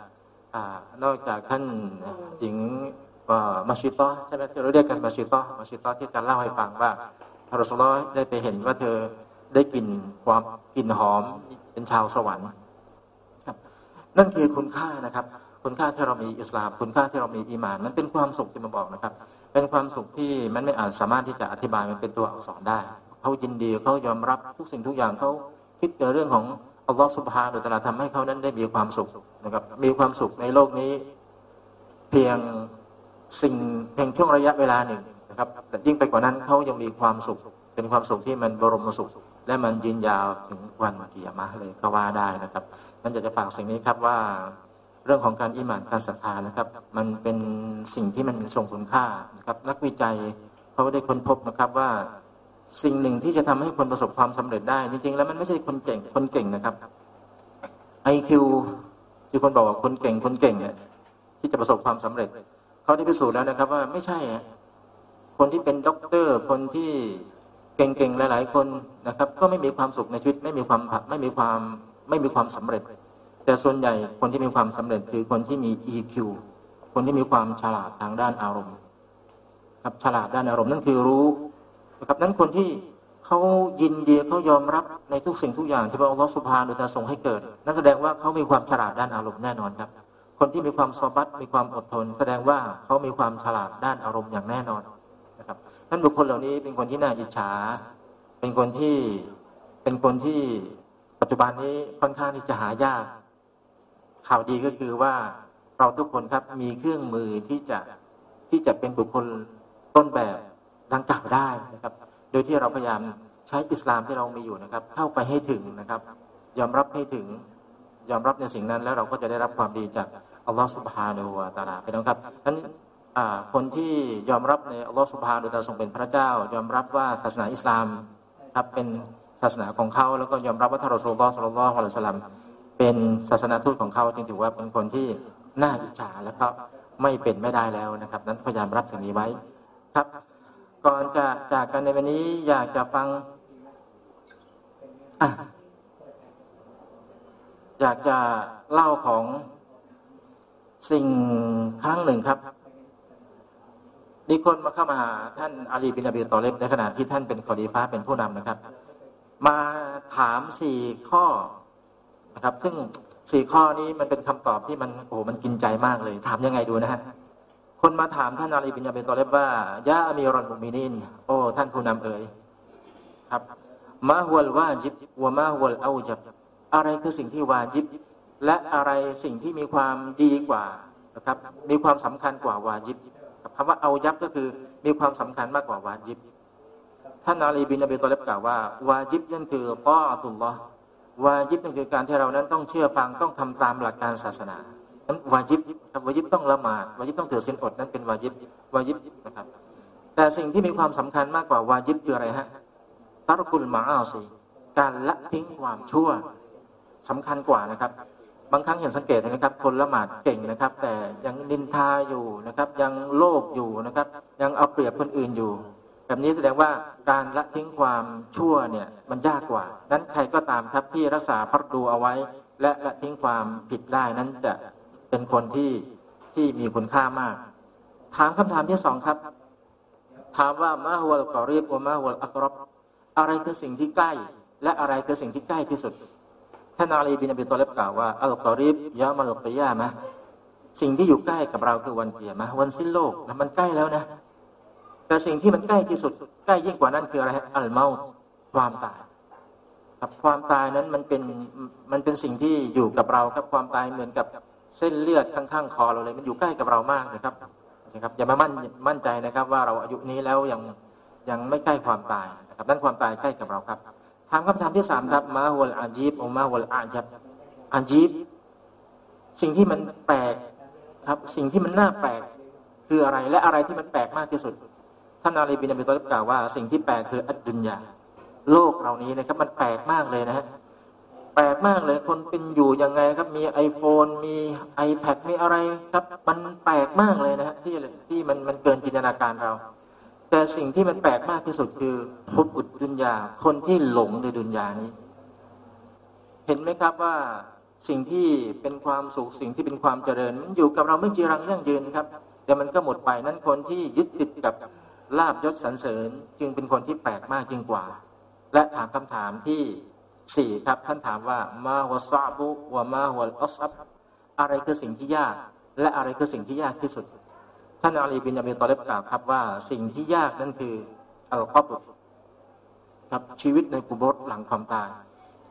อนอกจากท่านหญิง มาชิตอใช่ไหมที่เราเรียกกันมาชิตอมาชิตอที่การเล่าให้ฟังว่าทารสุลได้ไปเห็นว่าเธอได้กลิ่นความกลิ่นหอมเป็นชาวสวรรค์ครับ นั่นคือคุณค่านะครับ คุณค่าที่เรามีอิสลาม คุณค่าที่เรามีอีมาน มันเป็นความสุขที่มาบอกนะครับ เป็นความสุขที่มันไม่อาจสามารถที่จะอธิบายมันเป็นตัวอักษรได้เขายินดีเขายอมรับทุกสิ่งทุกอย่างเขาคิดในเรื่องของอัลลอฮฺสุบฮานุตะลาทำให้เขานั้นได้มีความสุขนะครับ มีความสุขในโลกนี้ เพียง สิ่งเพียงช่วงระยะเวลาหนึ่งนะครับ แต่ยิ่งไปกว่านั้นเขายังมีความสุข เป็นความสุขที่มันบรมสุข และมันยืนยาวถึงวันกิยามะเลยก็ว่าได้นะครับนั่นจะจะฝากสิ่งนี้ครับว่าเรื่องของการอิมานการศรัทธานะครับ มันเป็นสิ่งที่มันส่งคุณค่านะครับ นักวิจัยเขาได้ค้นพบนะครับว่าสิ่งหนึ่งที่จะทำให้คนประสบความสำเร็จได้ จริงๆ แล้วมันไม่ใช่คนเก่งคนเก่งนะครับไอคิวที่คนบอกว่าคนเก่งคนเก่งเนี่ยที่จะประสบความสำเร็จ เขาได้พิสูจน์แล้วนะครับ ว่าไม่ใช่คนที่เป็นด็อกเตอร์ คนที่เก่งๆหลาย ๆ คนนะครับ ก็ไม่มีความสุขในชีวิต ไม่มีความไม่มีความไม่มีความสำเร็จ แต่ส่วนใหญ่คนที่มีความสำเร็จคือคนที่มี EQ คนที่มีความฉลาดทางด้านอารมณ์ครับฉลาดด้านอารมณ์นั่นคือรู้นะครับนั้นคนที่เขายินดีเขายอมรับในทุกสิ่งทุกอย่างที่พระองค์สุภาโดยตาส่งให้เกิด นั่นแสดงว่าเขามีความฉลาดด้านอารมณ์แน่นอนครับ คนที่มีความสบัดมีความอดทน แสดงว่าเขามีความฉลาดด้านอารมณ์อย่างแน่นอนนะครับนั่นบุคคลเหล่านี้เป็นคนที่น่าอิจฉา เป็นคนที่เป็นคนที่ปัจจุบันนี้ค่อนข้างที่จะหายาก ข่าวดีก็คือว่าเราทุกคนครับมีเครื่องมือที่จะที่จะเป็นบุคคลต้นแบบดังกล่าวได้นะครับ โดยที่เราพยายามใช้อิสลามที่เรามีอยู่นะครับ เข้าไปให้ถึงนะครับ ยอมรับให้ถึงยอมรับในสิ่งนั้นแล้วเราก็จะได้รับความดีจาก อัลลอฮฺสุบฮานูตาลาไปนะครับนั้นคนที่ยอมรับในอัลลอฮฺสุบฮานูตาทรงเป็นพระเจ้า ยอมรับว่าศาสนาอิสลามครับเป็นศาสนาของเขาแล้วก็ยอมรับว่าท่านรอสูลลอฮ์สุลลัลฮุอะลัยสลามเป็นศาสนาทูตของเขาจึงถือว่าเป็นคนที่น่าอิจฉาแล้วก็ไม่เป็นไม่ได้แล้วนะครับ นั้นพยายามรับสิ่งนี้ไว้ครับ ก่อนจะจากกันในวันนี้อยากจะฟังออยากจะเล่าของ สิ่งครั้งหนึ่งครับ มีคนมาเข้ามาหาท่านอาลีบินอบีตอเลบในขณะที่ท่านเป็นขอดีฟ้าเป็นผู้นำนะครับ มาถามสี่ข้อนะครับ ซึ่งสี่ข้อนี้มันเป็นคำตอบที่มันโอ้มันกินใจมากเลย ถามยังไงดูนะฮะคนมาถามท่านอาลีบินยาเบนตอเลบว่ายะอามีรอนมุมินินโอ้ท่านผู้นำเอ๋ยครับมาฮวลวาจิบวะมาฮวลเอาจับอะไรคือสิ่งที่วาจิบ และอะไรสิ่งที่มีความดีกว่านะครับ มีความสำคัญกว่าวาจิบคำว่าเอายับก็คือมีความสำคัญมากกว่าวาจิบท่านอาลีบินยาเบนตอเลบกล่าวว่าวาจิบนั่นคือป้อตุลลอฮ์วาจิบนั่นคือการที่เรานั้นต้องเชื่อฟังต้องทำตามหลักการศาสนานั้นวาจิบวาจิบต้องละหมาดวาจิบต้องถือศีลอดนั้นเป็นวาจิบวาจิบนะครับ แต่สิ่งที่มีความสำคัญมากกว่าวาจิบคืออะไรฮะตารกุลมาอาซีการละทิ้งความชั่วสำคัญกว่านะครับ บางครั้งเห็นสังเกตนะครับ คนละหมาดเก่งนะครับ แต่ยังนินทาอยู่นะครับ ยังโลภอยู่นะครับ ยังเอาเปรียบคนอื่นอยู่ แบบนี้แสดงว่าการละทิ้งความชั่วเนี่ยมันยากกว่านั้นใครก็ตามครับที่รักษาพักดูเอาไว้ และละทิ้งความผิดได้นั้นจะเป็นคนที่ที่มีคุณค่ามาก ถามคำถามที่สองครับ ถามว่ามาฮวลกอรีบอมาฮวลอักรบอะไรคือสิ่งที่ใกล้ และอะไรคือสิ่งที่ใกล้ที่สุด ท่านอาลีบินอบิตอเลบกล่าวว่าอัลกอรีบยามัลกิยามะสิ่งที่อยู่ใกล้กับเราคือวันเกียรมะวันสิ้นโลกนะมันใกล้แล้วนะ แต่สิ่งที่มันใกล้ที่สุดใกล้ยิ่งกว่านั้นคืออะไรอัลเมาความตายครับความตายนั้นมันเป็นมันเป็นสิ่งที่อยู่กับเราครับความตายเหมือนกับเส้นเลือดข้างๆคอเราเลย มันอยู่ใกล้กับเรามากนะครับนะครับอย่ามามั่นมั่นใจนะครับ ว่าเราอายุนี้แล้วยังยังไม่ใกล้ความตายนะครับนั่นความตายใกล้กับเราครับ ถามคำถามที่สามครับมาฮวลอาจีบอมาฮวลอาจับอาจีบสิ่งที่มันแปลกครับ สิ่งที่มันน่าแปลกคืออะไร และอะไรที่มันแปลกมากที่สุดท่านอาลีบินอบิตอลกล่าวว่าสิ่งที่แปลกคืออัจดุนยาโลกเหล่านี้นะครับ มันแปลกมากเลยนะฮะแปลกมากเลย คนเป็นอยู่ยังไงครับ มีไอโฟนมี iPad มีอะไรครับ มันแปลกมากเลยนะฮะที่ที่มันมันเกินจินตนาการเรา แต่สิ่งที่มันแปลกมากที่สุดคือภพอุดดุนยาคนที่หลงในดุนยานี้ เห็นไหมครับว่าสิ่งที่เป็นความสุขสิ่งที่เป็นความเจริญ มันอยู่กับเราไม่จีรังยั่งยืนครับแต่มันก็หมดไปนั้นคนที่ยึดติดกับลาบยศสรรเสริญ จึงเป็นคนที่แปลกมากยิ่งกว่า และถามคำถามที่สี่ครับท่านถามว่ามาหัวซาบุวามาหัวอัซับอะไรคือสิ่งที่ยาก และอะไรคือสิ่งที่ยากที่สุด ท่านอาลีบินยาบิตอเลบกล่าวครับว่าสิ่งที่ยากนั่นคืออัลกอบครับชีวิตในกุบรหลังความตาย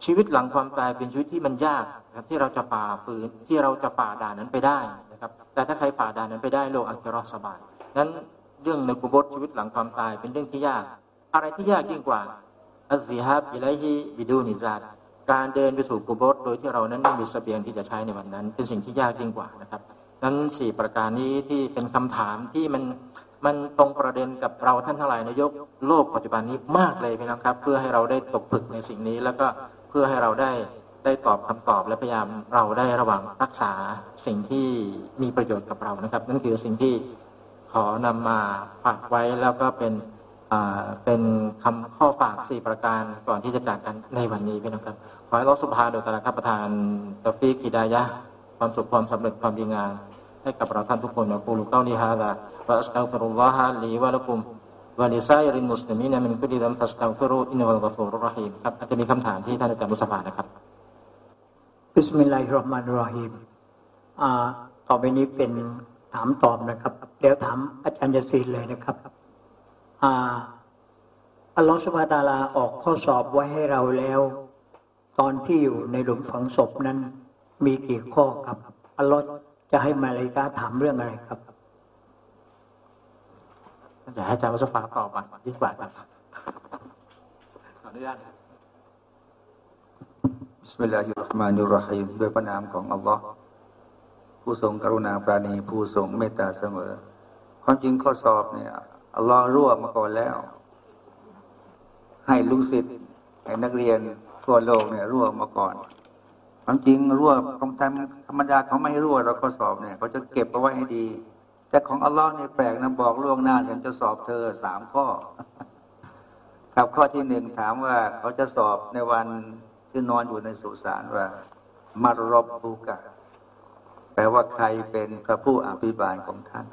ชีวิตหลังความตายเป็นชีวิตที่มันยากครับที่เราจะฝ่าฝืนที่เราจะฝ่าด่านนั้นไปได้นะครับ แต่ถ้าใครฝ่าด่านนั้นไปได้โลกอัลกิรอสบายนั้นเรื่องในกุบฏชีวิตหลังความตายเป็นเรื่องที่ยาก อะไรที่ยากยิ่งกว่าอัลซิฮับอิไลฮิบิดูนิซาดการเดินไปสู่กุบฏโดยที่เรานั้นไม่มีเสบียงที่จะใช้ในวันนั้น เป็นสิ่งที่ยากยิ่งกว่านะครับ นั้นสี่ประการนี้ที่เป็นคำถามที่มันมันตรงประเด็นกับเราท่านทั้งหลายในยกโลกปัจจุบันนี้มากเลยพี่น้องครับ เพื่อให้เราได้ตกผึกในสิ่งนี้ แล้วก็เพื่อให้เราได้ได้ตอบคำตอบและพยายามเราได้ระวังรักษาสิ่งที่มีประโยชน์กับเรานะครับ นั่นคือสิ่งที่ขอนำมาฝากไว้แล้วก็เป็นเป็นคำข้อฝากสี่ประการก่อนที่จะจากกันในวันนี้พี่น้องครับขอให้รอสุภาโดยตระคับประทานตฟีกิดายะความสุขความสำเร็จความดีงาม ให้กับเราท่านทุกคนนะปูลุกเต้านีฮาลาวะอัสตัฟุรุลลอฮะลีวะละกุมวะลิซายรินมุสลิมีนะมินกุลิดัมฟัสตัฟิรูอินวัลกฟูรุรหีมครับอาจจะมีคำถามที่ท่านอาจารย์มุสฟานะครับبسم الله الرحمن الرحيم อ่าต่อไปนี้เป็นถามตอบนะครับเดี๋ยวถามอาจารย์ยศีเลยนะครับอ่าอัลลอฮฺ سبحانه وتعالى ออกข้อสอบไว้ให้เราแล้ว ตอนที่อยู่ในหลุมฝังศพนั้น มีกี่ข้อครับอัลลอฮฺ จะให้มาเลกาถามเรื่องอะไรครับจะให้อาจารย์มุสฟาตอบมาดีกว่าครับขออนุญาตบิสมิลลาฮิรราะห์มานิรราะฮีมด้วยพระนามของอัลลอฮ์ผู้ทรงกรุณาปราณี ผู้ทรงเมตตาเสมอ ความจริงข้อสอบเนี่ยอัลลอฮ์รั่วมาก่อนแล้ว ให้ลูกศิษย์ให้นักเรียนทั่วโลกเนี่ยรั่วมาก่อน ความจริงรั่วของธรรมธรรมดาเขาไม่รั่วเราข้อสอบเนี่ยเขาจะเก็บเอาไว้ให้ดี แต่ของอัลลอฮ์เนี่ยแปลกนะบอกล่วงหน้าฉันจะสอบเธอสามข้อ ครับข้อที่หนึ่งถามว่าเขาจะสอบในวันที่นอนอยู่ในสุสานว่ามารบบูกะแปลว่าใครเป็นพระผู้อภิบาลของท่าน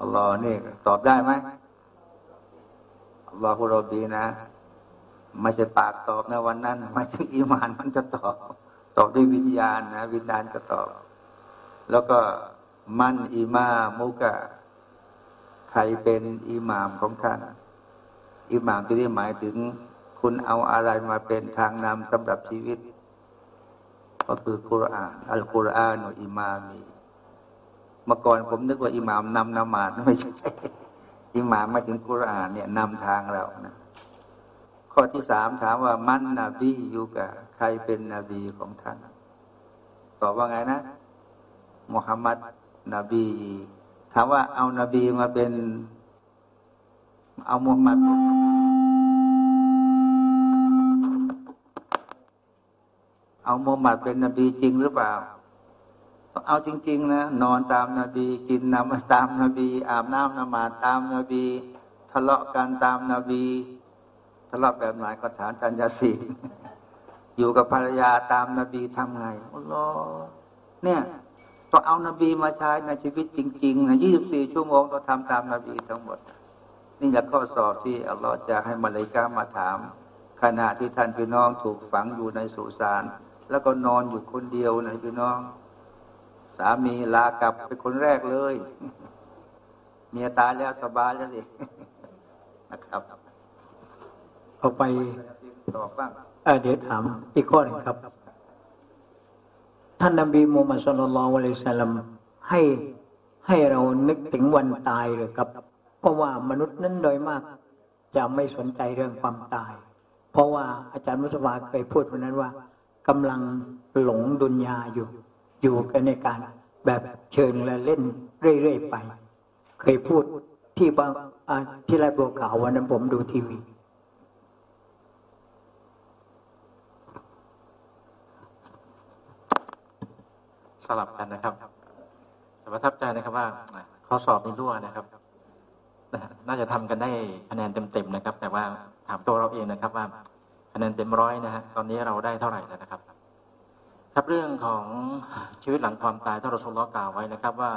อัลลอฮ์นี่ตอบได้ไหมอัลลอฮฺรบีนะ ไม่ใช่ปากตอบในวันนั้นไม่ใช่อิมานมันจะตอบ ตอบด้วยวิญญาณนะวิญญาณจะตอบ แล้วก็มันอิมามุกะใครเป็นอิหมามของท่าน อิหมามที่หมายถึง คุณเอาอะไรมาเป็นทางนำสำหรับชีวิต ก็คือคุรานอัลกุรอานอิมามีเมื่อก่อนผมนึกว่าอิหมามนำนมาดไม่ใช่อิหมามมาถึงกุรอานเนี่ยนำทางเรานะ ข้อที่สามถามว่ามันนบีอยู่กับใครเป็นนบีของท่าน ตอบว่าไงนะมุฮัมมัดนบีถามว่าเอานบีมาเป็น เอามุฮัมมัดเอามุฮัมมัดเป็นนบีจริงหรือเปล่า เอาจริง ๆ นะ นอนตามนาบี กินน้ำตามนาบี อาบน้ำนมาตามนาบี ทะเลาะกันตามนาบีะเลาะแบบไหนก็ถามจันยาสีอยู่กับภรรยาตามนาบีทำไงอัลลอฮ์เนี่ยต้องเอานาบีมาใช้ในชีวิตจริงๆนะ24 ชั่วโมงต้องทำตามนาบีทั้งหมด นี่แหละข้อสอบที่อัลลอฮ์จะให้มาเลกามาถาม ขณะที่ท่านพี่น้องถูกฝังอยู่ในสุสานแล้วก็นอนอยู่คนเดียวนะพี่น้อง สามีลากลับเป็นคนแรกเลย เมียตายแล้วสบายแล้วสิ เอาไปตอบบ้างเดี๋ยวถามอีกข้อหนึ่งครับ ท่านนบีมูฮัมมัดสุลลัลวะลัยสลัมให้ให้เรานึกถึงวันตายเลยครับ เพราะว่ามนุษย์นั้นโดยมาก จะไม่สนใจเรื่องความตาย เพราะว่าอาจารย์มุสวาเคยพูดวันนั้นว่ากำลังหลงดุนยาอยู่ อยู่กันในการแบบเชิญและเล่นเรื่อยๆไป เคยพูดที่บางที่ไรบัวขาววันนั้นผมดูทีวี สลับกันนะครับ แต่ประทับใจนะครับว่าข้อสอบนี้รั่วนะครับน่าจะทำกันได้คะแนนเต็มๆนะครับ แต่ว่าถามตัวเราเองนะครับ ว่าคะแนนเต็มร้อยนะฮะตอนนี้เราได้เท่าไหร่แล้วนะครับ ครับเรื่องของชีวิตหลังความตายที่เราสุลกล่าวไว้นะครับ ว่า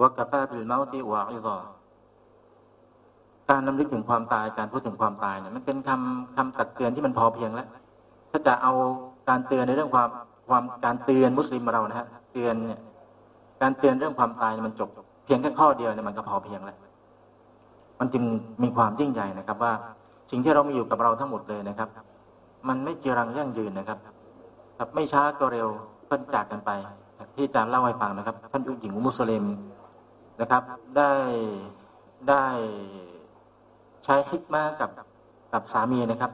วักฟาบิลเมาติวะอิรอการนำลึกถึงความตายการพูดถึงความตายเนี่ยมันเป็นคำคำตักเตือนที่มันพอเพียงแล้ว ถ้าจะเอาการเตือนในเรื่องความความการเตือนมุสลิมเรานะฮะ ตือนเนี่ย การเตือนเรื่องความตายมันจบ เพียงแค่ข้อเดียวเนี่ยมันก็พอเพียงแล้วมันจึงมีความยิ่งใหญ่นะครับ ว่าสิ่งที่เรามีอยู่กับเราทั้งหมดเลยนะครับ มันไม่เจรังยั่งยืนนะครับครับไม่ช้าก็เร็วก็จากกันไป ที่อาจารย์เล่าให้ฟังนะครับ ท่านอุหญิงมุสลิมนะครับ ได้ได้ใช้ฮิกมากับกับสามีนะครับ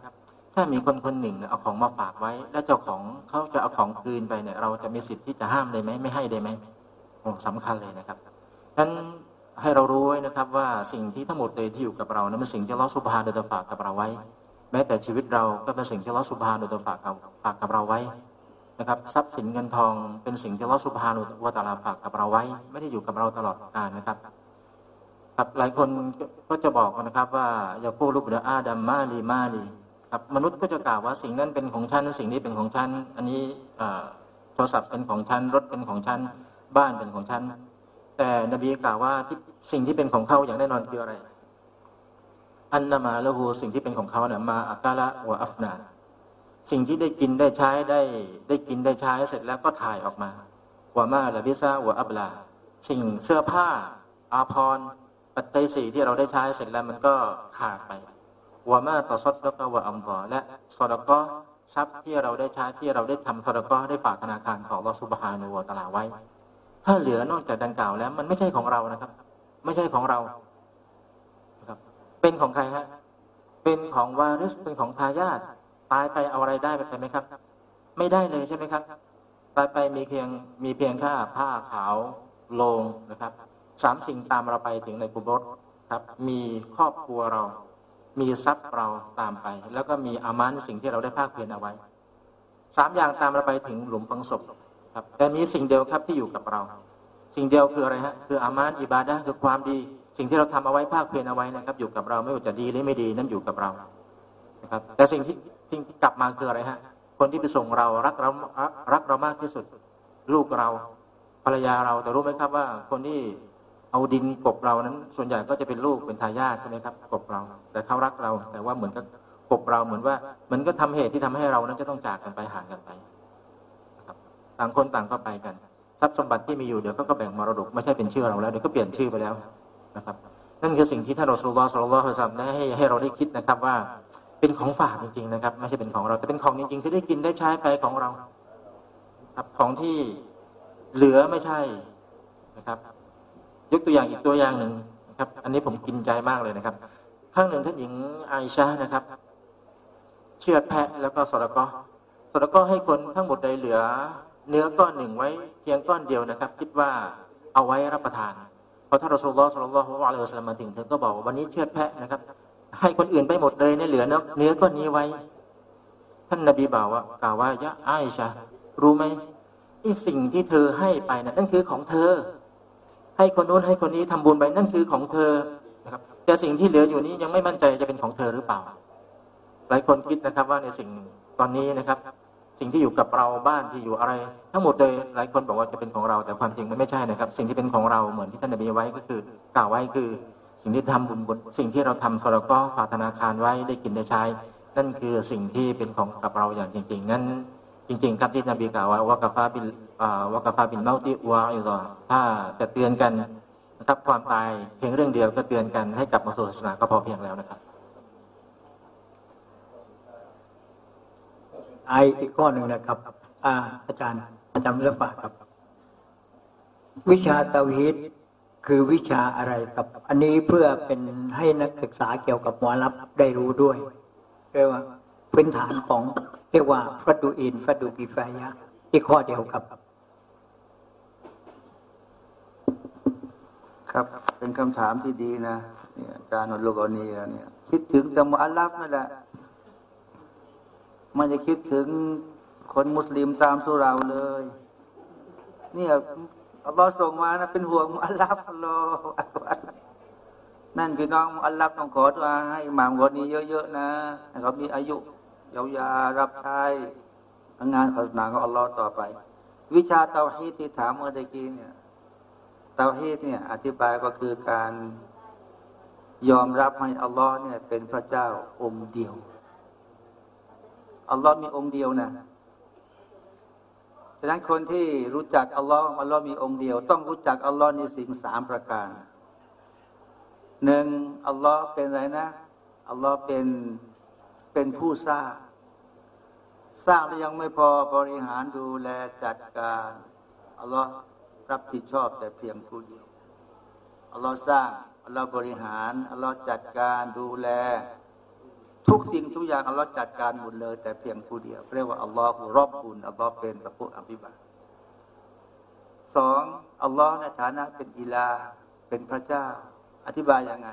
ถ้ามีคนคนหนึ่งเอาของมาฝากไว้ แล้วเจ้าของเขาจะเอาของคืนไปเนี่ย เราจะมีสิทธิ์ที่จะห้ามได้ไหมไม่ให้ได้ไหมโอ้สำคัญเลยนะครับฉะนั้นให้เรารู้ไว้นะครับว่าสิ่งที่ทั้งหมดเลยที่อยู่กับเรานั้นเป็นสิ่งที่เราสุภาเดยฝากกับเราไว้ แม้แต่ชีวิตเราก็เป็นสิ่งที่ลอสุภานุตฝากกับฝากกับเราไว้นะครับ ทรัพย์สินเงินทองเป็นสิ่งที่ลอสุภานุวตาลาฝากกับเราไว้ ไม่ได้อยู่กับเราตลอดกาลนะครับครับหลายคนก็จะบอกนะครับ ว่าอย่าพูดลูกเดืออาดัมมาลีมาลี ครับมนุษย์ก็จะกล่าวว่าสิ่งนั้นเป็นของฉันสิ่งนี้เป็นของฉันอันนี้โทรศัพท์เป็นของฉันรถเป็นของฉันบ้านเป็นของฉันแต่นบีกล่าวว่าที่สิ่งที่เป็นของเขาอย่างแน่นอนคืออะไร อันนามาละหูสิ่งที่เป็นของเขาเนี่ยมาอักาละวะอัฟนา สิ่งที่ได้กินได้ใช้ได้ได้กินได้ใช้เสร็จแล้วก็ถ่ายออกมาวะมาละบิซาวะอับลา สิ่งเสื้อผ้าอาภรณ์ปัจจัยสี่ที่เราได้ใช้เสร็จแล้วมันก็ขาดไป วะมาต่อซดแล้วก็วะอัมบอและสอดก็ทรัพย์ที่เราได้ใช้ที่เราได้ทำสอดก็ได้ฝากธนาคารของลอสุบฮานุวตลาไว้ ถ้าเหลือนอกจากดังกล่าวแล้ว มันไม่ใช่ของเรานะครับ ไม่ใช่ของเราครับ เป็นของใครฮะเป็นของวาริสเป็นของทายาทตายไปเอาอะไรได้ไปไหมครับ ไม่ได้เลยใช่ไหมครับตายไปมีเพียงมีเพียงแค่ผ้าขาวโลงนะครับสามสิ่งตามเราไปถึงในกุบรครับ มีครอบครัวเรา มีทรัพย์เราตามไป แล้วก็มีอามานสิ่งที่เราได้ภาคเพียรเอาไว้สามอย่างตามเราไปถึงหลุมฝังศพครับ แต่มีสิ่งเดียวครับที่อยู่กับเรา สิ่งเดียวคืออะไรฮะคืออามานอิบาดะคือความดี สิ่งที่เราทำเอาไว้ภาคเพียรเอาไว้นะครับ อยู่กับเราไม่ว่าจะดีหรือไม่ดีนั่นอยู่กับเรานะครับ แต่สิ่งที่สิ่งที่กลับมาคืออะไรฮะคนที่ไปส่งเรารักเรารักเรามากที่สุด ลูกเราภรรยาเราแต่รู้ไหมครับว่าคนที่ เอาดินกบเรานั้น ส่วนใหญ่ก็จะเป็นลูกเป็นทายาทใช่ไหมครับกบเรา แต่เขารักเรา แต่ว่าเหมือนกับกบเราเหมือนว่ามือนก็ทำเหตุที่ทำให้เรานั้นจะต้องจากกันไปห่างกันไปครับต่างคนต่างก็ไปกันทรัพย์สมบัติที่มีอยู่เดี๋ยวก็แบ่งมรดกไม่ใช่เป็นชื่อเราแล้วเดี๋ยวก็เปลี่ยนชื่อไปแล้วนะครับ นั่นคือสิ่งที่ท่านรอสูลลอฮ์สุลลัลฮุซัมได้ให้ให้เราได้คิดนะครับว่าเป็นของฝากจริงๆนะครับ ไม่ใช่เป็นของเราแต่เป็นของจริงๆคือได้กินได้ใช้ไปของเรา ครับของที่เหลือไม่ใช่นะครับ ยกตัวอย่างอีกตัวอย่างหนึ่งนะครับ อันนี้ผมกินใจมากเลยนะครับครั้งหนึ่งท่านหญิงไอชานะครับ เชือแพะแล้วก็สระก็สระก็ให้คนทั้งหมดใดเหลือ เนื้อก้อนหนึ่งไว้เพียงก้อนเดียวนะครับ คิดว่าเอาไว้รับประทานพอท่านรอสูลลอฮ์สุลลัลฮุอะลัยฮิวะสัลลัมมาถึงเธอก็บอกวันนี้เชือแพะนะครับ ให้คนอื่นไปหมดเลยเนี่ยเหลือเนื้อก้อนนี้ไว้ ท่านนบีบอกว่ากล่าวว่ายะไอชารู้ไหมไอ้สิ่งที่เธอให้ไปนะนั่นคือของเธอ ให้คนนู้นให้คนนี้ทำบุญไปนั่นคือของเธอนะครับ แต่สิ่งที่เหลืออยู่นี้ยังไม่มั่นใจจะเป็นของเธอหรือเปล่า หลายคนคิดนะครับว่าในสิ่งตอนนี้นะครับ สิ่งที่อยู่กับเราบ้านที่อยู่อะไร ทั้งหมดเลยหลายคนบอกว่าจะเป็นของเรา แต่ความจริงมันไม่ใช่นะครับ สิ่งที่เป็นของเราเหมือนที่ท่านนบีไว้ก็คือกล่าวไว้คือ สิ่งที่ทำบุญบุญสิ่งที่เราทำสรก็ฝากธนาคารไว้ได้กินได้ใช้ นั่นคือสิ่งที่เป็นของกับเราอย่างจริง ๆ นั้นจริง ๆ ครับที่นบีกล่าวไว่าวากาฟาบิน วากาฟาบินเมาติวาอิรอถ้าจะเตือนกันนะครับความตายเพียงเรื่องเดียวก็เตือนกันให้กลับมาสู่ศาสนาก็พอเพียงแล้วนะครับไออีกข้อหนึ่งนะครับ อาอาจารย์อาจารย์เลือกฝากครับ วิชาเตาฮิตคือวิชาอะไรครับ อันนี้เพื่อเป็นให้นักศึกษาเกี่ยวกับหมอรับได้รู้ด้วยเรียกว่าพื้นฐานของเรียกว่าฟัดดูอินฟัดดูกิฟายะอีกข้อเดียวครับ ครับ เป็นคำถามที่ดีนะเนี่ยอาจารย์นลูกอนีเนี่ย คิดถึงแต่มุอัลลัฟนั่นแหละมันจะคิดถึงคนมุสลิมตามสุราเลย เนี่ยอัลลอฮ์ส่งมานะเป็นห่วงอัลลัฟอัลลอฮ์นั่นพี่น้องอัลลัฟต้องขอตัวให้หมามคนนี้เยอะๆนะเขามีอายุยาวๆรับใช้งานศาสนาของอัลลอฮ์ต่อไป วิชาเตาฮีที่ถามเมื่อกี้เนี่ยาฮีเนี่ย อธิบายก็คือการยอมรับให้อัลลอฮ์เนี่ย เป็นพระเจ้าองค์เดียว อัลลอฮ์มีองค์เดียวนะฉะนั้นคนที่รู้จักอัลลอฮ์อัลลอฮ์มีองค์เดียว ต้องรู้จักอัลลอฮ์ในสิ่งสามประการหนึ่งอัลลอฮ์เป็นอะไรนะอัลลอฮ์เป็นเป็นผู้สร้างสร้างแล้วยังไม่พอบริหารดูแลจัดการอัลลอฮ์ รับผิดชอบแต่เพียงผู้เดียวอัลลอฮ์สร้างอัลลอฮ์บริหารอัลลอฮ์จัดการดูแล ทุกสิ่งทุกอย่างอัลลอฮ์จัดการหมดเลย แต่เพียงผู้เดียวเรียกว่าอัลลอฮ์รอบบุญอัลลอฮ์เป็นพระผู้อภิบาลสองอัลลอฮ์ในฐานะเป็นอิลาเป็นพระเจ้า อธิบายยังไง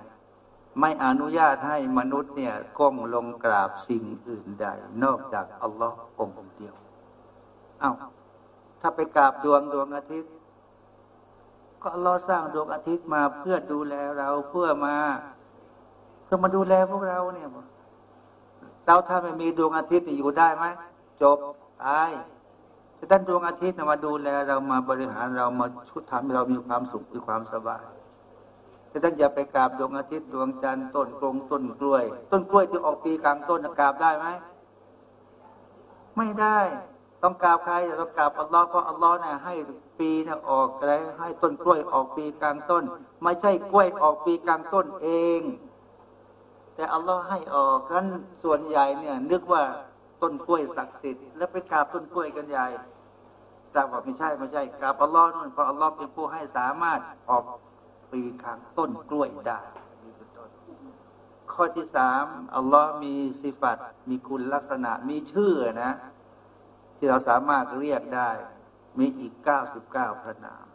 ไม่อนุญาตให้มนุษย์เนี่ยก้มลงกราบสิ่งอื่นใด นอกจากอัลลอฮ์องค์เดียวเอา้าถ้าไปกราบดวงดวงอาทิตย์ ก็อัลลอฮ์สร้างดวงอาทิตย์มาเพื่อดูแลเราเพื่อมา เพื่อมาดูแลพวกเราเนี่ยเราถ้าไม่มีดวงอาทิตย์อยู่ได้ไหมจบตายแต่ด้านดวงอาทิตย์มาดูแลเรามาบริหารเรามาชุดทำให้เรามีความสุขมีความสบายแต่ท่านอย่าไปกราบดวงอาทิตย์ดวงจันทร์ต้นกรงต้นกล้วย ต้นกล้วยที่ออกปีกลางต้นกราบได้ไหมไม่ได้ ต้องกราบใครต้องกราบอัลลอฮ์เพราะอัลลอฮ์เนี่ยให้ปีเนี่ยออกอะไรให้ต้นกล้วยออกปีกลางต้น ไม่ใช่กล้วยออกปีกลางต้นเอง แต่อัลลอฮ์ให้ออกนั้นส่วนใหญ่เนี่ย นึกว่าต้นกล้วยศักดิ์สิทธิ์แล้วไปกราบต้นกล้วยกันใหญ่แต่ว่าไม่ใช่ไม่ใช่กราบอัลลอฮ์นั่นเพราะอัลลอฮ์เป็นผู้ให้สามารถออกปีกลางต้นกล้วยได้ข้อที่สามอัลลอฮ์มีสิฟัตมีคุณลักษณะมีชื่อนะ ที่เราสามารถเรียกได้ มีอีกเก้าสิบเก้าพระนาม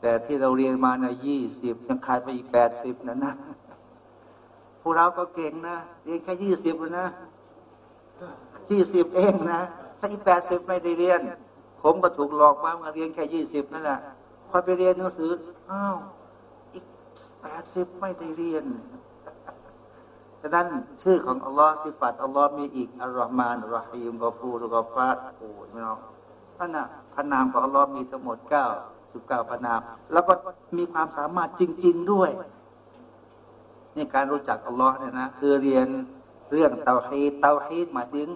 แต่ที่เราเรียนมาในยี่สิบยังขาดไปอีกแปดสิบนะนะพวกเราก็เก่งนะเรียนแค่ยี่สิบนะยี่สิบเองนะถ้าอีกแปดสิบไม่ได้เรียน ผมก็ถูกหลอกมาเรียนแค่ยี่สิบนั่นแหละพอไปเรียนหนังสืออ้าวอีกแปดสิบไม่ได้เรียน ฉะนั้นชื่อของอัลลอฮ์สิฟัตอัลลอฮ์มีอีกอัลลอฮ์มานอัลลอฮ์ฮิมกอฟูรุกอฟาดโอ้ยไม่น้องพระนามพระนามของอัลลอฮ์มีทั้งหมดเก้าสิบเก้าพระนาม แล้วก็มีความสามารถจริง ๆด้วยนี่การรู้จักอัลลอฮ์เนี่ยนะคือเรียนเรื่องเตาฮีเตาฮีหมายถึง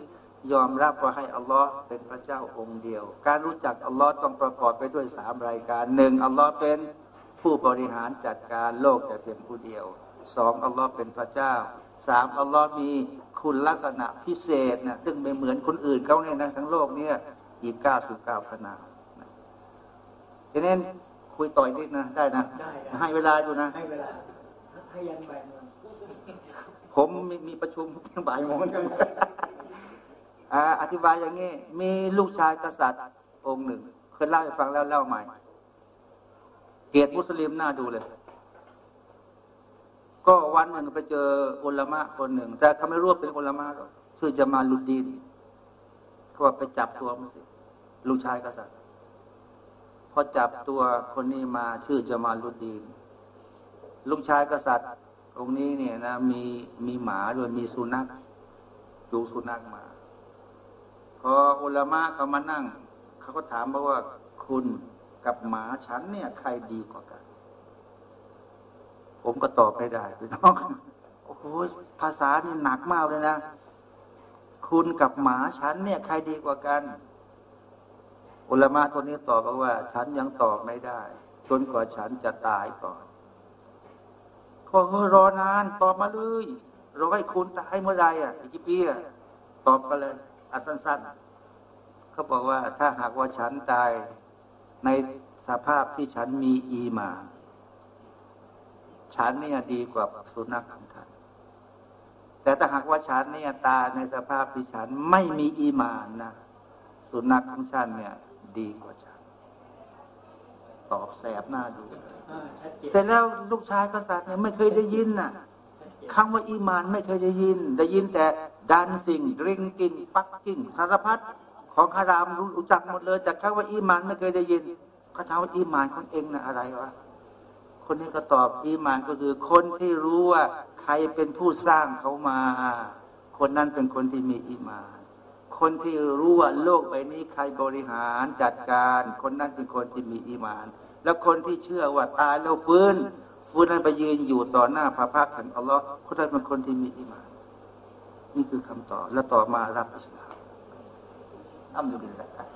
ยอมรับว่าให้อัลลอฮ์เป็นพระเจ้าองค์เดียว การรู้จักอัลลอฮ์ต้องประกอบไปด้วยสามรายการหนึ่งอัลลอฮ์เป็นผู้บริหารจัดการโลกแต่เพียงผู้เดียวสองอัลลอฮ์เป็นพระเจ้า สามอัลลอฮ์มีคุณลักษณะพิเศษนะซึ่งไม่เหมือนคนอื่นเขาเนี่ยนะทั้งโลกเนี่ยอีกเก้าสิบเก้าขนาดทีนี้คุยต่อยนิดนะได้นะให้เวลาอยู่นะให้เวลาให้ยันบ่ายโมงผมมีมีประชุมบ่ายโมงอธิบายอย่างนี้ มีลูกชายกษัตริย์องค์หนึ่งเคยเล่าให้ฟังแล้วเล่าใหม่ เกียรติมุสลิมน่าดูเลย ก็วันหนึ่งไปเจออุลามะคนหนึ่ง แต่เขาไม่รู้เป็นอุลามะหรอกชื่อจะมาลุดดีนเขาว่าไปจับตัวมันสิลูกชายกษัตริย์พอจับตัวคนนี้มาชื่อจะมาลุดดีนลูกชายกษัตริย์องค์นี้เนี่ยนะมีมีหมาด้วยมีสุนัขดูสุนัขมา พออุลามะเขามานั่ง เขาก็ถามมาว่าคุณกับหมาฉันเนี่ย ใครดีกว่ากัน ผมก็ตอบไม่ได้พี่น้องโอ้โหภาษานี่หนักมากเลยนะ คุณกับหมาฉันเนี่ย ใครดีกว่ากัน อุลมะคนนี้ตอบว่า ฉันยังตอบไม่ได้จนกว่าฉันจะตายก่อนพอรอนานตอบมาเลยรอให้คุณตายเมื่อไรอะอีกกี่ปีอะตอบมาเลยอัสั้นๆเขาบอกว่าถ้าหากว่าฉันตายในสภาพที่ฉันมีอีมาน ฉันเนี่ยดีกว่าสุนัขของท่านแต่ถ้าหากว่าฉันเนี่ยตายในสภาพที่ฉันไม่มีอีมานนะสุนัขของฉันเนี่ย ดีกว่าฉัน ตอบแสบหน้าดูเสร็จแล้วลูกชายกษัตริย์เนี่ยไม่เคยได้ยินน่ะคำว่าอีมานไม่เคยได้ยิน ได้ยินแต่ดันสิ่งริงกินปักกิ่งสารพัดของคารามรู้จักหมดเลยจากคำว่าอีมานไม่เคยได้ยินเขาถามว่าอีมานของเองนะอะไรวะ คนนี้ก็ตอบอีมานก็คือ คนที่รู้ว่าใครเป็นผู้สร้างเขามา คนนั้นเป็นคนที่มีอีมาน คนที่รู้ว่าโลกใบนี้ใครบริหารจัดการ คนนั้นเป็นคนที่มีอีมาน แล้วคนที่เชื่อว่าตายแล้วฟื้นผู้นั้นไปยืนอยู่ต่อหน้าพระพักตร์แห่งอัลลอฮ์คนนั้นเป็นคนที่มีอิมาน นี่คือคำตอบแล้วต่อมารับอิสลามอัลลอฮฺ